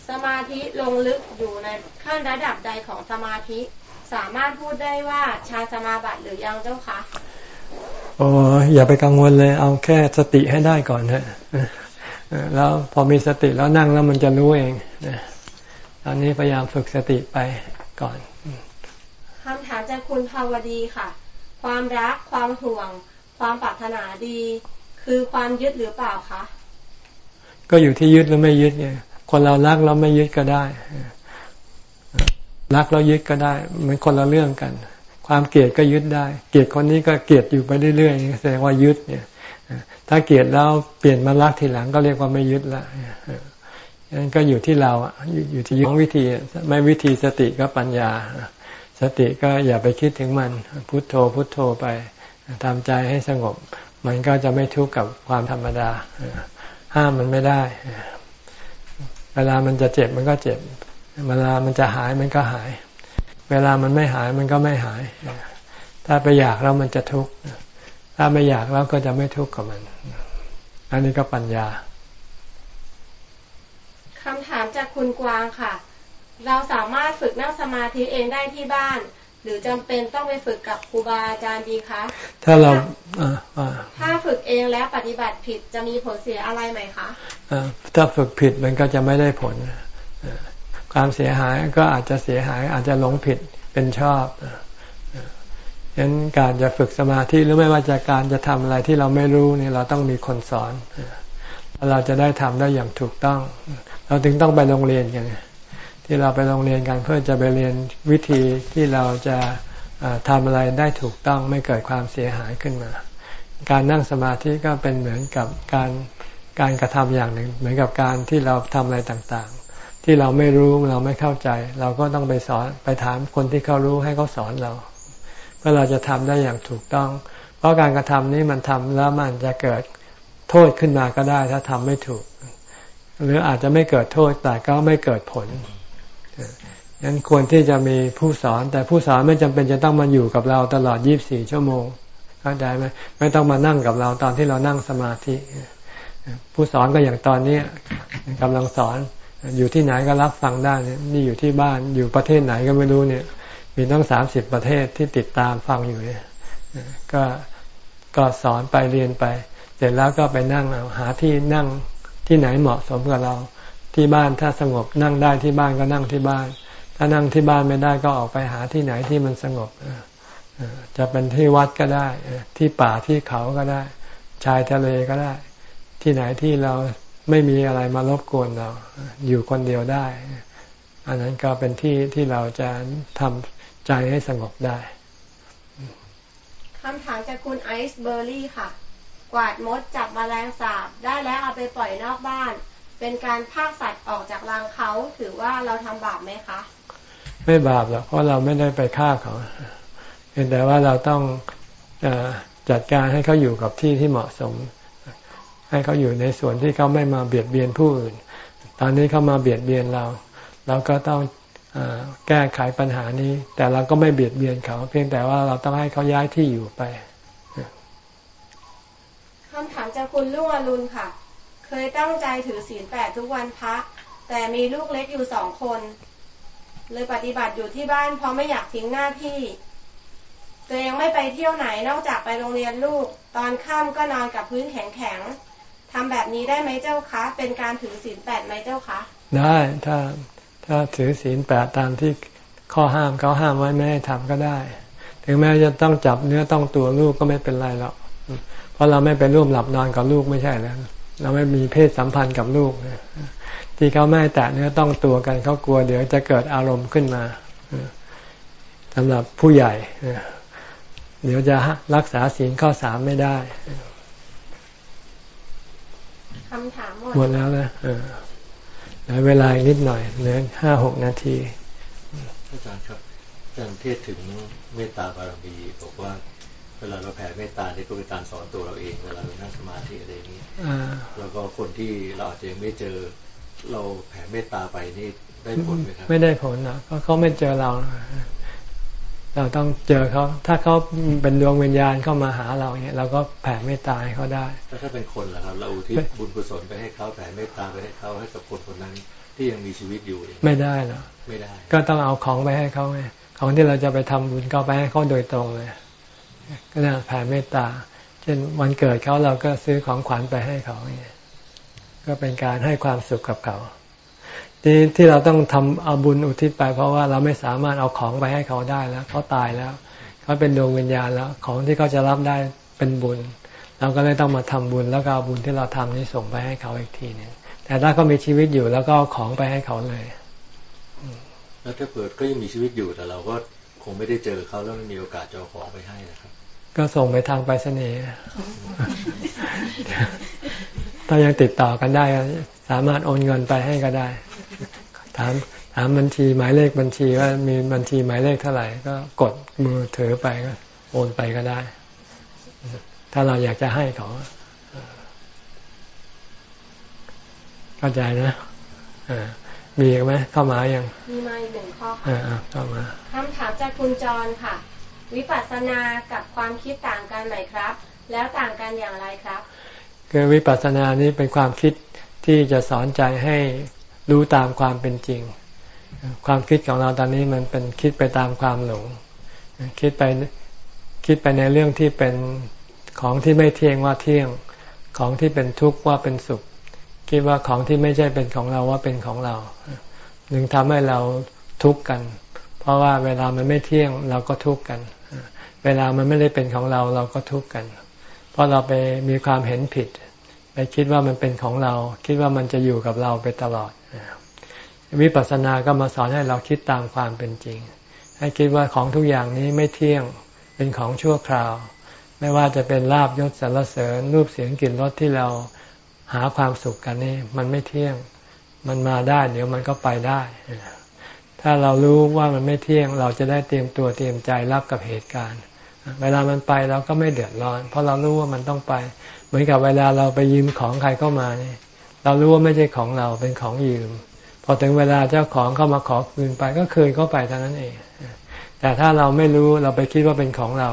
S2: สมาธิลงลึกอยู่ในขั้นระดับใดของสมาธิ สามารถพูดได้ว่าชาสมาบัติหรือยังเจ้าคะ
S1: โอ้อย่าไปกังวลเลย เอาแค่สติให้ได้ก่อนเถอะแล้วพอมีสติแล้วนั่งแล้วมันจะรู้เองตอนนี้พยายามฝึกสติไปก่อน
S2: คำถามจากคุณภาวดีค่ะ ความรักความห่วง ความปรารถนาดี คือความยึดหรือเปล่าคะ
S1: ก็อยู่ที่ยึดหรือไม่ยึดไง คนเรารักเราไม่ยึดก็ได้รักเรายึดก็ได้มันคนละเรื่องกัน ความเกลียดก็ยึดได้ เกลียดคนนี้ก็เกลียดอยู่ไปเรื่อยๆแสดงว่ายึดเนี่ยถ้าเกลียดแล้วเปลี่ยนมารักทีหลังก็เรียกว่าไม่ยึดละนั่นก็อยู่ที่เราอยู่ที่ยึดวิธีไม่วิธีสติก็ปัญญา สติก็อย่าไปคิดถึงมัน พุโทโธพุโทโธไปทำใจให้สงบ มันก็จะไม่ทุกข์กับความธรรมดา ห้ามมันไม่ได้ เวลามันจะเจ็บมันก็เจ็บ เวลามันจะหายมันก็หาย เวลามันไม่หายมันก็ไม่หาย ถ้าไปอยากแล้วมันจะทุกข์ ถ้าไม่อยากแล้วก็จะไม่ทุกข์กับมัน อันนี้ก็ปัญญา
S2: คำถามจากคุณกวางค่ะ เราสามารถฝึกนั่งสมาธิเองได้ที่บ้าน หรือจำเป็นต้องไปฝึกกับครูบาอาจารย์ดีคะ
S1: ถ้าเรา
S2: ถ้าฝึกเองแล้วปฏิบัติผิดจะมีผลเสียอะไรไหมคะ
S1: ถ้าฝึกผิดมันก็จะไม่ได้ผลความเสียหายก็อาจจะเสียหายอาจจะหลงผิดเป็นชอบฉะนั้นการจะฝึกสมาธิหรือไม่ว่าจะการจะทำอะไรที่เราไม่รู้นี่เราต้องมีคนสอนเราจะได้ทำได้อย่างถูกต้อง เราถึงต้องไปโรงเรียนกัน ที่เราไปโรงเรียนกันเพื่อจะไปเรียนวิธีที่เราจะทำอะไรได้ถูกต้องไม่เกิดความเสียหายขึ้นมา การนั่งสมาธิก็เป็นเหมือนกับการการกระทำอย่างหนึ่ง เหมือนกับการที่เราทำอะไรต่างๆ ที่เราไม่รู้เราไม่เข้าใจ เราก็ต้องไปสอนไปถามคนที่เขารู้ให้เขาสอนเรา เพื่อเราจะทำได้อย่างถูกต้อง เพราะการกระทำนี้มันทำแล้วมันจะเกิดโทษขึ้นมาก็ได้ถ้าทำไม่ถูก หรืออาจจะไม่เกิดโทษแต่ก็ไม่เกิดผล งั้นควรที่จะมีผู้สอน แต่ผู้สอนไม่จำเป็นจะต้องมาอยู่กับเราตลอด 24 ชั่วโมงเข้าใจไหมไม่ต้องมานั่งกับเราตอนที่เรานั่งสมาธิ ผู้สอนก็อย่างตอนนี้กำลังสอนอยู่ที่ไหนก็รับฟังได้นี่อยู่ที่บ้านอยู่ประเทศไหนก็ไม่รู้เนี่ย มีตั้งสามสิบประเทศที่ติดตามฟังอยู่เนี่ยก็ก็สอนไปเรียนไป เสร็จแล้วก็ไปนั่งเอาหาที่นั่งที่ไหนเหมาะสมกับเรา ที่บ้านถ้าสงบนั่งได้ที่บ้านก็นั่งที่บ้านานั่งที่บ้านไม่ได้ก็ออกไปหาที่ไหนที่มันสงบจะเป็นที่วัดก็ได้ ที่ป่าที่เขาก็ได้ ชายทะเลก็ได้ ที่ไหนที่เราไม่มีอะไรมารบกวนเรา อยู่คนเดียวได้ อันนั้นก็เป็นที่ที่เราจะทำใจให้สงบได้
S2: คำถามจากคุณไอซ์เบอร์รี่ค่ะ กวาดมดจับมแมลงสาบ ได้แล้วเอาไปปล่อยนอกบ้าน เป็นการพากสัตว์ออกจากรังเขาถือว่าเราทำบาปไหมคะ
S1: ไม่บาปหรอกเพราะเราไม่ได้ไปฆ่าเขาเพียงแต่ว่าเราต้องอจัดการให้เขาอยู่กับที่ที่เหมาะสม ให้เขาอยู่ในส่วนที่เขาไม่มาเบียดเบียนผู้อื่น ตอนนี้เขามาเบียดเบียนเรา เราก็ต้องแก้ไขปัญหานี้ แต่เราก็ไม่เบียดเบียนเขา เพียงแต่ว่าเราต้องให้เขาย้ายที่อยู่ไป
S2: คำถามจากคุณลุงอรุณค่ะ เคยตั้งใจถือศีลแปดทุกวันพระแต่มีลูกเล็กอยู่สองคน เลยปฏิบัติอยู่ที่บ้านเพราะไม่อยากทิ้งหน้าที่ ตัวเองไม่ไปเที่ยวไหนนอกจากไปโรงเรียนลูก ตอนค่ำก็นอนกับพื้นแข็งๆทำแบบนี้ได้ไหมเจ้าคะ เป็นการถือศีลแปดไหมเจ้าคะ
S1: ได้ถ้าถ้าถือศีลแปดตามที่ข้อห้ามเขาห้ามไว้ไม่ให้ทำก็ได้ ถึงแม้จะต้องจับเนื้อต้องตัวลูกก็ไม่เป็นไรหรอกเพราะเราไม่ไปร่วมหลับนอนกับลูกไม่ใช่แล้วเราไม่มีเพศสัมพันธ์กับลูก ที่เขาไม่แตะเนื้อต้องตัวกันเขากลัวเดี๋ยวจะเกิดอารมณ์ขึ้นมาสำหรับผู้ใหญ่ เดี๋ยวจะรักษาศีลข้อสามไม่ได้
S2: คำถามหมด
S1: หมดแล้วนะเออเวลาอีกนิดหน่อยเหลือห้าหกนาที
S3: อาจารย์ครับอาจารย์เทศถึงเมตตาบารมีบอกว่าเวลาเราแผ่เมตตานี่ก็เป็นการสอนตัวเราเองเวลาเรานั่งสมาธิอะไรอย่างนี้แล้วก็คนที่เราอาจจะไม่เจอ เราแผ่เมตตาไปนี่ได้ผลไหมครับ
S1: ไม่ได้ผลนะเพราะเขาไม่เจอเรา เราต้องเจอเขา ถ้าเขาเป็นดวงวิญญาณเข้ามาหาเราเนี่ยเราก็แผ่เมตตาให้เขาได้
S3: ถ้าถ้าเป็นคนล่ะครับ เราอุทิศบุญกุศลไปให้เขาแผ่เมตตาไปให้เขาให้กับคนคนนั้นที่ยังมีชีวิตอยู่
S1: ไม่ได้หรอ
S3: ไม่ได้
S1: ก็ต้องเอาของไปให้เขาไงของที่เราจะไปทำบุญก็ไปให้เขาโดยตรงเลย ก็น่าแผ่เมตตา เช่นวันเกิดเขาเราก็ซื้อของขวัญไปให้เขาเนี่ย ก็เป็นการให้ความสุขกับเขาที่ที่เราต้องทำเอาบุญอุทิศไปเพราะว่าเราไม่สามารถเอาของไปให้เขาได้แล้วเขาตายแล้ว เขาเป็นดวงวิญญาณแล้ว ของที่เขาจะรับได้เป็นบุญ เราก็เลยต้องมาทำบุญแล้วก็เอาบุญที่เราทำนี้ส่งไปให้เขาอีกทีนึงแต่ถ้าเขามีชีวิตอยู่แล้วก็เอาของไปให้เขาเลย
S3: แล้วถ้าเกิดก็ยังมีชีวิตอยู่แต่เราก็คงไม่ได้เจอเขาแล้วไม่มีโอกาสจะเอาของไปให้นะครับ
S1: ก็ส่งไปทางไปรษณีย์ ถ้ายังติดต่อกันได้ สามารถโอนเงินไปให้ก็ได้ ถามถามบัญชีหมายเลขบัญชีว่ามีบัญชีหมายเลขเท่าไหร่ก็กดมือถือไปก็โอนไปก็ได้ ถ้าเราอยากจะให้เขาเข้าใจนะมีไหมเข้ามายัง
S2: มีมาอีกหนึ่งข้อค่ะ
S1: เข้ามา
S2: คำถามจากคุณจรค่ะ วิปัสสนากับความคิดต่างกันไหมครับ แล้วต่างกันอย่างไรครับ
S1: คือวิปัสสนานี้เป็นความคิดที่จะสอนใจให้รู้ตามความเป็นจริง ความคิดของเราตอนนี้มันเป็นคิดไปตามความหลง คิดไปคิดไปในเรื่องที่เป็นของที่ไม่เที่ยงว่าเที่ยง ของที่เป็นทุกข์ว่าเป็นสุข คิดว่าของที่ไม่ใช่เป็นของเราว่าเป็นของเราหนึ่งทำให้เราทุกข์กัน เพราะว่าเวลามันไม่เที่ยงเราก็ทุกข์กัน เวลามันไม่ได้เป็นของเราเราก็ทุกข์กัน เพราะเราไปมีความเห็นผิด ไปคิดว่ามันเป็นของเรา คิดว่ามันจะอยู่กับเราไปตลอดวิปัสสนาก็มาสอนให้เราคิดตามความเป็นจริง ให้คิดว่าของทุกอย่างนี้ไม่เที่ยงเป็นของชั่วคราว ไม่ว่าจะเป็นลาบยศสรรเสริญรูปเสียงกลิ่นรสที่เราหาความสุขกันนี่มันไม่เที่ยงมันมาได้ เดี๋ยวมันก็ไปได้ ถ้าเรารู้ว่ามันไม่เที่ยง เราจะได้เตรียมตัวเตรียมใจรับกับเหตุการณ์ เวลามันไปเราก็ไม่เดือดร้อน เพราะเรารู้ว่ามันต้องไป เหมือนกับเวลาเราไปยืมของใครเข้ามานี่เรารู้ว่าไม่ใช่ของเราเป็นของยืม พอถึงเวลาเจ้าของเข้ามาขอคืนไปก็คืนเข้าไปเท่านั้นเอง แต่ถ้าเราไม่รู้เราไปคิดว่าเป็นของเรา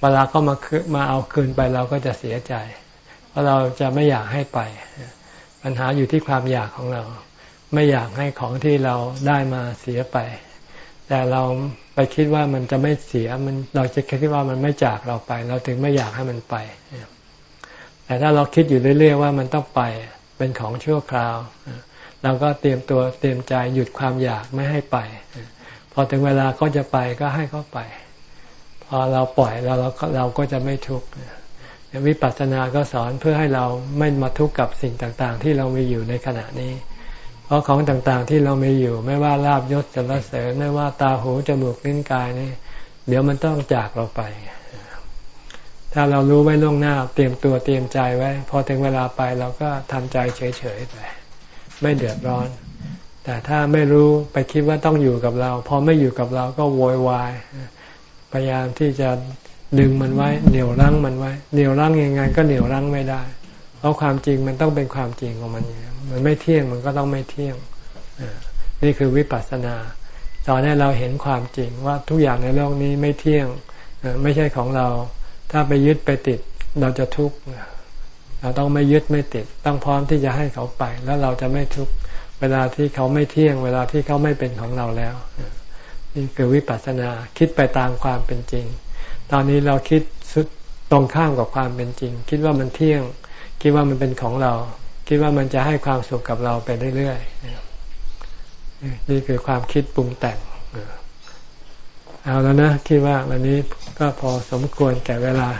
S1: เวลาเขามามาเอาคืนไปเราก็จะเสียใจ เพราะเราจะไม่อยากให้ไป ปัญหาอยู่ที่ความอยากของเรา ไม่อยากให้ของที่เราได้มาเสียไป แต่เราไปคิดว่ามันจะไม่เสียมันเราจะคิดว่ามันไม่จากเราไป เราถึงไม่อยากให้มันไป แต่ถ้าเราคิดอยู่เรื่อย ๆ ว่ามันต้องไปเป็นของชั่วคราว เราก็เตรียมตัวเตรียมใจหยุดความอยากไม่ให้ไป พอถึงเวลาก็จะไปก็ให้เขาไป พอเราปล่อยเราเราเราก็จะไม่ทุกข์วิปัสสนาก็สอนเพื่อให้เราไม่มาทุกข์กับสิ่งต่างๆ ที่เรามีอยู่ในขณะนี้ เพราะของต่างๆที่เรามีอยู่ ไม่ว่าลาบยศสรรเสริญไม่ว่าตาหูจมูกลิ้นกายนี่เดี๋ยวมันต้องจากเราไป ถ้าเรารู้ไว้ล่วงหน้า เตรียมตัวเตรียมใจไว้ พอถึงเวลาไปเราก็ทำใจเฉยๆไปไม่เดือดร้อน แต่ถ้าไม่รู้ไปคิดว่าต้องอยู่กับเรา พอไม่อยู่กับเราก็โวยวาย พยายามที่จะดึงมันไว้เหนี่ยวรั้งมันไว้เหนี่ยวรั้งยังไงก็เหนี่ยวรั้งไม่ได้ เพราะความจริงมันต้องเป็นความจริงของมัน มันไม่เที่ยงมันก็ต้องไม่เที่ยงนี่คือวิปัสสนาตอนนี้เราเห็นความจริงว่าทุกอย่างในโลกนี้ไม่เที่ยงไม่ใช่ของเรา ถ้าไปยึดไปติดเราจะทุกข์เราต้องไม่ยึดไม่ติด ต้องพร้อมที่จะให้เขาไป แล้วเราจะไม่ทุกข์เวลาที่เขาไม่เที่ยง เวลาที่เขาไม่เป็นของเราแล้วนี่คือวิปัสสนาคิดไปตามความเป็นจริง ตอนนี้เราคิดตรงข้ามกับความเป็นจริง คิดว่ามันเที่ยง คิดว่ามันเป็นของเรา คิดว่ามันจะให้ความสุขกับเราไปเรื่อยๆนี่คือความคิดปรุงแต่งเอาแล้วนะคิดว่าวันนี้ก็พอสมควรแก่เวลา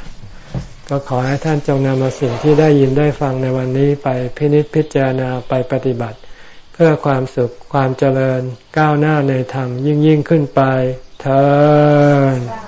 S1: ก็ขอให้ท่านจงนำเอาสิ่งที่ได้ยินได้ฟังในวันนี้ไปพินิจพิจารณาไปปฏิบัติ เพื่อความสุขความเจริญก้าวหน้าในธรรมยิ่งยิ่งขึ้นไปเธอ